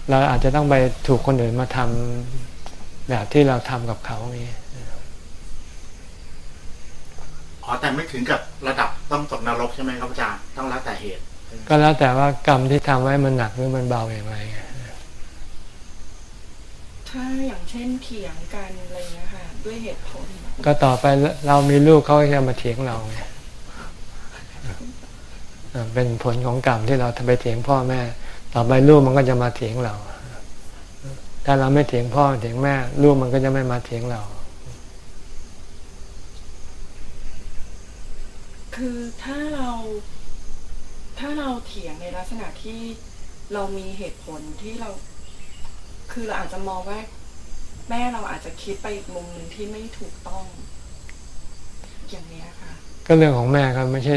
เราอาจจะต้องไปถูกคนอื่นมาทำแบบที่เราทำกับเขานี่อ๋อแต่ไม่ถึงกับระดับต้องตกนรกใช่ไหมครับอาจารย์ต้องแล้วแต่เหตุ ก็แล้วแต่ว่ากรรมที่ทำไว้มันหนักหรือมันเบาอย่างไรถ้าอย่างเช่นเถียงกันอะไรเงี้ยค่ะ ด้วยเหตุผล ก็ต่อไปเรามีลูกเขาก็จะมาเถียงเราไงอ่า เป็นผลของกรรมที่เราทำไปเถียงพ่อแม่ ต่อไปลูกมันก็จะมาเถียงเรา ถ้าเราไม่เถียงพ่อเถียงแม่ ลูกมันก็จะไม่มาเถียงเรา คือถ้าเราถ้าเราเถียงในลักษณะที่เรามีเหตุผลที่เรา คือเราอาจจะมองว่า แม่เราอาจจะคิดไปอีกมุมหนึ่งที่ไม่ถูกต้อง อย่างนี้ค่ะ ก็เรื่องของแม่ครับไม่ใช่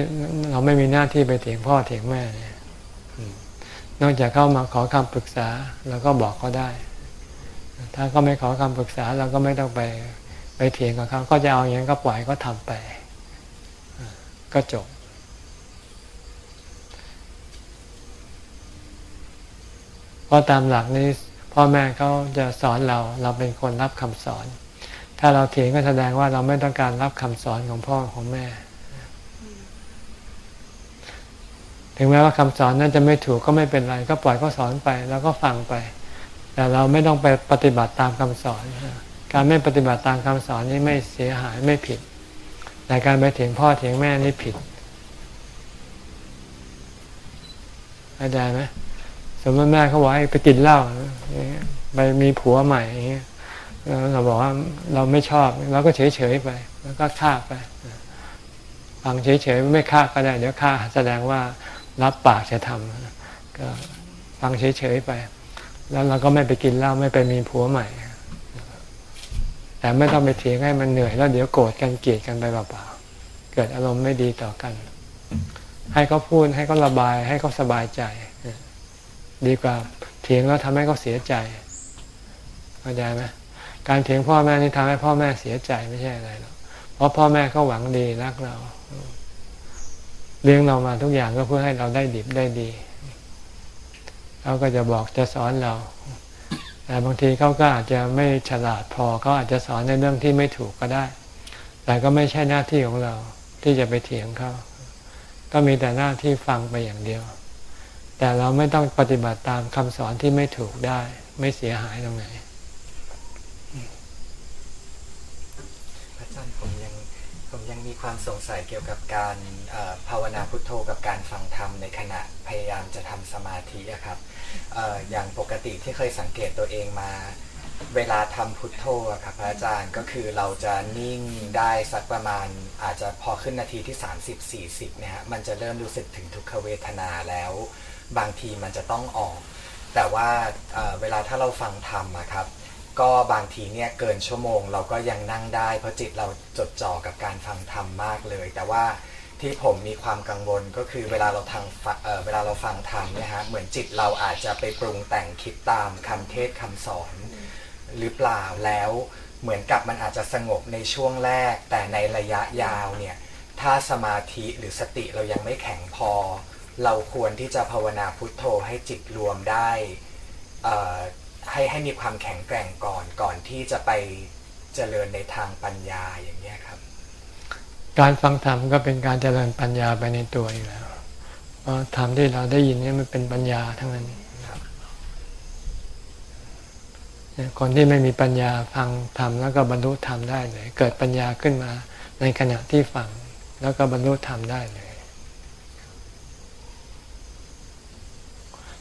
เราไม่มีหน้าที่ไปเถียงพ่อเถียงแม่เนี่ยอืมนอกจากเข้ามาขอคำปรึกษาเราก็บอกเขาได้ ถ้าเขาไม่ขอคำปรึกษาเราก็ไม่ต้องไปไปเถียงกับเขาก็จะเอาอย่างนั้นก็ปล่อยก็ทำไป ก็จบ เพราะตามหลักนี้พ่อแม่เขาจะสอนเรา เราเป็นคนรับคำสอน ถ้าเราเถียงก็แสดงว่าเราไม่ต้องการรับคำสอนของพ่อของแม่ ถึงแม้ว่าคำสอนนั้นจะไม่ถูกก็ไม่เป็นไร ก็ปล่อยเขาสอนไปแล้วก็ฟังไป แต่เราไม่ต้องไปปฏิบัติตามคำสอน การไม่ปฏิบัติตามคำสอนนี้ไม่เสียหายไม่ผิด แต่การไปเถียงพ่อเถียงแม่นี่ผิดเข้าใจไหมสมมติแม่เขาบอกให้ไปกินเหล้าไปมีผัวใหม่อย่างเงี้ยแล้วเราบอกว่าเราไม่ชอบเราก็เฉยเฉยไป แล้วก็ฆ่าไปฟังเฉยเฉยไม่ฆ่าก็ได้เดี๋ยวฆ่าแสดงว่า รับปากจะทำก็ฟังเฉยๆไป แล้วเราก็ไม่ไปกินเหล้าไม่ไปมีผัวใหม่ แต่ไม่ต้องไปเถียงให้มันเหนื่อย แล้วเดี๋ยวโกรธกันเกลียดกันไปเปล่าๆเกิดอารมณ์ไม่ดีต่อกัน ให้เขาพูดให้เขาระบายให้เขาสบายใจ ดีกว่าเถียงแล้วทำให้เขาเสียใจเข้าใจไหมการเถียงพ่อแม่นี่ทำให้พ่อแม่เสียใจไม่ใช่อะไรหรอกเพราะพ่อแม่เขาหวังดีรักเรา เลี้ยงเรามาทุกอย่างก็เพื่อให้เราได้ดิบได้ดีเขาก็จะบอกจะสอนเรา แต่บางทีเขาก็อาจจะไม่ฉลาดพอเขาอาจจะสอนในเรื่องที่ไม่ถูกก็ได้ แต่ก็ไม่ใช่หน้าที่ของเราที่จะไปเถียงเขาก็มีแต่หน้าที่ฟังไปอย่างเดียว แต่เราไม่ต้องปฏิบัติตามคำสอนที่ไม่ถูกได้ ไม่เสียหายตรงไหน อาจารย์ผมยังผ มีความสงสัยเกี่ยวกับการภาวนาพุทโธกับการฟังธรรมในขณะพยายามจะทำสมาธิอะครับอย่างปกติที่เคยสังเกตตัวเองมาเวลาทำพุทโธครับพระอาจารย์ก็คือเราจะนิ่งได้สักประมาณอาจจะพอขึ้นนาทีที่ 30-40เนี่ยฮะมันจะเริ่มรู้สึกถึงทุกขเวทนาแล้ว บางทีมันจะต้องออก แต่ว่าเอ่อเวลาถ้าเราฟังธรรมอะครับ ก็บางทีเนี่ยเกินชั่วโมงเราก็ยังนั่งได้ เพราะจิตเราจดจ่อกับการฟังธรรมมากเลย แต่ว่าที่ผมมีความกังวลก็คือเวลาเราทางเ,เวลาเราฟังธรรมเนี่ยฮะเหมือนจิตเราอาจจะไปปรุงแต่งคิดตามคำเทศคำสอนหรือเปล่าแล้วเหมือนกับมันอาจจะสงบในช่วงแรก แต่ในระยะยาวเนี่ยถ้าสมาธิหรือสติเรายังไม่แข็งพอ เราควรที่จะภาวนาพุทโธให้จิตรวมได้อ่อ ให้ให้มีความแข็งแกร่งก่อนก่อนที่จะไปเจริญในทางปัญญาอย่างนี้ครับ การฟังธรรมก็เป็นการเจริญปัญญาไปในตัวอยู่แล้วเพราะธรรมที่เราได้ยินนี่มันเป็นปัญญาทั้งนั้นคนที่ไม่มีปัญญาฟังธรรมแล้วก็บรรลุธรรมได้เลย เกิดปัญญาขึ้นมาในขณะที่ฟังแล้วก็บรรลุธรรมได้เลย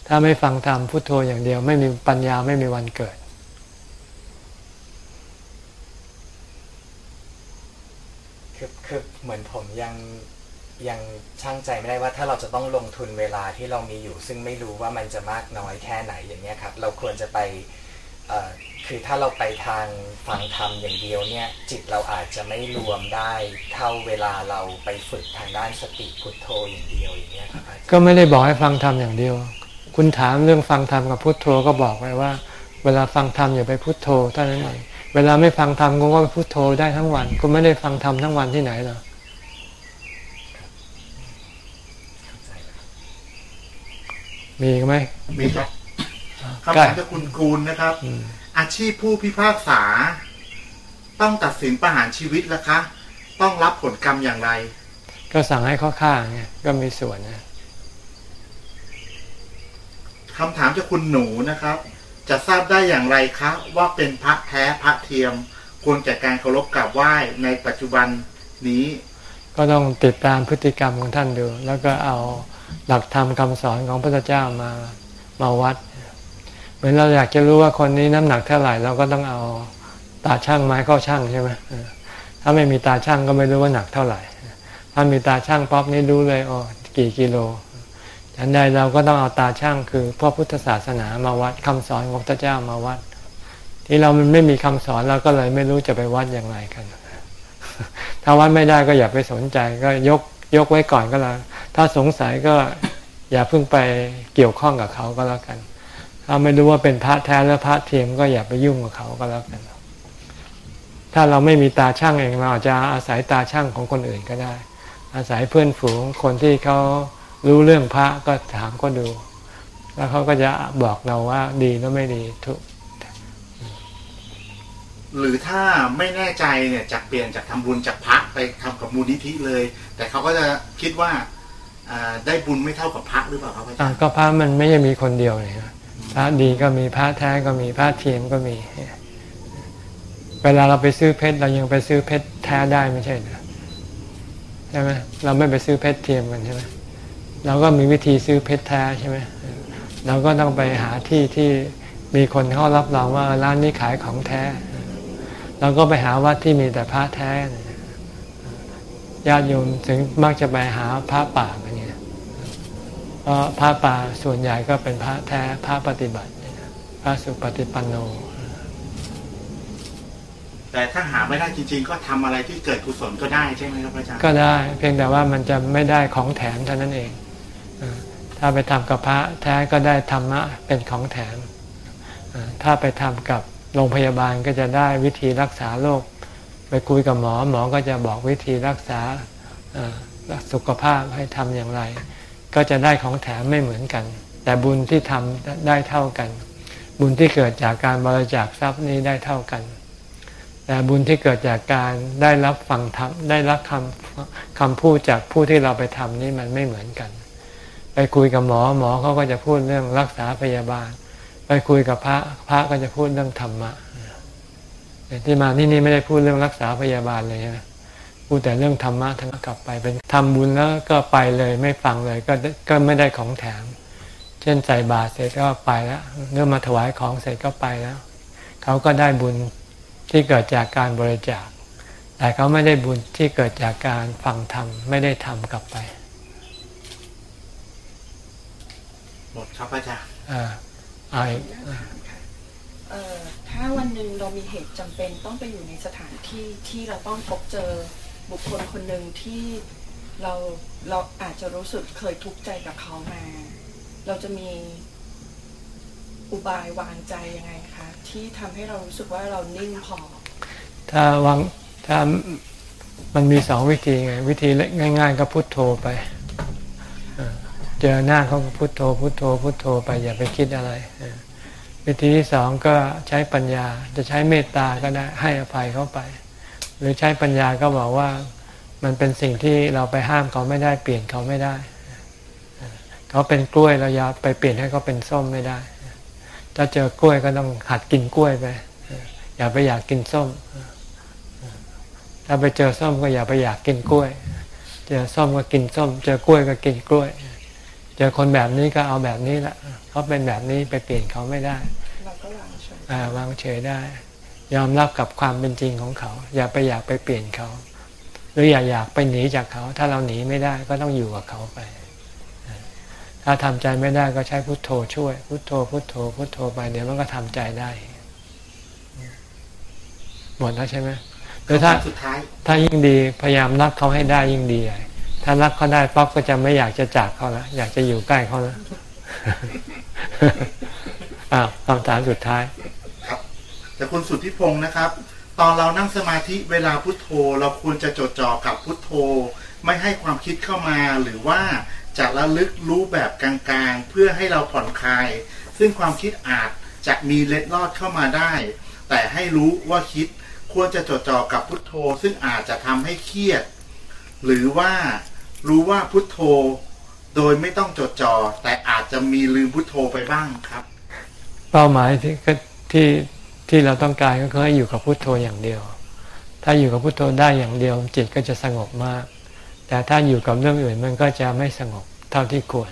ถ้าไม่ฟังธรรมพุทโธอย่างเดียว ไม่มีปัญญาไม่มีวันเกิด คือคือเหมือนผมยังยังช่างใจไม่ได้ว่าถ้าเราจะต้องลงทุนเวลาที่เรามีอยู่ ซึ่งไม่รู้ว่ามันจะมากน้อยแค่ไหนอย่างเนี้ยครับ เราควรจะไปเอ่อคือถ้าเราไปทางฟังธรรมอย่างเดียวเนี่ยจิตเราอาจจะไม่รวมได้เท่าเวลาเราไปฝึกทางด้านสติพุทโธอย่างเดียวอย่างเงี้ยครับอาจารย์ก็ไม่ได้บอกให้ฟังธรรมอย่างเดียว คุณถามเรื่องฟังธรรมกับพุทโธก็บอกไว้ว่า เวลาฟังธรรมอย่าไปพุทโธเท่านั้นเองเวลาไม่ฟังธรรมคุณก็พุโทโธได้ทั้งวันคุณไม่ได้ฟังธรรมทั้งวันที่ไหนหรอมีอีกไหมมีครับคำใกล้ถามจากคุณคูณนะครับอืมอาชีพผู้พิพากษา ต้องตัดสินประหารชีวิตแล้วคะ ต้องรับผลกรรมอย่างไร ก็สั่งให้เขาฆ่าไงก็มีส่วนนะ คำถามจากคุณหนูนะครับ จะทราบได้อย่างไรคะว่าเป็นพระแท้พระเทียม ควรแก่การเคารพกราบไหว้ในปัจจุบันนี้ ก็ต้องติดตามพฤติกรรมของท่านดู แล้วก็เอาหลักธรรมคำสอนของพระเจ้ามามาวัด เหมือนเราอยากจะรู้ว่าคนนี้น้ำหนักเท่าไหร่เราก็ต้องเอาตาช่างไม้เข้าช่างใช่ไหมถ้าไม่มีตาช่างก็ไม่รู้ว่าหนักเท่าไหร่ ถ้ามีตาช่างป๊อบนี่รู้เลยอ๋อกี่กิโล ฉันใดเราก็ต้องเอาตาช่างคือพระพุทธศาสนามาวัดคำสอนของพระเจ้ามาวัด ที่เรามันไม่มีคำสอนเราก็เลยไม่รู้จะไปวัดอย่างไรกัน ถ้าวัดไม่ได้ก็อย่าไปสนใจก็ยกยกไว้ก่อนก็แล้ว ถ้าสงสัยก็อย่าเพิ่งไปเกี่ยวข้องกับเขาก็แล้วกัน ถ้าไม่รู้ว่าเป็นพระแท้และพระเทียมก็อย่าไปยุ่งกับเขาก็แล้วกัน ถ้าเราไม่มีตาช่างเองเราอาจจะอาศัยตาช่างของคนอื่นก็ได้ อาศัยเพื่อนฝูงคนที่เขา รู้เรื่องพระก็ถามก็ดู แล้วเขาก็จะบอกเราว่าดีหรือไม่ดีทุกหรือถ้าไม่แน่ใจเนี่ยจากเปลี่ยนจากทำบุญจากพระไปทำกับมูลนิธิเลย แต่เขาก็จะคิดว่าอ่าได้บุญไม่เท่ากับพระหรือเปล่าครับอาจาอะรย์ก็พระมันไม่ใช่มีคนเดียวเลยนะพระดีก็มีพระแท้ก็มีพระเทียมก็มี เวลาเราไปซื้อเพชรเรายังไปซื้อเพชรแท้ได้ไม่ใช่เหรอใช่ไหมเราไม่ไปซื้อเพชรเทียมกันใช่ไหม เราก็มีวิธีซื้อเพชรแท้ใช่ไหมเราก็ต้องไปหาที่ที่มีคนเขารับรองว่าร้านนี้ขายของแท้ เราก็ไปหาวัดที่มีแต่พระแท้เนี่ยญาติโยมถึงมักจะไปหาพระป่ากันเนี่ยเพราะพระป่าส่วนใหญ่ก็เป็นพระแท้พระปฏิบัติเนี่ยนะพระสุปฏิปันโน แต่ถ้าหาไม่ได้จริง ๆ ก็ทำอะไรที่เกิดกุศลก็ได้ใช่ไหมครับอาจารย์ก็ได้ เพียงแต่ว่ามันจะไม่ได้ของแถมเท่านั้นเองเออ ถ้าไปทำกับพระแท้ก็ได้ธรรมะเป็นของแถม ถ้าไปทำกับโรงพยาบาลก็จะได้วิธีรักษาโรคไปคุยกับหมอหมอก็จะบอกวิธีรักษาสุขภาพให้ทำอย่างไร ก็จะได้ของแถมไม่เหมือนกัน แต่บุญที่ทำได้เท่ากัน บุญที่เกิดจากการบริจาคทรัพย์นี้ได้เท่ากัน แต่บุญที่เกิดจากการได้รับฟังธรรมได้รับคำคำพูดจากผู้ที่เราไปทำนี่มันไม่เหมือนกัน ไปคุยกับหมอหมอเขาก็จะพูดเรื่องรักษาพยาบาล ไปคุยกับพระพระก็จะพูดเรื่องธรรมะที่มาที่นี่ไม่ได้พูดเรื่องรักษาพยาบาลเลยนะพูดแต่เรื่องธรรมะทั้งกลับไป เป็นทำบุญแล้วก็ไปเลยไม่ฟังเลยก็ก็ไม่ได้ของแถม เช่นใส่บาตรเสร็จก็ไปแล้วเรื่องมาถวายของเสร็จก็ไปแล้วเขาก็ได้บุญที่เกิดจากการบริจาค แต่เขาไม่ได้บุญที่เกิดจากการฟังธรรมไม่ได้ทำกลับไป หมดครับอาจารย์อ่าเอาอีกอ่าเอ่อถ้าวันหนึ่งเรามีเหตุจำเป็นต้องไปอยู่ในสถานที่ที่เราต้องพบเจอบุคคลคนหนึ่งที่เราเราอาจจะรู้สึกเคยทุกข์ใจกับเขามา เราจะมีอุบายวางใจยังไงคะ ที่ทำให้เรารู้สึกว่าเรานิ่งพอ ถ้าวางถ้ามันมีสองวิธีไง วิธีง่าย ๆ ก็พุโทโธไปเออ เจอหน้าเขาก็พุโทโธพุโทโธพุโทโธไปอย่าไปคิดอะไรวิธีที่สองก็ใช้ปัญญาจะใช้เมตตาก็ได้ให้อภัยเขาไป หรือใช้ปัญญาก็บอกว่ามันเป็นสิ่งที่เราไปห้ามเขาไม่ได้เปลี่ยนเขาไม่ได้ เขาเป็นกล้วยเราอย่าไปเปลี่ยนให้เขาเป็นส้มไม่ได้ ถ้าเจอกล้วยก็ต้องหัดกินกล้วยไป อย่าไปอยากกินส้ม ถ้าไปเจอส้มก็อย่าไปอยากกินกล้วย เจอส้มก็กินส้ม เจอกล้วยก็กินกล้วย เจอคนแบบนี้ก็เอาแบบนี้แหละเขาเป็นแบบนี้ไปเปลี่ยนเขาไม่ได้เราก็วางเฉยอ่าวางเฉยได้ ยอมรับกับความเป็นจริงของเขา อย่าไปอยากไปเปลี่ยนเขา หรืออย่าอยากไปหนีจากเขา ถ้าเราหนีไม่ได้ก็ต้องอยู่กับเขาไป ถ้าทำใจไม่ได้ก็ใช้พุทโธช่วย พุทโธ พุทโธ พุทโธไปเดี๋ยวมันก็ทำใจได้ หมดแล้วใช่ไหมหรือถ้าสุดท้ายถ้ายิ่งดีพยายามรักเขาให้ได้ยิ่งดีใหญ่ ถ้ารักเขาได้ป๊อบก็จะไม่อยากจะจากเขาแล้วอยากจะอยู่ใกล้เขาแล้วอ้าวคำถามสุดท้ายครับจะแต่คุณสุทธิพงศ์นะครับ ตอนเรานั่งสมาธิเวลาพุทโธ เราควรจะจดจ่อกับพุทโธ ไม่ให้ความคิดเข้ามาหรือว่าจะระลึกรู้แบบกลางๆ เพื่อให้เราผ่อนคลาย ซึ่งความคิดอาจจะมีเล็ดลอดเข้ามาได้ แต่ให้รู้ว่าคิดควรจะจดจ่อกับพุทโธ ซึ่งอาจจะทำให้เครียด หรือว่า รู้ว่าพุทโธ โดยไม่ต้องจดจ่อแต่อาจจะมีลืมพุทโธไปบ้างครับ เป้าหมายที่ที่ที่เราต้องการก็คือให้อยู่กับพุทโธอย่างเดียว ถ้าอยู่กับพุทโธได้อย่างเดียว จิตก็จะสงบมาก แต่ถ้าอยู่กับเรื่องอื่นมันก็จะไม่สงบเท่าที่ควร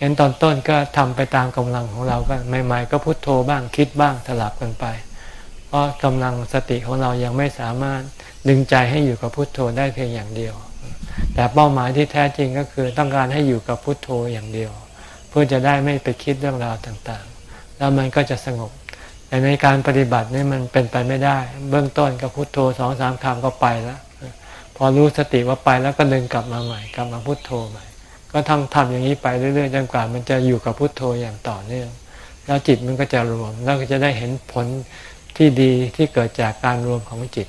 งั้นตอนต้นก็ทำไปตามกำลังของเราก็ใหม่ๆก็พุทโธบ้างคิดบ้างสลับกันไป เพราะกำลังสติของเรายังไม่สามารถดึงใจให้อยู่กับพุทโธได้เพียงอย่างเดียว แต่เป้าหมายที่แท้จริงก็คือต้องการให้อยู่กับพุทโธอย่างเดียว เพื่อจะได้ไม่ไปคิดเรื่องราวต่างๆ แล้วมันก็จะสงบ แต่ในการปฏิบัตินี่มันเป็นไปไม่ได้ เบื้องต้นก็พุทโธสองสามคำก็ไปแล้วพอรู้สติว่าไปแล้วก็ดึงกลับมาใหม่กลับมาพุทโธใหม่ ก็ทำทำอย่างนี้ไปเรื่อยๆจนกว่ามันจะอยู่กับพุทโธอย่างต่อเนื่องแล้วจิตมันก็จะรวมแล้วก็จะได้เห็นผลที่ดีที่เกิดจากการรวมของจิต